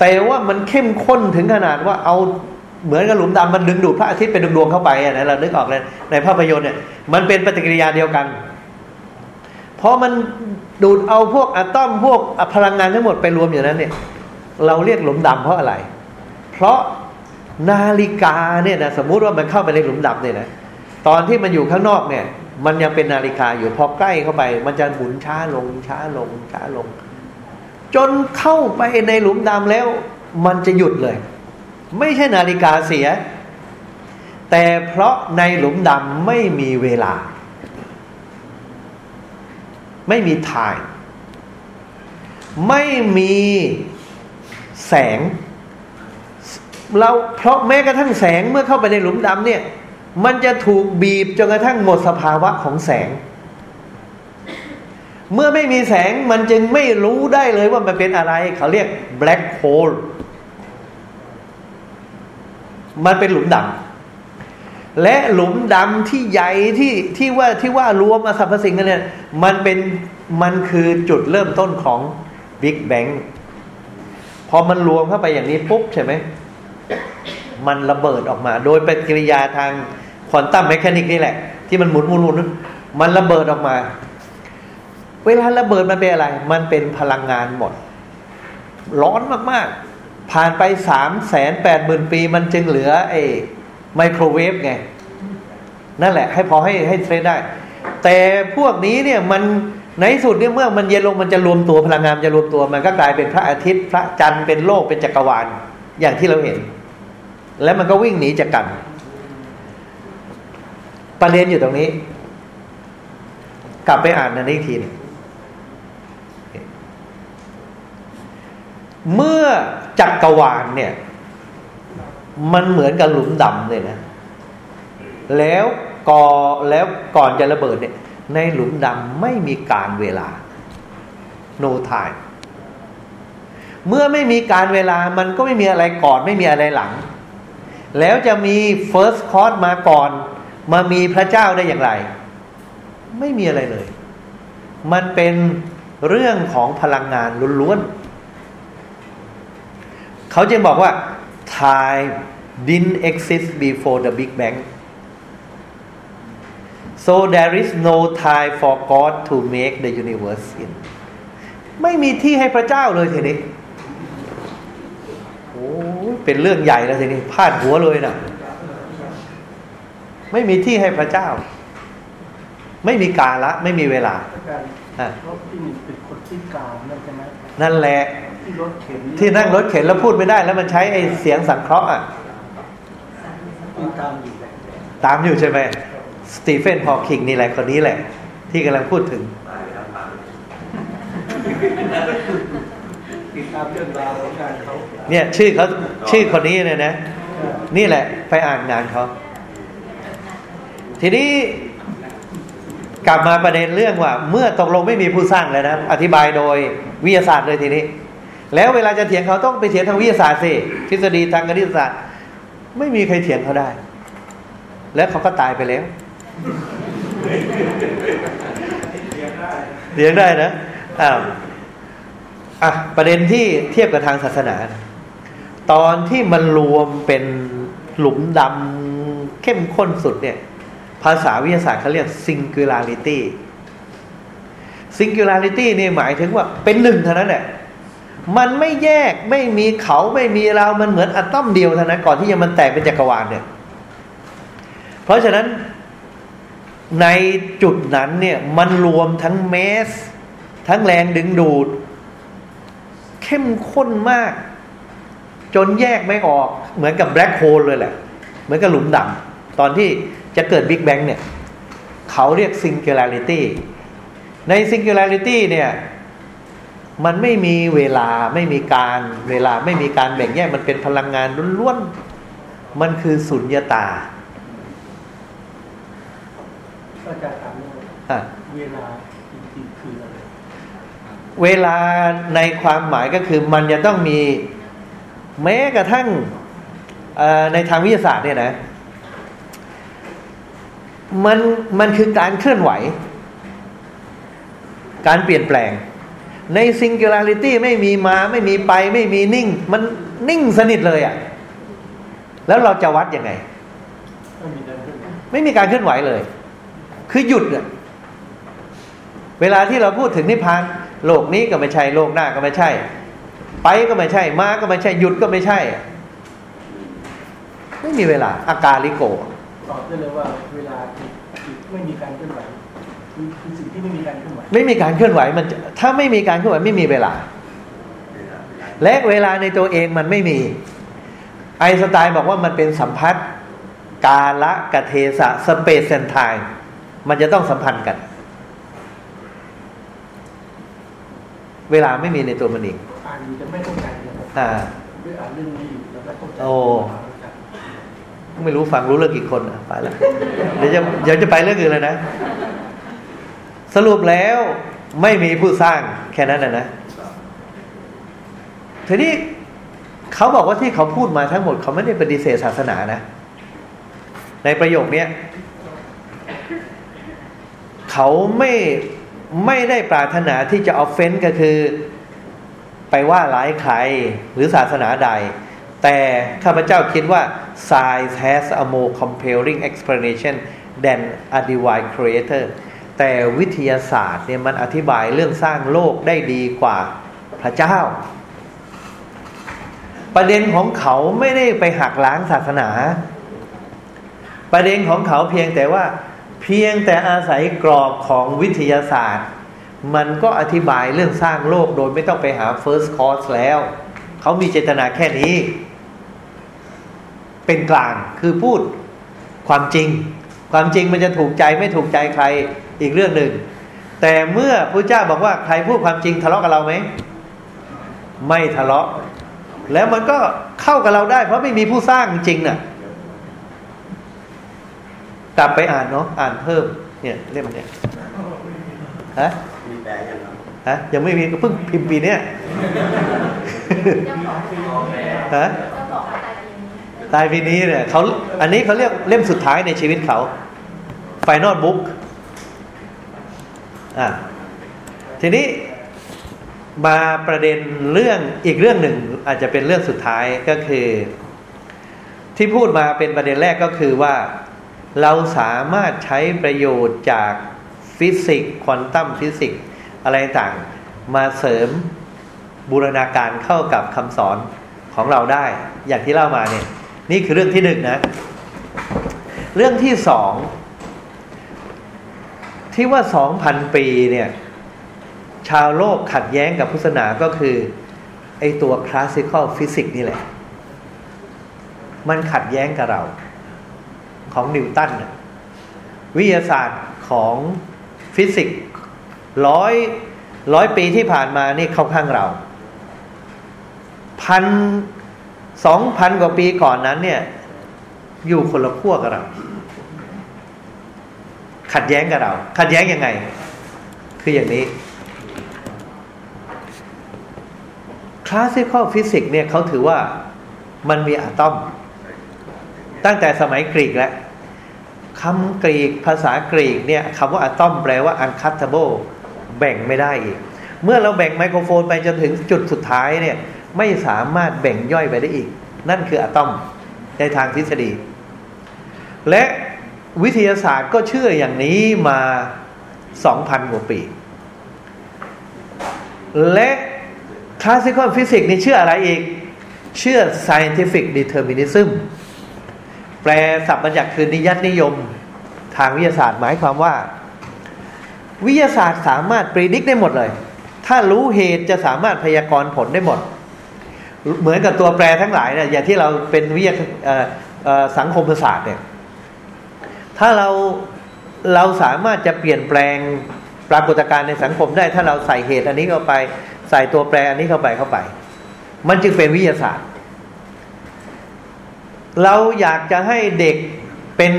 แต่ว่ามันเข้มข้นถึงขนาดว่าเอาเหมือนกับหลุมดำมันดึงดูดพระอาทิตย์เป็นดวงๆเข้าไปอะนะเรานึกออกเลยในภาพยนตร์เนี่ยมันเป็นปฏิกิริยาเดียวกันพราะมันดูดเอาพวกอะตอมพวกพลังงานทั้งหมดไปรวมอยู่นั้นเนี่ย เราเรียกหลุมดำเพราะอะไร เพราะ นาฬิกาเนี่ยนะสมมุติว่ามันเข้าไปในหลุมดำเนี่ยนะตอนที่มันอยู่ข้างนอกเนี่ย มันยังเป็นนาฬิกาอยู่พอใกล้เข้าไป มันจะหมุนช้าลงช้าลงช้าลง จนเข้าไปในหลุมดำแล้ว มันจะหยุดเลย ไม่ใช่นาฬิกาเสีย แต่เพราะในหลุมดำไม่มีเวลา ไม่มีทาย ไม่มีแสง เราเพราะแม้กระทั่งแสงเมื่อเข้าไปในหลุมดำเนี่ย มันจะถูกบีบจนกระทั่งหมดสภาวะของแสง เมื่อไม่มีแสงมันจึงไม่รู้ได้เลยว่ามันเป็นอะไร เขาเรียก black hole มันเป็นหลุมดำและหลุมดำที่ใหญ่ที่ที่ว่าที่ว่ารวมอสรรพสิ่งกันเนี่ย มันเป็นมันคือจุดเริ่มต้นของบิ๊กแบงพอมันรวมเข้าไปอย่างนี้ปุ๊บใช่ไหม มันระเบิดออกมา โดยปฏิกิริยาทางควอนตัมแมชานิกนี่แหละ ที่มันหมุนหมุนหมุนมันระเบิดออกมา เวลาระเบิดมันเป็นอะไร มันเป็นพลังงานหมด ร้อนมากๆ ผ่านไปสามแสนแปดหมื่นปี มันจึงเหลือไอ้ไมโครเวฟไง นั่นแหละ ให้พอให้ให้เทรดได้ แต่พวกนี้เนี่ยมันในสุดเนี่ยเมื่อมันเย็นลงมันจะรวมตัวพลังงานจะรวมตัว มันก็กลายเป็นพระอาทิตย์ พระจันทร์เป็นโลกเป็นจักรวาลอย่างที่เราเห็น แล้วมันก็วิ่งหนีจากกัน ประเด็นอยู่ตรงนี้ กลับไปอ่านนันอีกทีนึงเมื่อจักรวาลเนี่ย มันเหมือนกับหลุมดำเลยนะ แล้วก่อแล้วก่อนจะระเบิดเนี่ย ในหลุมดำไม่มีการเวลา no time เมื่อไม่มีการเวลามันก็ไม่มีอะไรก่อน ไม่มีอะไรหลัง แล้วจะมี first cause มาก่อน มามีพระเจ้าได้อย่างไร ไม่มีอะไรเลย มันเป็นเรื่องของพลังงานล้วนๆเขาจึงบอกว่า time didn't exist before the Big Bang so there is no time for God to make the universe in ไม่มีที่ให้พระเจ้าเลยทีนี้โอ้ เป็นเรื่องใหญ่แล้วทีนี้พาดหัวเลยนะไม่มีที่ให้พระเจ้า ไม่มีกาละ ไม่มีเวลาอาจารย์อะรถที่มันเป็นคนพิการนั่นใช่ไหมนั่นแหละที่รถเข็นที่นั่งรถเข็นแล้วพูดไม่ได้ แล้วมันใช้ไอ้เสียงสังเคราะห์อะพิการอยู่ตามอยู่ใช่ไหมสตีเฟนฮอว์คิงนี่แหละคนนี้แหละ ที่กำลังพูดถึง ติดตามเรื่องราวของการเขาเนี่ยชื่อเขาชื่อคนนี้เนี่ยนะ นี่แหละ ไปอ่านงานเขา ทีนี้กลับมาประเด็นเรื่องว่า เมื่อตกลงไม่มีผู้สร้างแล้วนะ อธิบายโดยวิทยาศาสตร์เลยทีนี้ แล้วเวลาจะเถียงเขาต้องไปเถียงทางวิทยาศาสตร์สิทฤษฎีทางคณิตศาสตร์ ไม่มีใครเถียงเขาได้ แล้วเขาก็ตายไปแล้วเถียงได้นะอ้าว อะประเด็นที่เทียบกับทางศาสนา ตอนที่มันรวมเป็นหลุมดำเข้มข้นสุดเนี่ย ภาษาวิทยาศาสตร์เขาเรียก singularity singularity นี่หมายถึงว่าเป็นหนึ่งเท่านั้นแหละมันไม่แยกไม่มีเขาไม่มีเรา มันเหมือนอะตอมเดียวเท่านั้นก่อนที่จะมันแตกเป็นจักรวาลเนี่ย เพราะฉะนั้นในจุดนั้นเนี่ยมันรวมทั้งเมส ทั้งแรงดึงดูด เข้มข้นมาก จนแยกไม่ออกเหมือนกับแบล็คโฮลเลยแหละ เหมือนกับหลุมดำตอนที่จะเกิดบิ๊กแบงเนี่ย เขาเรียก singularity ใน singularity เนี่ยมันไม่มีเวลาไม่มีการเวลาไม่มีการแบ่งแยกมันเป็นพลังงานล้วนๆ มันคือสุญญตาอาจารย์ถามว่าอะเวลาจริงๆคืออะไร เวลาในความหมายก็คือมันจะต้องมีแม้กระทั่งในทางวิทยาศาสตร์เนี่ยนะ มันมันคือการเคลื่อนไหว การเปลี่ยนแปลง ใน singularity ไม่มีมาไม่มีไปไม่มีนิ่ง มันนิ่งสนิทเลยอะ่ะ แล้วเราจะวัดยังไง ไม่มีการเคลื่อนไหวเลย คือหยุดอะเวลาที่เราพูดถึงนิพพาน โลกนี้ก็ไม่ใช่โลกหน้าก็ไม่ใช่ ไปก็ไม่ใช่ มาก็ไม่ใช่หยุดก็ไม่ใช่ ไม่มีเวลาอาการลิโกตอบได้เลยว่าเวลาคือคือไม่มีการเคลื่อนไหวคือคือสิ่งที่ไม่มีการเคลื่อนไหวไม่มีการเคลื่อนไหวมันจะถ้าไม่มีการเคลื่อนไหวไม่มีเวลา และเวลาในตัวเองมันไม่มี ไอน์สไตน์บอกว่ามันเป็นสัมพัทธ์กาละกะเทศะสเปซเซนไทม์มันจะต้องสัมพันธ์กัน เวลาไม่มีในตัวมันเองอ่านอยู่จะไม่เข้าใจนะครับอ่าด้วยอ่านเรื่องนี้อยู่แล้วไม่เข้าใจโอ้ไม่รู้ฟังรู้เรื่องกี่คนอะไปแล้วเดี๋ยวจะเดี๋ยวจะไปเรื่องอื่นเลยนะ สรุปแล้วไม่มีผู้สร้างแค่นั้นนะนะทีนี้เขาบอกว่าที่เขาพูดมาทั้งหมด เขาไม่ได้ปฏิเสธศาสนานะ ในประโยคเนี้ยเขาไม่ ไม่ได้ปรารถนาที่จะออฟเฟนก็คือ ไปว่าร้ายใครหรือศาสนาใด แต่ข้าพเจ้าคิดว่า science has a more compelling explanation than a divine creator แต่วิทยาศาสตร์เนี่ยมันอธิบายเรื่องสร้างโลกได้ดีกว่าพระเจ้า ประเด็นของเขาไม่ได้ไปหักล้างศาสนา ประเด็นของเขาเพียงแต่ว่า เพียงแต่อาศัยกรอบของวิทยาศาสตร์ มันก็อธิบายเรื่องสร้างโลกโดยไม่ต้องไปหา first cause แล้ว เขามีเจตนาแค่นี้ เป็นกลางคือพูดความจริง ความจริงมันจะถูกใจไม่ถูกใจใครอีกเรื่องหนึ่ง แต่เมื่อพระเจ้าบอกว่าใครพูดความจริงทะเลาะกับเราไหมไม่ทะเลาะ แล้วมันก็เข้ากับเราได้ เพราะไม่มีผู้สร้างจริงน่ะ กลับไปอ่านเนาะอ่านเพิ่ม เนี่ยเล่มเนี่ยฮะมีแปลยังครับฮะยังไม่มีก็เพิ่งพิมพ์ปีเนี้ยฮะตายปีนี้เนี่ยเขาอันนี้เขาเรียกเล่มสุดท้ายในชีวิตเขา Final Book อะทีนี้มาประเด็นเรื่องอีกเรื่องหนึ่งอาจจะเป็นเรื่องสุดท้ายก็คือ ที่พูดมาเป็นประเด็นแรกก็คือว่า เราสามารถใช้ประโยชน์จากฟิสิกส์ควอนตัมฟิสิกส์อะไรต่างมาเสริมบูรณาการเข้ากับคำสอนของเราได้ อย่างที่เล่ามาเนี่ย นี่คือเรื่องที่หนึ่งนะ เรื่องที่สองที่ว่าสองพันปีเนี่ย ชาวโลกขัดแย้งกับพุทธศาสนาก็คือ ไอตัว classical physics นี่แหละ มันขัดแย้งกับเรา ของนิวตันน่ะวิทยาศาสตร์ของฟิสิกส์ร้อยร้อยปีที่ผ่านมานี่เข้าข้างเราพันสองพันกว่าปีก่อนนั้น เนี่ย อยู่คนละขั้วกับเรา ขัดแย้งกับเรา ขัดแย้งยังไง คืออย่างนี้ classical physics เนี่ยเขาถือว่ามันมีอะตอม ตั้งแต่สมัยกรีกแล้ว คำกรีกภาษากรีกเนี่ยคำว่าอะตอมแปลว่า uncuttable แบ่งไม่ได้อีก เมื่อเราแบ่งไมโครโฟนไปจนถึงจุดสุดท้ายเนี่ยไม่สามารถแบ่งย่อยไปได้อีก นั่นคืออะตอมในทางทฤษฎี และวิทยาศาสตร์ก็เชื่ออย่างนี้มาสองพันกว่าปี และ classical physics นี่เชื่ออะไรอีก เชื่อ scientific determinism แปลศัพท์บัญญัติคือนิยัตนิยม ทางวิทยาศาสตร์หมายความว่า วิทยาศาสตร์สามารถปรีดิกได้หมดเลย ถ้ารู้เหตุจะสามารถพยากรณ์ผลได้หมด เหมือนกับตัวแปรทั้งหลายเนี่ยอย่างที่เราเป็นวิทยาสังคมศาสตร์เนี่ยถ้าเราเราสามารถจะเปลี่ยนแปลงปรากฏการณ์ในสังคมได้ ถ้าเราใส่เหตุอันนี้เข้าไป ใส่ตัวแปรอันนี้เข้าไปเข้าไป มันจึงเป็นวิทยาศาสตร์ เราอยากจะให้เด็กเป็น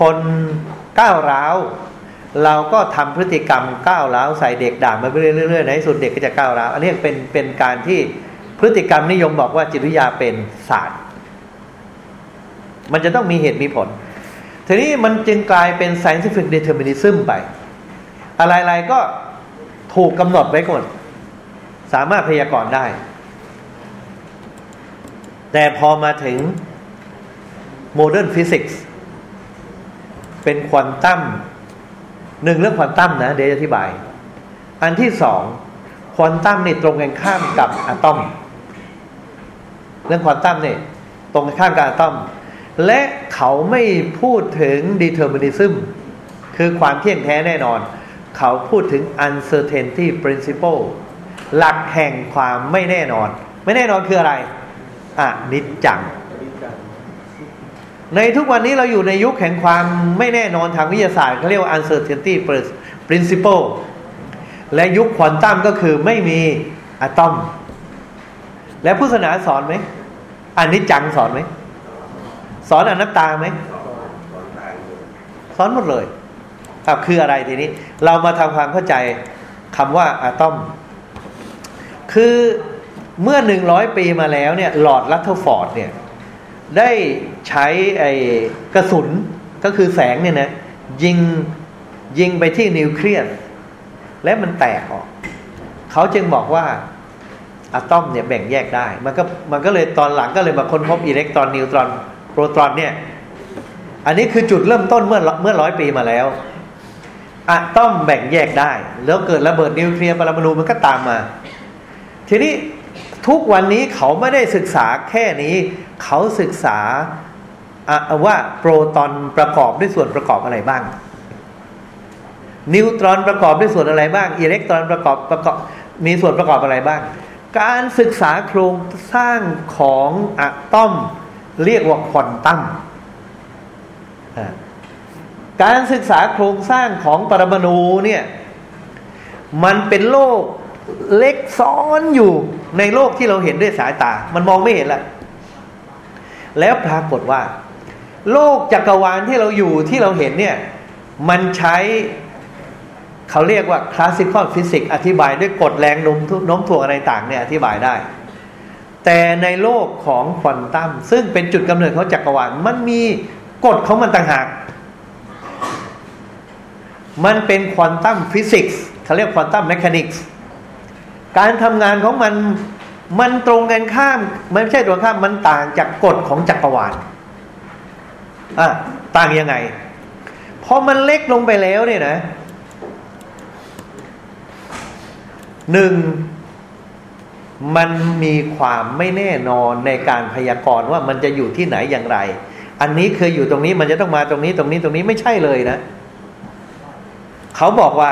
คนก้าวร้าว เราก็ทำพฤติกรรมก้าวร้าวใส่เด็กด่ามาเรื่อยๆในที่สุดเด็กก็จะก้าวร้าว อันนี้เป็นเป็นการที่พฤติกรรมนิยมบอกว่าจิตวิทยาเป็นศาสตร์ มันจะต้องมีเหตุมีผล ทีนี้มันจึงกลายเป็น scientific determinism ไป อะไรๆก็ถูกกำหนดไว้ก่อน สามารถพยากรณ์ได้ แต่พอมาถึง modern physics เป็นควอนตัมหนึ่งเรื่องควอนตัมนะเดี๋ยวอธิบาย อันที่สองควอนตัมนี่ตรงกันข้ามกับอะตอม เรื่องควอนตัมนี่ตรงกันข้ามกับอะตอม และเขาไม่พูดถึง determinism คือความเที่ยงแท้แน่นอน เขาพูดถึง uncertainty principle หลักแห่งความไม่แน่นอน ไม่แน่นอนคืออะไรอนิจจัง ในทุกวันนี้เราอยู่ในยุคแห่งความไม่แน่นอนทางวิทยาศาสตร์เขาเรียกว่า uncertainty principle และยุคควอนตัมก็คือไม่มีอะตอม และพุทธศาสนาสอนไหมอันนี้จังสอนไหม สอนอนัตตาไหม สอนหมดเลยครับคืออะไรทีนี้ เรามาทำความเข้าใจคำว่าอะตอม คือเมื่อหนึ่งร้อยปีมาแล้วเนี่ยลอร์ดรัทเทอร์ฟอร์ดเนี่ย ได้ใช้ไอ้กระสุนก็คือแสงเนี่ยนะยิงยิงไปที่นิวเคลียสและมันแตกออก เขาจึงบอกว่าอะตอมเนี่ยแบ่งแยกได้ มันก็มันก็เลยตอนหลังก็เลยมาค้นพบอิเล็กตรอนนิวตรอนโปรตอนเนี่ย อันนี้คือจุดเริ่มต้นเมื่อเมื่อร้อยปีมาแล้วอะตอมแบ่งแยกได้ แล้วเกิดระเบิดนิวเคลียร์ปรมาณูมันก็ตามมา ทีนี้ ทุกวันนี้เขาไม่ได้ศึกษาแค่นี้ เขาศึกษาว่าโปรตอนประกอบด้วยส่วนประกอบอะไรบ้าง นิวตรอนประกอบด้วยส่วนอะไรบ้าง อิเล็กตรอนประกอบประกอบมีส่วนประกอบอะไรบ้าง การศึกษาโครงสร้างของอะตอม เรียกว่าควอนตัมการศึกษาโครงสร้างของปรมาณูเนี่ย มันเป็นโลก เล็กซ้อนอยู่ในโลกที่เราเห็นด้วยสายตา มันมองไม่เห็นละแล้วปรากฏว่า โลกจักรวาลที่เราอยู่ที่เราเห็นเนี่ย มันใช้เขาเรียกว่า classical physics อธิบายด้วยกฎแรงโน้มโน้มถ่วงอะไรต่างเนี่ยอธิบายได้ แต่ในโลกของควอนตัมซึ่งเป็นจุดกำเนิดของจักรวาลมันมีกฎของมันต่างหาก มันเป็น quantum physics เขาเรียก quantum mechanics การทำงานของมันมันตรงกันข้าม มันไม่ใช่ตรงข้ามมันต่างจากกฎของจักรวาลอะต่างยังไงพอมันเล็กลงไปแล้วเนี่ยนะหนึ่งมันมีความไม่แน่นอนในการพยากรณ์ว่ามันจะอยู่ที่ไหนอย่างไร อันนี้เคยอยู่ตรงนี้มันจะต้องมาตรงนี้ตรงนี้ตรงนี้ไม่ใช่เลยนะ เขาบอกว่า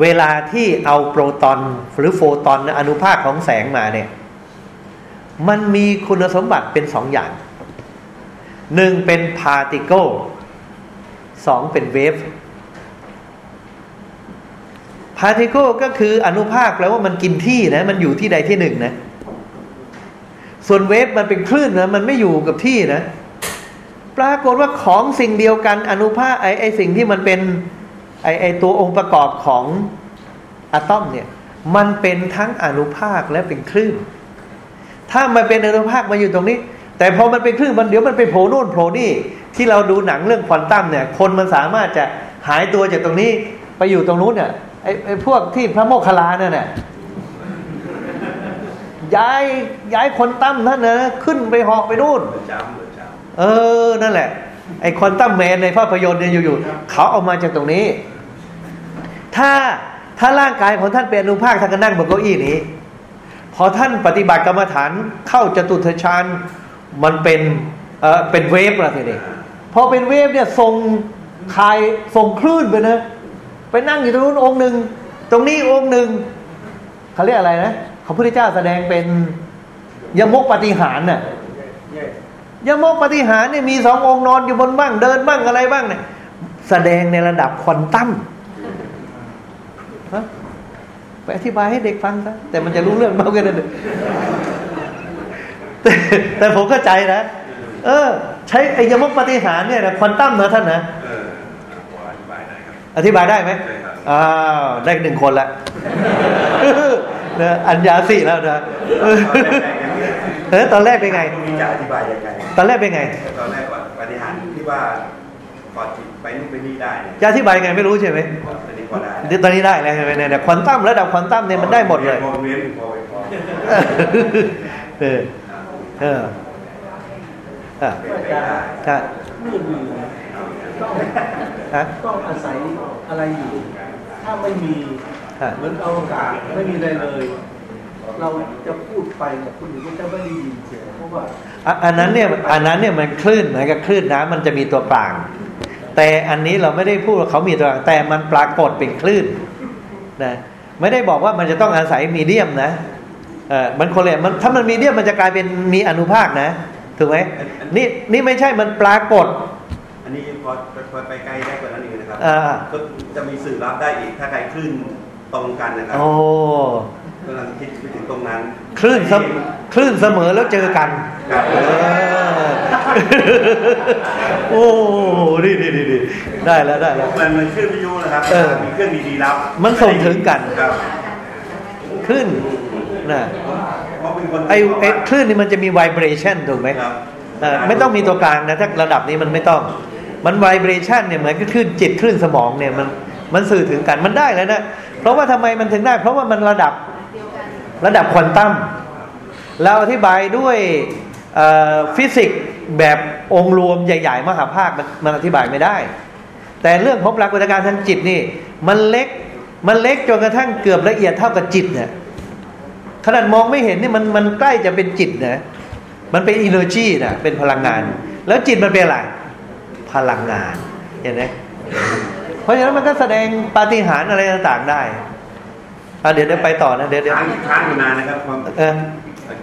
เวลาที่เอาโปรตอนหรือโฟตอนอนุภาคของแสงมาเนี่ย มันมีคุณสมบัติเป็นสองอย่าง หนึ่งเป็น particle สองเป็น wave particle ก็คืออนุภาคแปลว่ามันกินที่นะ มันอยู่ที่ใดที่หนึ่งนะ ส่วน wave มันเป็นคลื่นนะมันไม่อยู่กับที่นะ ปรากฏว่าของสิ่งเดียวกันอนุภาคไอไอสิ่งที่มันเป็น ไอไอตัวองค์ประกอบของอะตอมเนี่ยมันเป็นทั้งอนุภาคและเป็นคลื่น ถ้ามันเป็นอนุภาคมาอยู่ตรงนี้ แต่พอมันเป็นคลื่นมันเดี๋ยวมันไปโผล่โน่นโผล่นี่ ที่เราดูหนังเรื่องควอนตัมเนี่ย คนมันสามารถจะหายตัวจากตรงนี้ไปอยู่ตรงนู้นเนี่ยไอไอพวกที่พระโมคคัลลาเนี่ยน่ะย้ายย้ายคนตั้มท่านนะขึ้นไปหอกไปนู่นเออนจเออนั่นแหละ ไอ้ควอนตัมแมนในภาพยนตร์เนี่ยอยู่ๆเขาเอามาจากตรงนี้ ถ้าถ้าร่างกายของท่านเป็นอนุภาคท่านก็นั่งบนเก้าอี้นี้ พอท่านปฏิบัติกรรมฐานเข้าจตุทชานมันเป็นเออเป็นเวฟละทีนี้พอเป็นเวฟเนี่ยส่งคายส่งคลื่นไปนะไปนั่งอยู่ตรงนู้นองค์หนึ่งตรงนี้องค์หนึ่งเขาเรียกอะไรนะเขาพุทธเจ้าแสดงเป็นยมกปฏิหารน่ะยกยมกปฏิหารเนี่ยมีสององค์นอนอยู่บนบ้างเดินบ้างอะไรบ้างเนี่ยแสดงในระดับควอนตัม ฮะไปอธิบายให้เด็กฟังซะแต่มันจะรู้เรื่องมากกว่านั้นแต่แต่ผมเข้าใจนะ เออ ใช้ไอ้ยมกปฏิหารเนี่ยนะควอนตัมนะท่านนะำเออขออธิบายหน่อยครับอธิบายได้ไหมได้ครับอ้าวได้หนึ่งคนละนะอัญญาสิแล้วนะเออตอนแรกเป็นไงตรงนี้จะอธิบายยังไงตอนแรกเป็นไง ตอนแรกว่าปฏิหารย์ที่ว่าพอจิตไปนู่นไปนี่ได้เนี่ยจะอธิบายไงไม่รู้ใช่ไหมตอ นนี้พอได้เดี๋ยวตอนนี้ได้แล้วใช่ไหมเนี่ยเนี่ยควอนตัมระดับควอนตัมเนี่ยมันได้หมดเลยพอเว้นพอเว้นพอเออเออเออเป็นไปได้ใช่ไม่มีนะต้องฮะต้องอาศัยอะไรอยู่ ถ้าไม่มีฮะเหมือนอวกาศไม่มีอะไรเลย เราจะพูดไปเนี่ยคุณหญิงก็จะไม่ได้ยินเสียงเพราะว่าอะอันนั้นเนี่ยอันนั้นเนี่ยมันคลื่นเหมือนกับคลื่นน้ำมันจะมีตัวกลาง แต่อันนี้เราไม่ได้พูดว่าเขามีตัวกลางแต่มันปรากฏเป็นคลื่นนะไม่ได้บอกว่ามันจะต้องอาศัยมีเดียมนะเออมันคนละมันถ้ามันมีเดียมมันจะกลายเป็นมีอนุภาคนะถูกไหมนี่นี่ไม่ใช่มันปรากฏ อันนี้พอพอไปไกลได้กว่านั้นอีกนะครับอ่าก็จะมีสื่อรับได้อีกถ้าใครคลื่นตรงกันนะครัโอ้ กำลังคิดไปถึงตรงนั้น คลื่นเสมคลื่นเสมอแล้วเจอกันครับเออโอ้ดีดีดีดีได้แล้วได้แล้วมันมันคลื่นวิทยุนะครับเออมีเครื่องมีดีรับ มันส่งถึงกันครับคลื่นนะเพราะเป็นคนไอไอคลื่นนี่มันจะมี vibration ถูกไหมครับเออไม่ต้องมีตัวกลางนะถ้าระดับนี้มันไม่ต้อง มัน vibration เนี่ยเหมือนกับคลื่นจิตคลื่นสมองเนี่ยมันมันสื่อถึงกันมันได้แล้วนะเพราะว่าทำไมมันถึงได้ เพราะว่ามันระดับ ระดับควอนตัมเราอธิบายด้วยฟิสิกส์แบบองค์รวมใหญ่ ๆ มหาภาคมันอธิบายไม่ได้ แต่เรื่องของปรากฏการทางจิตนี่ มันเล็กมันเล็กจนกระทั่งเกือบละเอียดเท่ากับจิตเนี่ยขนาดมองไม่เห็นนี่มันมันใกล้จะเป็นจิตนะมันเป็นอินเนอร์จีนะเป็นพลังงาน แล้วจิตมันเป็นอะไร พลังงานเห็นไหมเพราะฉะนั้นมันก็แสดงปาฏิหาริย์อะไรต่างๆได้ อะเดี๋ยวเดี๋ยวไปต่อนะเดี๋ยวเดี๋ยวค้างค้างอยู่นานนะครับความเออ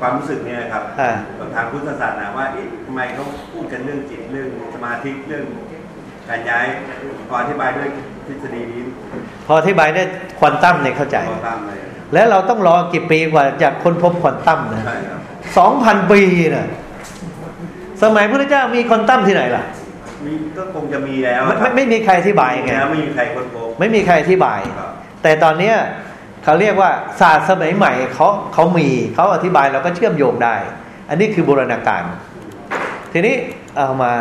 ความรู้สึกเนี่ยนะครับอ่ากับทางพุทธศาสนาว่าเอ๊ะทำไมเขาพูดกันเรื่องจิตเรื่องสมาธิเรื่องการย้ายพออธิบายด้วยทฤษฎีนี้พออธิบายได้ควอนตัมเนี่ยเข้าใจพอตามเลยแล้วเราต้องรอกี่ปีกว่าจะค้นพบควอนตัมนะใช่ครับสองพันปีนะสมัยพระเจ้ามีควอนตัมที่ไหนล่ะมีก็คงจะมีแล้วไม่ครัไม่บไม่มีใครอธิบายไงแล้วไม่มีใครค้นพบไม่มีใครอธิบายครับแต่ตอนเนี้ย เขาเรียกว่าศาสตร์สมัยใหม่เขาเขามีเขาอธิบายเราก็เชื่อมโยงได้ อันนี้คือบูรณาการ ทีนี้เอามา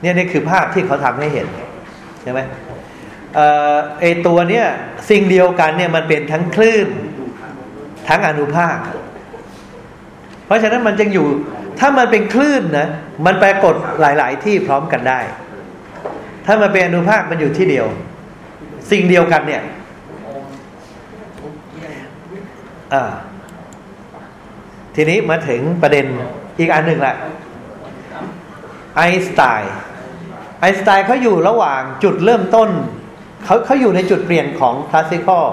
เนี่ยนี่คือภาพที่เขาทำให้เห็นใช่ไหมเออไอตัวเนี้ยสิ่งเดียวกันเนี่ยมันเป็นทั้งคลื่นทั้งอนุภาค เพราะฉะนั้นมันจึงอยู่ถ้ามันเป็นคลื่นนะมันปรากฏหลาย ๆ ที่พร้อมกันได้ ถ้ามันเป็นอนุภาคมันอยู่ที่เดียว สิ่งเดียวกันเนี่ย อ่าทีนี้มาถึงประเด็นอีกอันหนึ่งแหละไอน์สไตน์ไอน์สไตน์เขาอยู่ระหว่างจุดเริ่มต้นเขาเขาอยู่ในจุดเปลี่ยนของ classical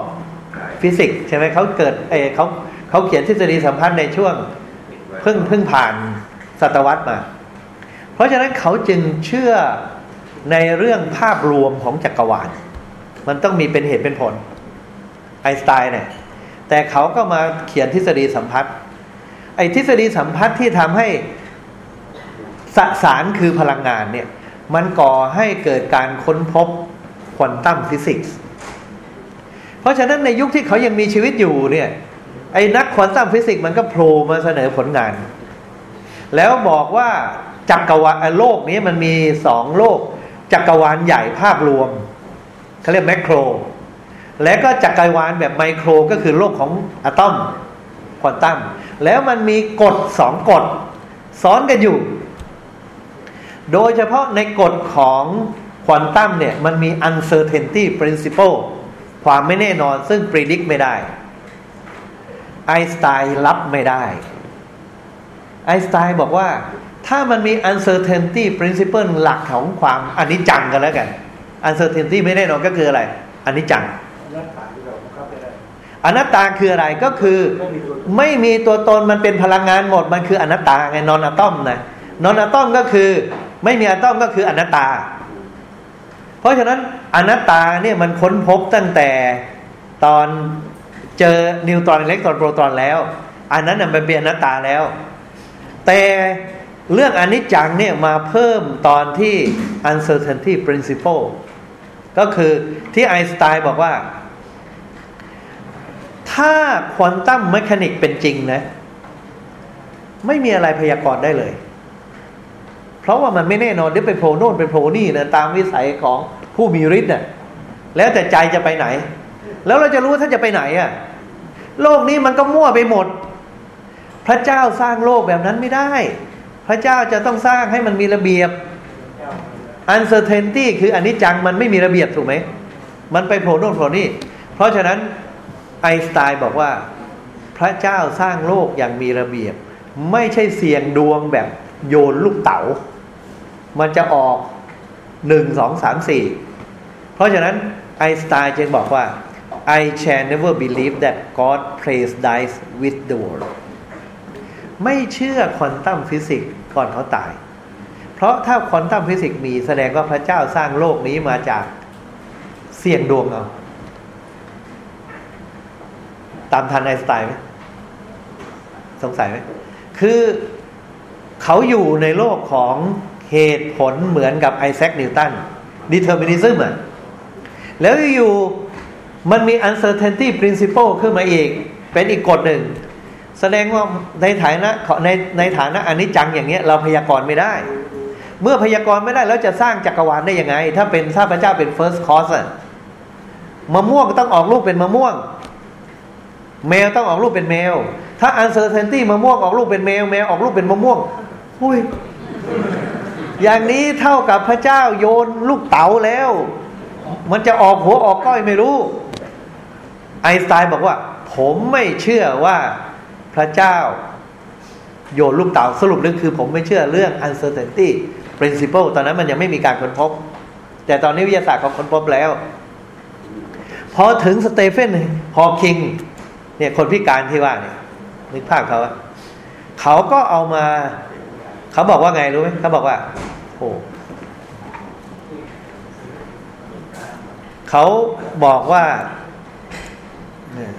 physics ใช่ไหมเขาเกิดเออเขาเขาเขียนทฤษฎีสัมพัทธ์ในช่วงเพิ่งเพิ่งผ่านศตวรรษมา เพราะฉะนั้นเขาจึงเชื่อในเรื่องภาพรวมของจักรวาล มันต้องมีเป็นเหตุเป็นผล ไอน์สไตน์เนี่ย แต่เขาก็มาเขียนทฤษฎีสัมพัทธ์ไอ้ทฤษฎีสัมพัทธ์ที่ทำให้สสารคือพลังงานเนี่ย มันก่อให้เกิดการค้นพบ quantum physics เพราะฉะนั้นในยุคที่เขายังมีชีวิตอยู่เนี่ยไอ้นัก quantum physics มันก็โผล่มาเสนอผลงาน แล้วบอกว่าจักรวาลโลกนี้มันมีสองโลก จักรวาลใหญ่ภาพรวมเขาเรียกแมกโคร และก็จักรวาลแบบไมโครก็คือโลกของอะตอมควอนตัมแล้วมันมีกฎสองกฎซ้อนกันอยู่ โดยเฉพาะในกฎของควอนตัมเนี่ยมันมี uncertainty principle ความไม่แน่นอนซึ่ง predict ไม่ได้ ไอน์สไตน์รับไม่ได้ ไอน์สไตน์บอกว่าถ้ามันมี uncertainty principle หลักของความอนิจจังกันแล้วกัน uncertainty ไม่แน่นอนก็คืออะไรอนิจจัง อนัตตาคืออะไรก็คือ ไม่มีตัวตนมันเป็นพลังงานหมดมันคืออนัตตาไงนอนอะตอมนะนอนอะตอมก็คือ ไม่มีอะตอมก็คืออนัตตา เพราะฉะนั้นอนัตตาเนี่ยมันค้นพบตั้งแต่ตอนเจอนิวตรอนอิเล็กตรอนโปรตอนแล้ว อันนั้นมันเป็นอนัตตาแล้ว แต่เรื่องอนิจจังเนี่ยมาเพิ่มตอนที่ uncertainty principle ก็คือที่ไอน์สไตน์บอกว่า ถ้าควอนตัมแมชานิกเป็นจริงนะ ไม่มีอะไรพยากรณ์ได้เลย เพราะว่ามันไม่แน่นอนเดี๋ยวไปโผล่โน่นไปโผล่นี่นะตามวิสัยของผู้มีฤทธิ์น่ะแล้วแต่ใจจะไปไหน แล้วเราจะรู้ว่าท่านจะไปไหนอะ่ะ โลกนี้มันก็มั่วไปหมด พระเจ้าสร้างโลกแบบนั้นไม่ได้ พระเจ้าจะต้องสร้างให้มันมีระเบียบ uncertainty คืออันิจจังมันไม่มีระเบียบถูกไหม มันไปโผล่โน่นโผล่นี่ เพราะฉะนั้น ไอสไตน์บอกว่า พระเจ้าสร้างโลกอย่างมีระเบียบ ไม่ใช่เสี่ยงดวงแบบโยนลูกเต๋า มันจะออกหนึ่งสองสามสี่เพราะฉะนั้นไอน์สไตน์จึงบอกว่า I shall never believe that God plays dice with the world ไม่เชื่อ quantum physics ก่อนเขาตาย เพราะถ้า quantum physics มีแสดงว่าพระเจ้าสร้างโลกนี้มาจากเสี่ยงดวงเอา ตามทันไอน์สไตน์ไหมสงสัยไหมคือเขาอยู่ในโลกของเหตุผลเหมือนกับไอแซคนิวตัน determinism อะแล้วอยู่มันมี uncertainty principle ขึ้นมาอีก เป็นอีกกฎหนึ่ง แสดงว่าในฐานะในในฐานะอันิจจังอย่างเงี้ยเราพยากรณ์ไม่ได้ เมื่อพยากรณ์ไม่ได้แล้วจะสร้างจักรวาลได้ยังไง ถ้าเป็นถ้าพระเจ้าเป็น first cause อะมะม่วงต้องออกลูกเป็นมะม่วง แมวต้องออกลูกเป็นแมว ถ้า uncertainty มะม่วงออกลูกเป็นแมวแมวออกลูกเป็นมะม่วงอุ้ยอย่างนี้เท่ากับพระเจ้าโยนลูกเต๋าแล้ว มันจะออกหัวออกก้อยไม่รู้ ไอน์สไตน์บอกว่า ผมไม่เชื่อว่าพระเจ้าโยนลูกเต๋าสรุปนึงคือ ผมไม่เชื่อเรื่อง uncertainty principle ตอนนั้นมันยังไม่มีการค้นพบ แต่ตอนนี้วิทยาศาสตร์เขาค้นพบแล้ว พอถึงสเตเฟนฮอว์คิง เนี่ยคนพิการที่ว่าเนี่ยนึกภาพเขาอะเขาก็เอามา เขาบอกว่าไงรู้ไหมเขาบอกว่าโอ้เขาบอกว่าเนี่ย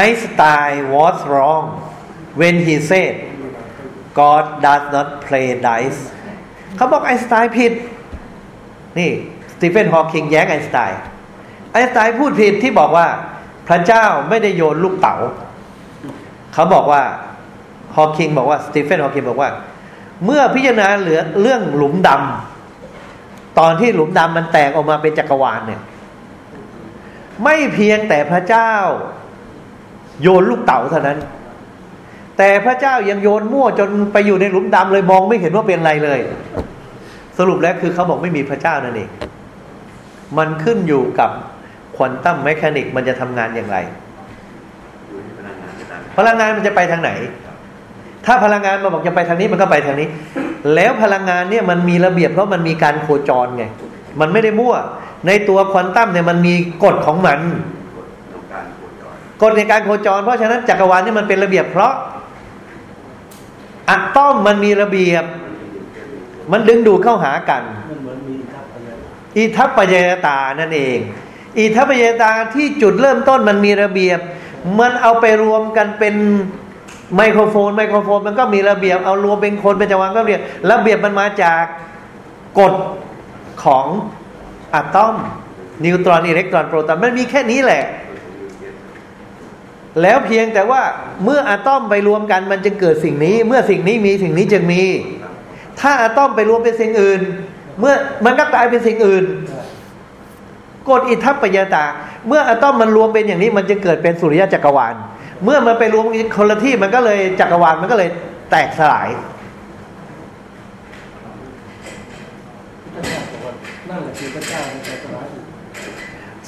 Einstein was wrong when he said God does not play dice เขาบอกไอน์สไตน์ผิด นี่ สตีเฟนฮอว์คิงแย้งไอน์สไตน์ ไอน์สไตน์พูดผิดที่บอกว่า พระเจ้าไม่ได้โยนลูกเต๋าเขาบอกว่าฮอว์คิงบอกว่าสตีเฟนฮอว์คิงบอกว่า เมื่อพิจารณาเหลือเรื่องหลุมดำตอนที่หลุมดำมันแตกออกมาเป็นจักรวาลเนี่ย ไม่เพียงแต่พระเจ้า โยนลูกเต๋าเท่านั้น แต่พระเจ้ายังโยนมั่วจนไปอยู่ในหลุมดำเลยมองไม่เห็นว่าเป็นอะไรเลย สรุปแล้วคือเขาบอกไม่มีพระเจ้านั่นเองมันขึ้นอยู่กับ ควอนตัมแมชานิกมันจะทำงานอย่างไรอยู่ที่พลังงานจะตามพลังงานมันจะไปทางไหน ถ้าพลังงานมาบอกจะไปทางนี้มันก็ไปทางนี้ แล้วพลังงานเนี่ยมันมีระเบียบเพราะมันมีการโคจรไง มันไม่ได้มั่ว ในตัวควอนตัมเนี่ยมันมีกฎของมันของการโคจรกฎในการโคจร เพราะฉะนั้นจักรวาลนี่มันเป็นระเบียบเพราะอะตอมมันมีระเบียบ มันดึงดูดเข้าหากันมันเหมือนมีทัพอะไรอิทัปปัจจยตานั่นเอง อิทัปปัจจยตาที่จุดเริ่มต้นมันมีระเบียบ มันเอาไปรวมกันเป็นไมโครโฟน ไมโครโฟนมันก็มีระเบียบ เอารวมเป็นคนเป็นจังหวะก็ระเบียบระเบียบมันมาจากกฎของอะตอม นิวตรอนอิเล็กตรอนโปรตอนมันมีแค่นี้แหละ แล้วเพียงแต่ว่าเมื่ออะตอมไปรวมกันมันจึงเกิดสิ่งนี้ เมื่อสิ่งนี้มีสิ่งนี้จึงมี ถ้าอะตอมไปรวมเป็นสิ่งอื่น เมื่อมันก็กลายเป็นสิ่งอื่น กฎอิทัปปัจจยตา เมื่ออะตอมมันรวมเป็นอย่างนี้มันจะเกิดเป็นสุริยะจักรวาล เมื่อมันไปรวมคนละที่มันก็เลยจักรวาลมันก็เลยแตกสลายพระเจ้าบอกว่านั่นแหละคือพระเจ้าในใจสลาย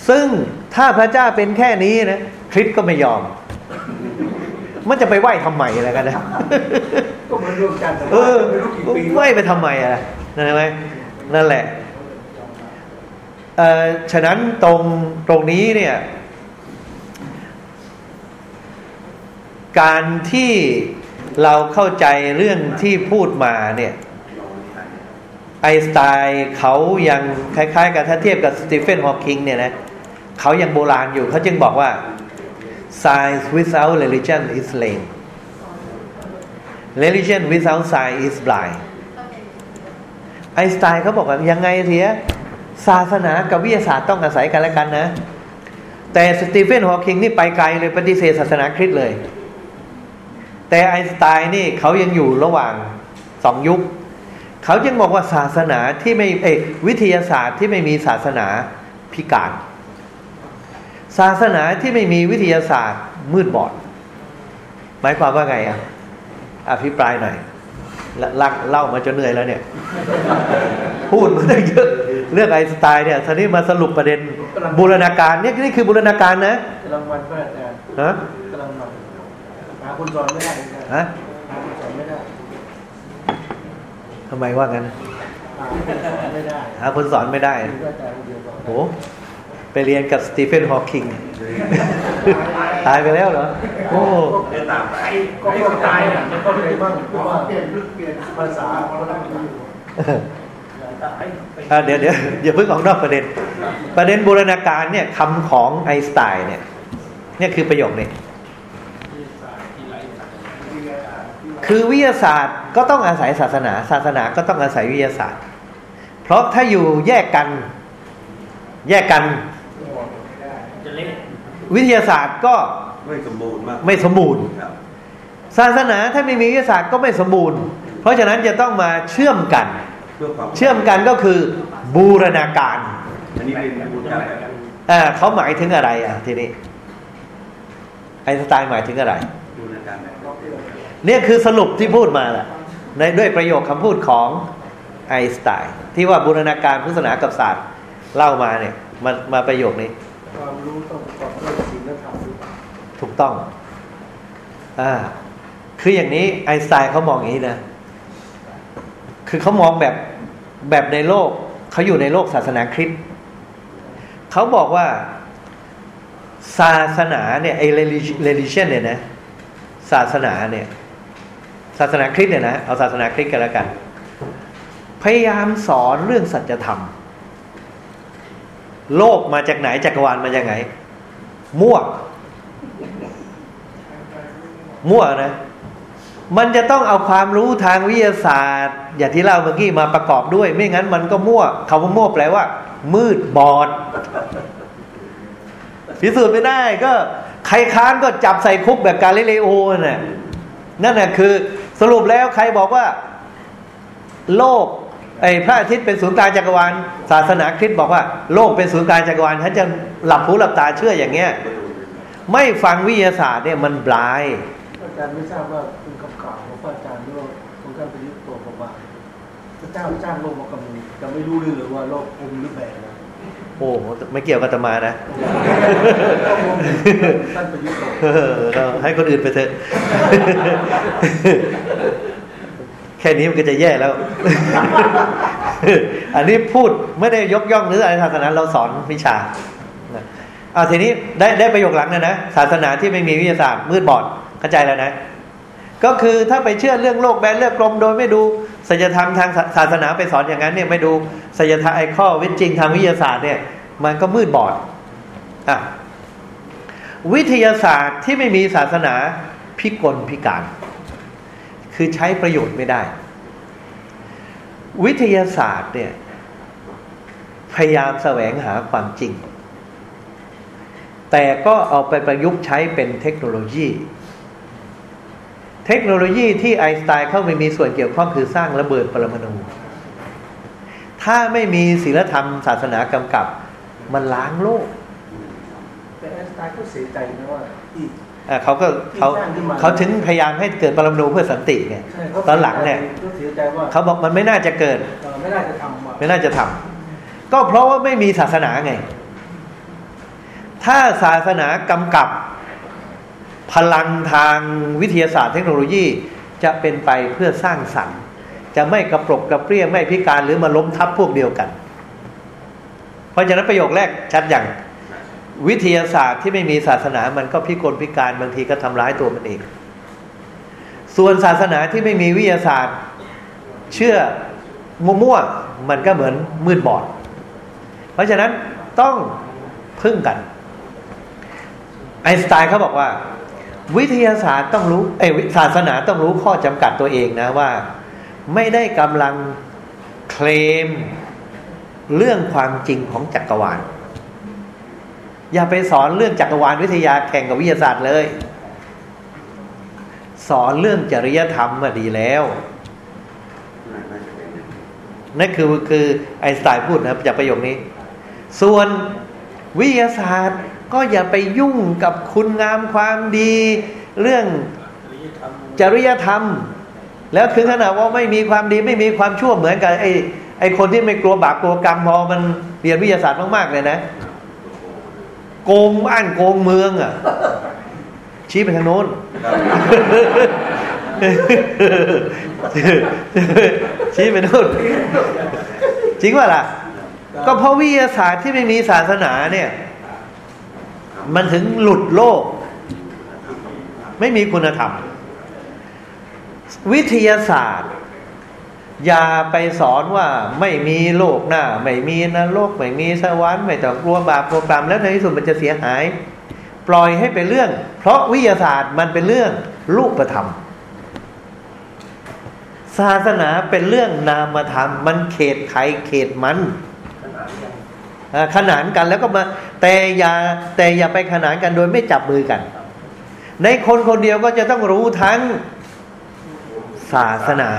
ซึ่งถ้าพระเจ้าเป็นแค่นี้นะคริสต์ก็ไม่ยอม มันจะไปไหว้ทำไมอะไรกันนะก็เหมือนดวงจันทร์แต่เอว่าอไม่รู้กี่ปีไหว้ไปทำไมอะนั่นใช่ไหมนั่นแหละเอ่อ ฉะนั้นตรงตรงนี้เนี่ยการที่เราเข้าใจเรื่องที่พูดมาเนี่ยไอน์สไตน์เขายังคล้ายๆกับถ้าเทียบกับสตีเฟนฮอว์กิงเนี่ยนะเขายังโบราณอยู่เขาจึงบอกว่า science without religion is lame religion without science is blind ไอน์สไตน์เขาบอกว่ายังไงเสีย ศาสนากับวิทยาศาสตร์ต้องอาศัยกันและกันนะ แต่สตีเฟนฮอว์กิงนี่ไปไกลเลยปฏิเสธศาสนาคริสต์เลย แต่ไอน์สไตน์นี่เขายังอยู่ระหว่างสองยุค เขาจึงบอกว่าศาสนาที่ไม่เอยวิทยาศาสตร์ที่ไม่มีศาสนาพิการ ศาสนาที่ไม่มีวิทยาศาสตร์มืดบอด หมายความว่าไงอะ อภิปรายหน่อย ละลักเล่ามาจนเหนื่อยแล้วเนี่ย พูดมาตั้งเยอะเรื่องไอน์สไตน์เนี่ยทีนี้มาสรุปประเด็นบูรณาการเนี่ยนี่คือบูรณาการนะกำลังวันพระอาจารย์ฮะกำลังมันหาคนสอนไม่ได้อาจารย์ฮะหาคนสอนไม่ได้ทำไมว่างั้นหาคนสอนไม่ได้หาคนสอนไม่ได้มีพระอาจารย์คนเดียวสอนโห ไปเรียนกับสตีเฟนฮอว์กิงตายไปแล้วเหรอ โอ้เดินตามไปก็ต้องตายอะมันก็เลยบ้างเพราะว่าเปลี่ยนเปลี่ยนภาษาคนละอยู่อะเดี๋ยวเดี๋ยวอย่าเพิ่งออกนอกประเด็น ประเด็นบูรณาการเนี่ยคำของไอน์สไตน์เนี่ย เนี่ยคือประโยคนี้คือวิทยาศาสตร์ก็ต้องอาศัยศาสนา ศาสนาก็ต้องอาศัยวิทยาศาสตร์ เพราะถ้าอยู่แยกกัน แยกกัน วิทยาศาสตร์ก็ไม่สมบูรณ์มากไม่สมบูรณ์ครับศาสนาถ้าไม่มีวิทยาศาสตร์ก็ไม่สมบูรณ์ เพราะฉะนั้นจะต้องมาเชื่อมกันเพื่อความเชื่อมกันก็คือบูรณาการอันนี้เป็นบูรณาการอ่าเขาหมายถึงอะไรอะทีนี้ไอน์สไตน์หมายถึงอะไรบูรณาการแบบเนี่ยคือสรุปที่พูดมาแหละในด้วยประโยคคำพูดของไอน์สไตน์ที่ว่าบูรณาการพุทธศาสนากับศาสตร์เล่ามาเนี่ยมามาประโยคนี้ ความรู้ต้องประกอบด้วยศีลธรรมถูกต้องอ่าคืออย่างนี้ไอสไตน์เขามองอย่างนี้นะคือเขามองแบบแบบในโลกเขาอยู่ในโลกศาสนาคริสต์เขาบอกว่าศาสนาเนี่ยไอเ religion เนี่ยนะศาสนาเนี่ยศาสนาคริสต์เนี่ยนะเอาศาสนาคริสต์กันแล้วกัน พยายามสอนเรื่องสัจธรรม โลกมาจากไหนจักรวาลมาจากไหน มั่ว มั่วนะ มันจะต้องเอาความรู้ทางวิทยาศาสตร์ อย่างที่เล่าเมื่อกี้มาประกอบด้วย ไม่งั้นมันก็มั่วคำว่ามั่วแปลว่า มืดบอดพิสูจน์ไม่ได้ก็ใครค้านก็จับใส่คุกแบบกาลิเลโอน่ะนั่นน่ะคือ สรุปแล้วใครบอกว่า โลก ไอ้พระอาทิตย์เป็นศูนย์กลางจักรวาลศาสนาคริสต์บอกว่าโลกเป็นศูนย์กลางจักรวาลท่านจะหลับหูหลับตาเชื่ออย่างเงี้ยไม่ฟังวิทยาศาสตร์เนี่ยมันบลายก็อาจารย์ไม่ทราบว่าเป็นคำกล่าวของพระอาจารย์หรือว่าของท่านประยุทธ์ตัวประมาณพระเจ้าจ้างโลกมากำมือจะไม่รู้เรื่องเลยว่าโลกอมหรือแบนนะโอ้โหไม่เกี่ยวกับอาตมานะท่านประยุทธ์บอกเออเราให้คนอื่นไปเถอะแค่นี้มันก็จะแย่แล้ว อันนี้พูดไม่ได้ยกย่องหรืออะไรศาสนาเราสอนวิชาเอาทีนี้ได้ได้ประโยคหลังนะนะศาสนาที่ไม่มีวิทยาศาสตร์มืดบอดเข้าใจแล้วนะ ก็คือถ้าไปเชื่อเรื่องโลกแบนเรื่องกลมโดยไม่ดูศัลธรรมทางศาสนาไปสอนอย่างนั้นเนี่ยไม่ดูศัลยธรรมไอ้ข้อวิจริงทางวิทยาศาสตร์เนี่ย มันก็มืดบอดอะวิทยาศาสตร์ที่ไม่มีศาสนาพิกลพิการ คือใช้ประโยชน์ไม่ได้ วิทยาศาสตร์เนี่ย พยายามแสวงหาความจริง แต่ก็เอาไปประยุกต์ใช้เป็นเทคโนโลยี เทคโนโลยีที่ไอน์สไตน์เข้าไปมีส่วนเกี่ยวข้องคือสร้างระเบิดปรมาณูถ้าไม่มีศีลธรรมศาสนากำกับ มันล้างโลก แต่แอน์สไตน์ก็เสียใจนะว่าที่อะ เขาก็เขาเขาถึงพยายามให้เกิดปรมาณูเพื่อสันติไงใช่เขาตอนหลังเนี่ยก็เสียใจว่าเขาบอกมันไม่น่าจะเกิดเอ่อไม่น่าจะทำมาไม่น่าจะทำก็เพราะว่าไม่มีศาสนาไง ถ้าศาสนากำกับพลังทางวิทยาศาสตร์เทคโนโลยีจะเป็นไปเพื่อสร้างสรรค์ จะไม่กระปรกกระเปรี้ยไม่พิการหรือมาล้มทับพวกเดียวกัน เพราะฉะนั้นประโยคแรกชัดอย่าง วิทยาศาสตร์ที่ไม่มีศาสนามันก็พิกลพิการบางทีก็ทำร้ายตัวมันเอง ส่วนศาสนาที่ไม่มีวิทยาศาสตร์ เชื่อมั่วๆมันก็เหมือนมืดบอด เพราะฉะนั้นต้องพึ่งกัน ไอน์สไตน์เขาบอกว่า วิทยาศาสตร์ต้องรู้เอศาสนาต้องรู้ข้อจำกัดตัวเองนะว่า ไม่ได้กำลังเคลมเรื่องความจริงของจักรวาล อย่าไปสอนเรื่องจักรวาลวิทยาแข่งกับวิทยาศาสตร์เลย สอนเรื่องจริยธรรมมาดีแล้วนั่นคือคือไอน์สไตน์พูดนะครับจากประโยคนี้ ส่วนวิทยาศาสตร์ก็อย่าไปยุ่งกับคุณงามความดี เรื่องจริยธรรม แล้วคือขนาดว่าไม่มีความดีไม่มีความชั่วเหมือนกับไอไอคนที่ไม่กลัวบาปกลัวกรรมพอมันเรียนวิทยาศาสตร์มากๆเลยนะ โกงบ้านโกงเมืองอะ ชี้ไปทางโน้นชี้ไปโน่นจริงว่าล่ะ ก็เพราะวิทยาศาสตร์ที่ไม่มีศาสนาเนี่ย มันถึงหลุดโลก ไม่มีคุณธรรม วิทยาศาสตร์ อย่าไปสอนว่าไม่มีโลกหน้า ไม่มีนรกไม่มีสวรรค์ไม่ต้องกลัวบาปกลัวกรรมแล้วในที่สุดมันจะเสียหาย ปล่อยให้เป็นเรื่อง เพราะวิทยาศาสตร์มันเป็นเรื่องรูปธรรม ศาสนาเป็นเรื่องนามธรรม มันเขตใครเขตมันขนานกันแล้วก็มา แต่อย่าแต่อย่าไปขนานกันโดยไม่จับมือกัน ในคนคนเดียวก็จะต้องรู้ทั้งศาสนา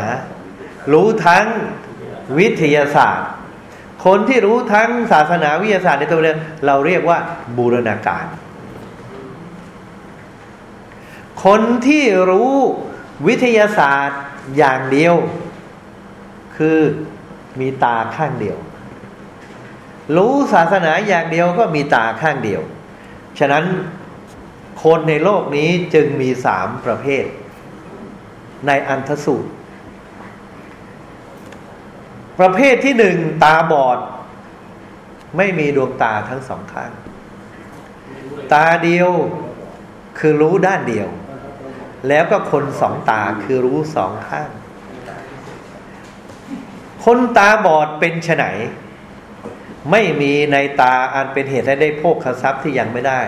รู้ทั้งวิทยาศาสตร์ คนที่รู้ทั้งศาสนาวิทยาศาสตร์ในตัวเองเราเรียกว่าบูรณาการ คนที่รู้วิทยาศาสตร์อย่างเดียว คือมีตาข้างเดียว รู้ศาสนาอย่างเดียวก็มีตาข้างเดียว ฉะนั้นคนในโลกนี้จึงมีสามประเภท ในอันทสูตร ประเภทที่หนึ่งตาบอด ไม่มีดวงตาทั้งสองข้าง ตาเดียวคือรู้ด้านเดียว แล้วก็คนสองตาคือรู้สองข้าง คนตาบอดเป็นไฉนไม่มีในตาอันเป็นเหตุให้ได้โภคทรัพย์ที่ยังไม่ได้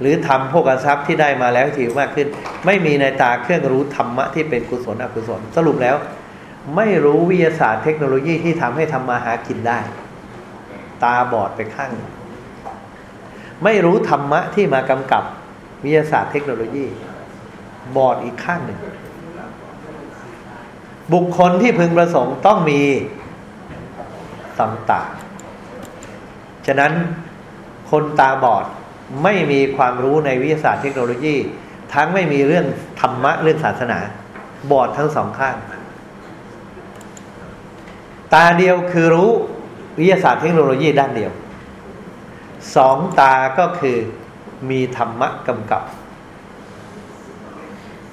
หรือทำโภคทรัพย์ที่ได้มาแล้วที่มากขึ้น ไม่มีในตาเครื่องรู้ธรรมะที่เป็นกุศลอกุศลสรุปแล้ว ไม่รู้วิทยาศาสตร์เทคโนโลยีที่ทำให้ทำมาหากินได้ ตาบอดไปข้าง ไม่รู้ธรรมะที่มากำกับวิทยาศาสตร์เทคโนโลยี บอดอีกข้างหนึ่ง บุคคลที่พึงประสงค์ต้องมีสองตาฉะนั้นคนตาบอดไม่มีความรู้ในวิทยาศาสตร์เทคโนโลยี ทั้งไม่มีเรื่องธรรมะเรื่องศาสนา บอดทั้งสองข้าง ตาเดียวคือรู้วิทยาศาสตร์เทคโนโลยีด้านเดียว สองตาก็คือมีธรรมะกำกับ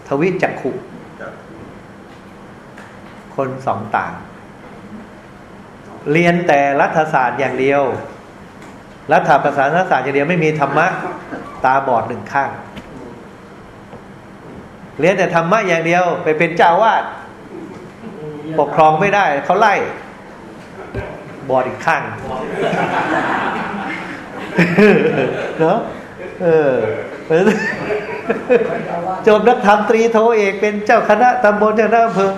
ทวิจักขุ คนสองตา เรียนแต่รัฐศาสตร์อย่างเดียว รัฐประศาสนศาสตร์อย่างเดียวไม่มีธรรมะ ตาบอดหนึ่งข้าง เรียนแต่ธรรมะอย่างเดียว ไปเป็นเจ้าวาด ปกครองไม่ได้เขาไล่ บอดอีกข้างเนาะเออจบนักธรรมตรีโทเอกเป็นเจ้าคณะตำบลเจ้าคณะอำเภอ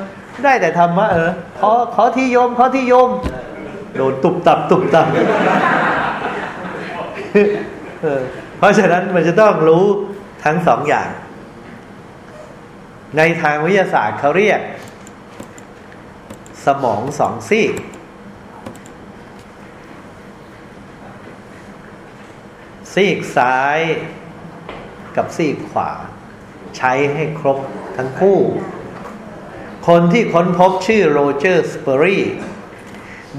ได้แต่ธรรมะเออขอขอที่โยมขอที่โยม โดนตุบตับตุบตับเออเพราะฉะนั้นมันจะต้องรู้ทั้งสองอย่าง ในทางวิทยาศาสตร์เขาเรียก สมองสองซีก ซีกซ้ายกับซีกขวา ใช้ให้ครบทั้งคู่ คนที่ค้นพบชื่อโรเจอร์สเปอรี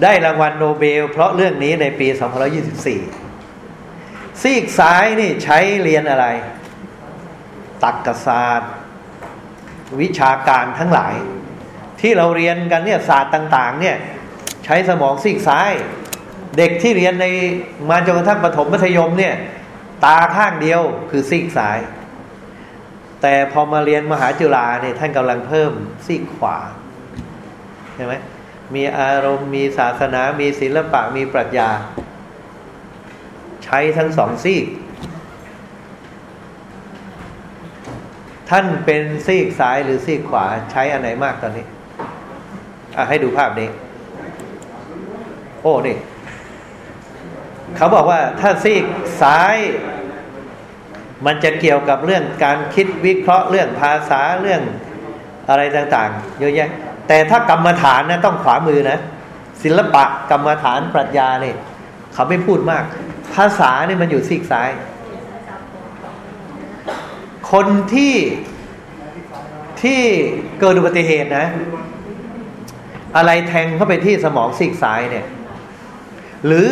ได้รางวัลโนเบล เพราะเรื่องนี้ในปี 2524 ซีกซ้ายนี่ใช้เรียนอะไร ตักกศาสตร์ วิชาการทั้งหลาย ที่เราเรียนกันเนี่ยศาสตร์ต่าง ๆ เนี่ย ใช้สมองซีกซ้าย เด็กที่เรียนในมาจนกระทั่งประถมมัธยมเนี่ย ตาข้างเดียวคือซีกซ้าย แต่พอมาเรียนมหาจุฬาเนี่ยท่านกำลังเพิ่มซีกขวาใช่ไหมมีอารมณ์มีศาสนา มีศิลปะมีปรัชญา ใช้ทั้งสองซีก ท่านเป็นซีกซ้ายหรือซีกขวาใช้อันไหนมากตอนนี้อะให้ดูภาพนี้ โอ้นี่ เขาบอกว่าถ้าซีกซ้าย มันจะเกี่ยวกับเรื่องการคิดวิเคราะห์เรื่องภาษาเรื่องอะไรต่างๆ เยอะแยะ แต่ถ้ากรรมฐานนะต้องขวามือนะ ศิลปะกรรมฐานปรัชญาเนี่ยเขาไม่พูดมาก ภาษาเนี่ยมันอยู่ซีกซ้าย คนที่ที่เกิดอุบัติเหตุนะ อะไรแทงเข้าไปที่สมองซีกซ้ายเนี่ย หรือ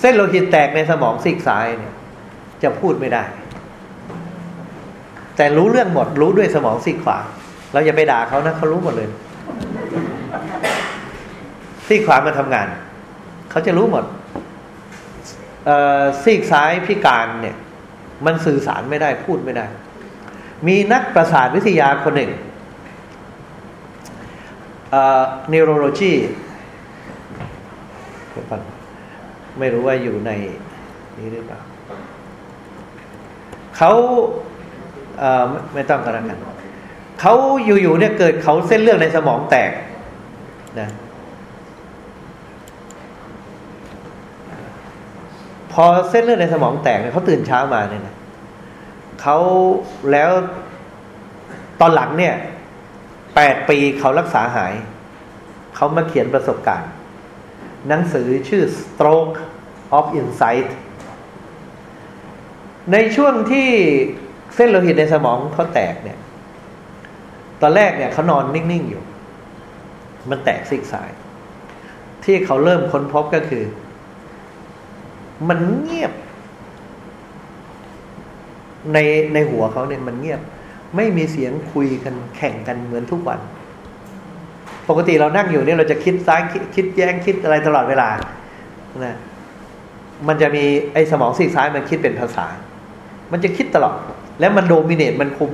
เส้นโลหิตแตกในสมองซีกซ้ายเนี่ย จะพูดไม่ได้ แต่รู้เรื่องหมด รู้ด้วยสมองซีกขวา เราอย่าไปด่าเขานะเขารู้หมดเลยซีกขวามาทำงาน เขาจะรู้หมดซีกซ้ายพิการเนี่ย มันสื่อสารไม่ได้พูดไม่ได้ มีนักประสาทวิทยาคนหนึ่ง neurology ไม่รู้ว่าอยู่ในนี้หรือเปล่าเขาเไม่ต้องกันกันเขาอยู่ๆเนี่ยเกิดเขาเส้นเลือดในสมองแตกนะพอเส้นเลือดในสมองแตกเนี่ยเขาตื่นเช้ามาเนี่ยนะเขาแล้วตอนหลังเนี่ยแปดปีเขารักษาหาย เขามาเขียนประสบการณ์ หนังสือชื่อ Stroke of Insight ในช่วงที่เส้นโลหิตในสมองเขาแตกเนี่ย ตอนแรกเนี่ยเขานอนนิ่ง ๆ อยู่ มันแตกซีกซ้าย ที่เขาเริ่มค้นพบก็คือ มันเงียบ ในในหัวเขาเนี่ยมันเงียบ ไม่มีเสียงคุยกันแข่งกันเหมือนทุกวัน ปกติเรานั่งอยู่เนี่ยเราจะคิดซ้ายคิดแย้งคิดอะไรตลอดเวลานะมันจะมีไอ้สมองซีกซ้ายมันคิดเป็นภาษา มันจะคิดตลอด แล้วมันโดมิเนตมันคุม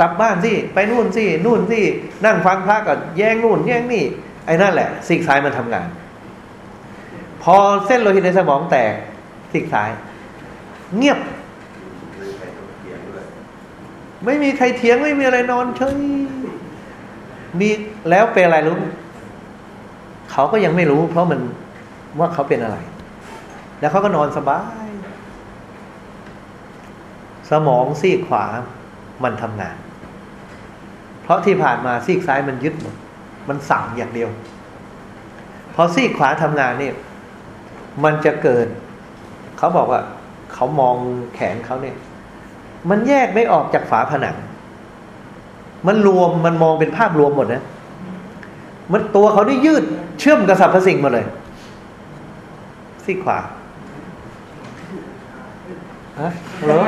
กลับบ้านสิไปนู่นสินู่นสินั่งฟังพระก่อนแย่งนู่นแย่งนี่ไอ้นั่นแหละซีกซ้ายมันทำงาน พอเส้นโลหิตในสมองแตกซีกซ้าย เงียบ ไม่มีใครเถียงไม่มีอะไรนอนเฉย มีแล้วเป็นอะไรรู้ เขาก็ยังไม่รู้ เพราะมันว่าเขาเป็นอะไร แล้วเขาก็นอนสบาย สมองซีกขวามันทำงาน เพราะที่ผ่านมาซีกซ้ายมันยึดหมดมันสั่งอย่างเดียว พอซีกขวาทำงานเนี่ย มันจะเกิด เขาบอกว่า เขามองแขนเขาเนี่ย มันแยกไม่ออกจากฝาผนัง มันรวมมันมองเป็นภาพรวมหมดนะมันตัวเขาได้ยืดเชื่อมกับสรรพสิ่งหมดเลยซีกขวาฮะเหรอ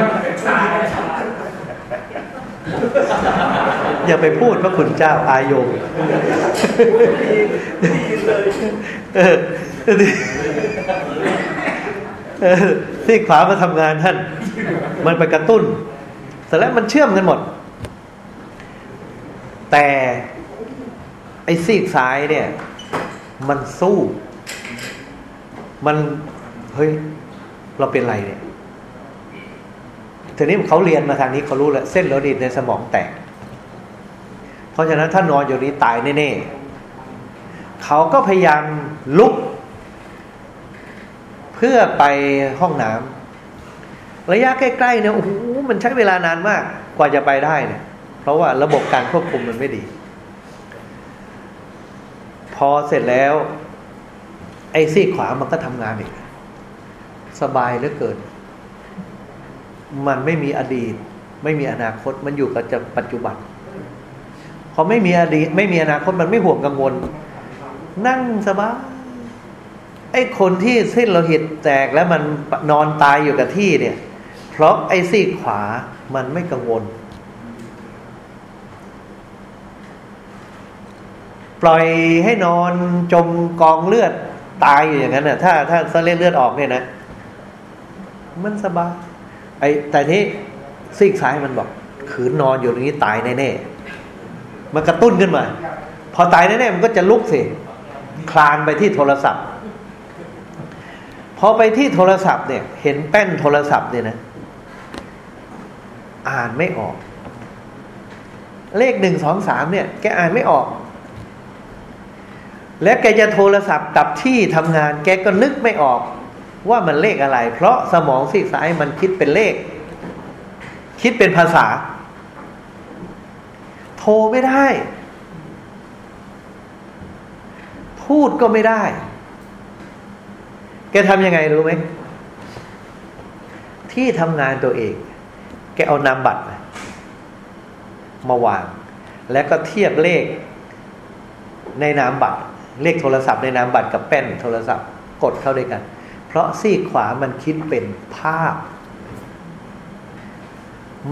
อย่าไปพูดพระคุณเจ้าอายงเออเออซีกขวามาทำงานท่าน มันไปกระตุ้นเสร็จแล้วมันเชื่อมกันหมด แต่ไอ้ซีกซ้ายเนี่ย มันสู้ มันเฮ้ย เราเป็นไรเนี่ยทีนี้เขาเรียนมาทางนี้เขารู้แล้วเส้นโลหิตในสมองแตก เพราะฉะนั้นถ้านอนอยู่นี้ตายแน่ๆเขาก็พยายามลุก เพื่อไปห้องน้ำระยะใกล้ๆเนี่ยโอ้โหมันใช้เวลานานมากกว่าจะไปได้เนี่ย เพราะว่าระบบการควบคุมมันไม่ดี พอเสร็จแล้ว ไอ้ซี่ขวามันก็ทำงานอีก สบายเหลือเกิน มันไม่มีอดีต ไม่มีอนาคตมันอยู่กับปัจจุบันพอไม่มีอดีต ไม่มีอนาคตมันไม่ห่วงกังวล นั่งสบายไอ้คนที่เส้นโลหิตแตกแล้วมันนอนตายอยู่กับที่เนี่ย เพราะไอ้ซี่ขวามันไม่กังวล ปล่อยให้นอนจมกองเลือดตายอยู่อย่างนั้นน่ะ ถ้าถ้าเส้นเลือดออกเนี่ยนะ มันสบายไอ้แต่ที่ซีกซ้ายมันบอกขืนนอนอยู่ตรงนี้ตายแน่ๆมันกระตุ้นขึ้นมา พอตายแน่ๆมันก็จะลุกสิคลานไปที่โทรศัพท์พอไปที่โทรศัพท์เนี่ย เห็นแป้นโทรศัพท์เนี่ยนะ อ่านไม่ออก เลขหนึ่งสองสามเนี่ย แกอ่านไม่ออก และแกจะโทรศัพท์กลับที่ทำงาน แกก็นึกไม่ออกว่ามันเลขอะไร เพราะสมองซีกซ้ายมันคิดเป็นเลข คิดเป็นภาษา โทรไม่ได้ พูดก็ไม่ได้ แกทำยังไงรู้ไหม ที่ทำงานตัวเอง แกเอานามบัตร มาวาง แล้วก็เทียบเลขในนามบัตร เลขโทรศัพท์ในนามบัตรกับแป้นโทรศัพท์กดเข้าด้วยกัน เพราะซีกขวามันคิดเป็นภาพ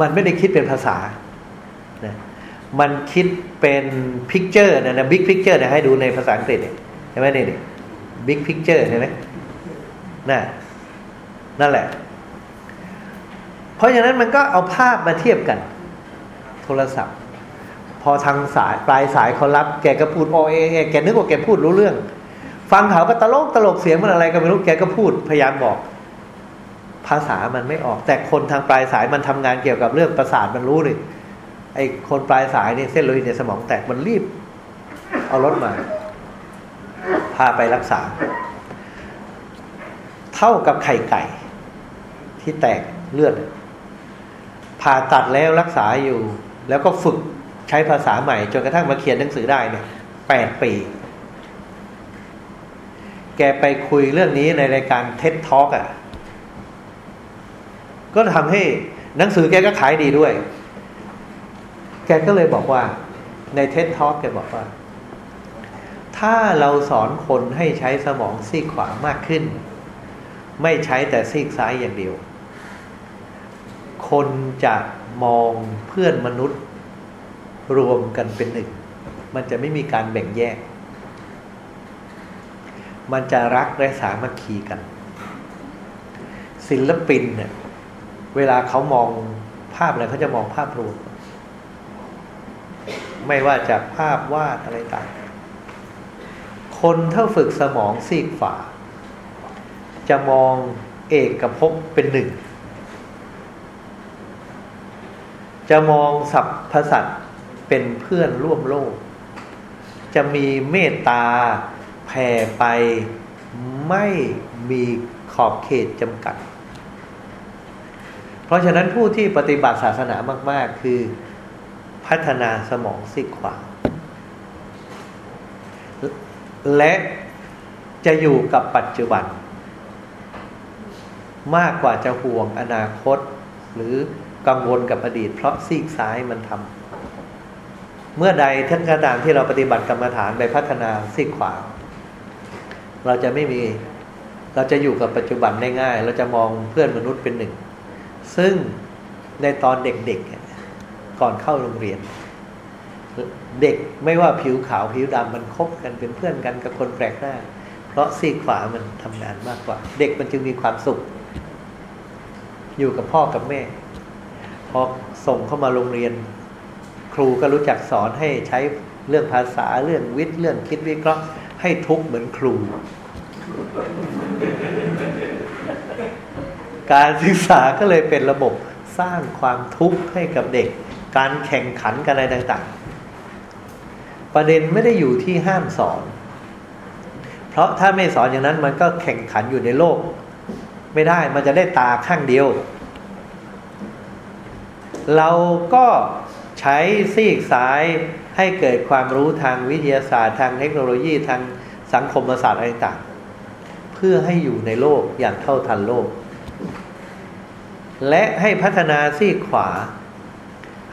มันไม่ได้คิดเป็นภาษานะมันคิดเป็น picture นะนะ big picture นะให้ดูในภาษาอังกฤษเนี่ยใช่ไหมเนี่ย big picture ใช่ไหมน่ะนั่นแหละ เพราะฉะนั้นมันก็เอาภาพมาเทียบกัน โทรศัพท์ อทางสายปลายสายเขารับ แกก็พูดโอเอเอแกนึกว่าแกพูดรู้เรื่อง ฟังเขาก็ตลกตลกเสียงมันอะไรก็ไม่รู้แกก็พูดพยายามบอก ภาษามันไม่ออก แต่คนทางปลายสายมันทำงานเกี่ยวกับเรื่องประสาทมันรู้เลยไอ้คนปลายสายเนี่ยเส้นโลหิตในสมองแตกมันรีบ เอารถมา พาไปรักษา เท่ากับไข่ไก่ ที่แตกเลือดผ่าตัดแล้วรักษาอยู่ แล้วก็ฝึก ใช้ภาษาใหม่ จนกระทั่งมาเขียนหนังสือได้เนี่ยแปดปี แกไปคุยเรื่องนี้ในรายการเท็ d ท a l k อะ ก็ทำให้หนังสือแกก็ขายดีด้วย แกก็เลยบอกว่า ในเท็ d ท a l k แกบอกว่า ถ้าเราสอนคนให้ใช้สมองซีกขวามากขึ้น ไม่ใช้แต่ซีกซ้ายอย่างเดียว คนจะมองเพื่อนมนุษย์ รวมกันเป็นหนึ่ง มันจะไม่มีการแบ่งแยก มันจะรักและสามัคคีกัน ศิลปินเนี่ยเวลาเขามองภาพอะไรเขาจะมองภาพรวม ไม่ว่าจะภาพวาดอะไรต่าง คนถ้าฝึกสมองซีกฝาจะมองเอกกับภพเป็นหนึ่ง จะมองสัพพสัต เป็นเพื่อนร่วมโลก จะมีเมตตาแผ่ไปไม่มีขอบเขตจำกัด เพราะฉะนั้นผู้ที่ปฏิบัติศาสนามาก ๆ คือพัฒนาสมองซีกขวา และจะอยู่กับปัจจุบัน มากกว่าจะห่วงอนาคต หรือกังวลกับอดีต เพราะซีกซ้ายมันทำ เมื่อใดทั้งกระตามที่เราปฏิบัติกรรมฐานไปพัฒนาซีกขวา เราจะไม่มีเราจะอยู่กับปัจจุบันได้ง่าย เราจะมองเพื่อนมนุษย์เป็นหนึ่ง ซึ่งในตอนเด็กๆก่อนเข้าโรงเรียน เด็กไม่ว่าผิวขาวผิวดำมันคบกันเป็นเพื่อนกันกับคนแปลกหน้า เพราะซีกขวามันทำงานมากกว่า เด็กมันจึงมีความสุข อยู่กับพ่อกับแม่พอส่งเข้ามาโรงเรียน ครูก็รู้จักสอนให้ใช้เรื่องภาษาเรื่องวิทย์เรื่องคิดวิเคราะห์ให้ทุกเหมือนครู การศึกษาก็เลยเป็นระบบสร้างความทุกข์ให้กับเด็ก การแข่งขันกันอะไรต่าง ๆ ประเด็นไม่ได้อยู่ที่ห้ามสอน เพราะถ้าไม่สอนอย่างนั้นมันก็แข่งขันอยู่ในโลก ไม่ได้มันจะได้ตาข้างเดียว เราก็ ใช้ซีกซ้ายให้เกิดความรู้ทางวิทยาศาสตร์ ทางเทคโนโลยีทางสังคมศาสตร์อะไรต่างเพื่อให้อยู่ในโลกอย่างเท่าทันโลก และให้พัฒนาซีกขวา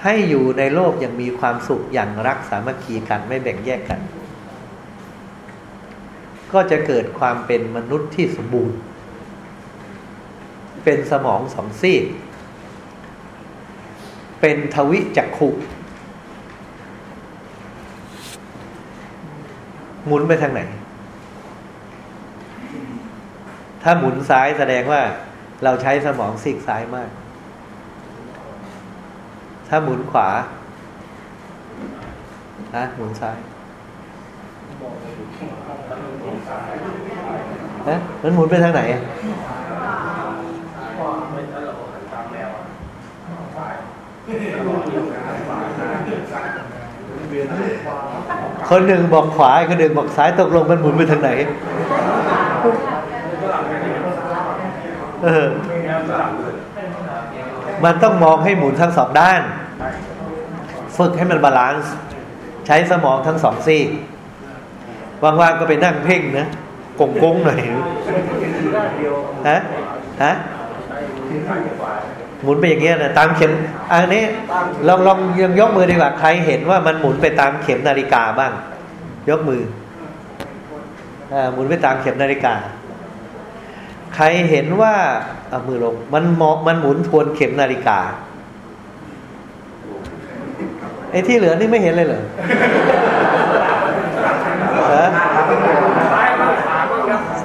ให้อยู่ในโลกอย่างมีความสุขอย่างรักสามัคคีกันไม่แบ่งแยกกัน ก็จะเกิดความเป็นมนุษย์ที่สมบูรณ์ เป็นสมองสองซีก เป็นทวิจักขุหมุนไปทางไหน ถ้าหมุนซ้ายแสดงว่าเราใช้สมองซีกซ้ายมาก ถ้าหมุนขวาฮะหมุนซ้ายฮะมันหมุนไปทางไหนอะ คนหนึ่งบอกขวาอีกคนหนึ่งบอกซ้ายตกลงมันหมุนไปทางไหนเออมันต้องมองให้หมุนทั้งสองด้าน ฝึกให้มัน balance ใช้สมองทั้งสองซีกว่างๆก็ไปนั่งเพ่งนะกงกงหน่อยฮะฮะ หมุนไปอย่างเงี้ยนะตามเข็มอันนี้ลองลองยังยกมือดีกว่าใครเห็นว่ามันหมุนไปตามเข็มนาฬิกาบ้าง ยกมืออ่าหมุนไปตามเข็มนาฬิกา ใครเห็นว่าเอามือลงมันมองมันหมุนทวนเข็มนาฬิกาไอ้ที่เหลือนี่ไม่เห็นเลยเหรอฮะ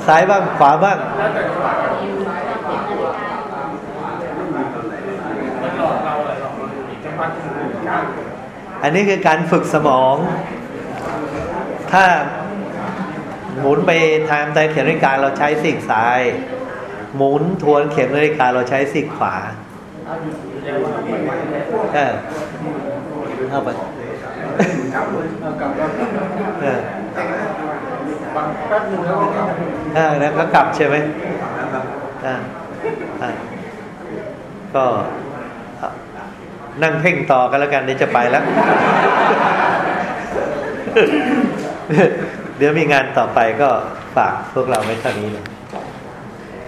ซ้ายบ้างขวาบ้าง อันนี้คือการฝึกสมอง ถ้าหมุนไปทางใจเข็มนาฬิกาเราใช้ซีกซ้าย หมุนทวนเข็มนาฬิกาเราใช้ซีกขวาเออเข้าไปแล้วก็กลับเออแล้วก็กลับใช่ไหมอ่าอ่าก็ นั่งเพ่งต่อกันแล้วกันเดี๋ยวจะไปแล้ว เดี๋ยวมีงานต่อไปก็ฝากพวกเราไว้เท่านี้นะ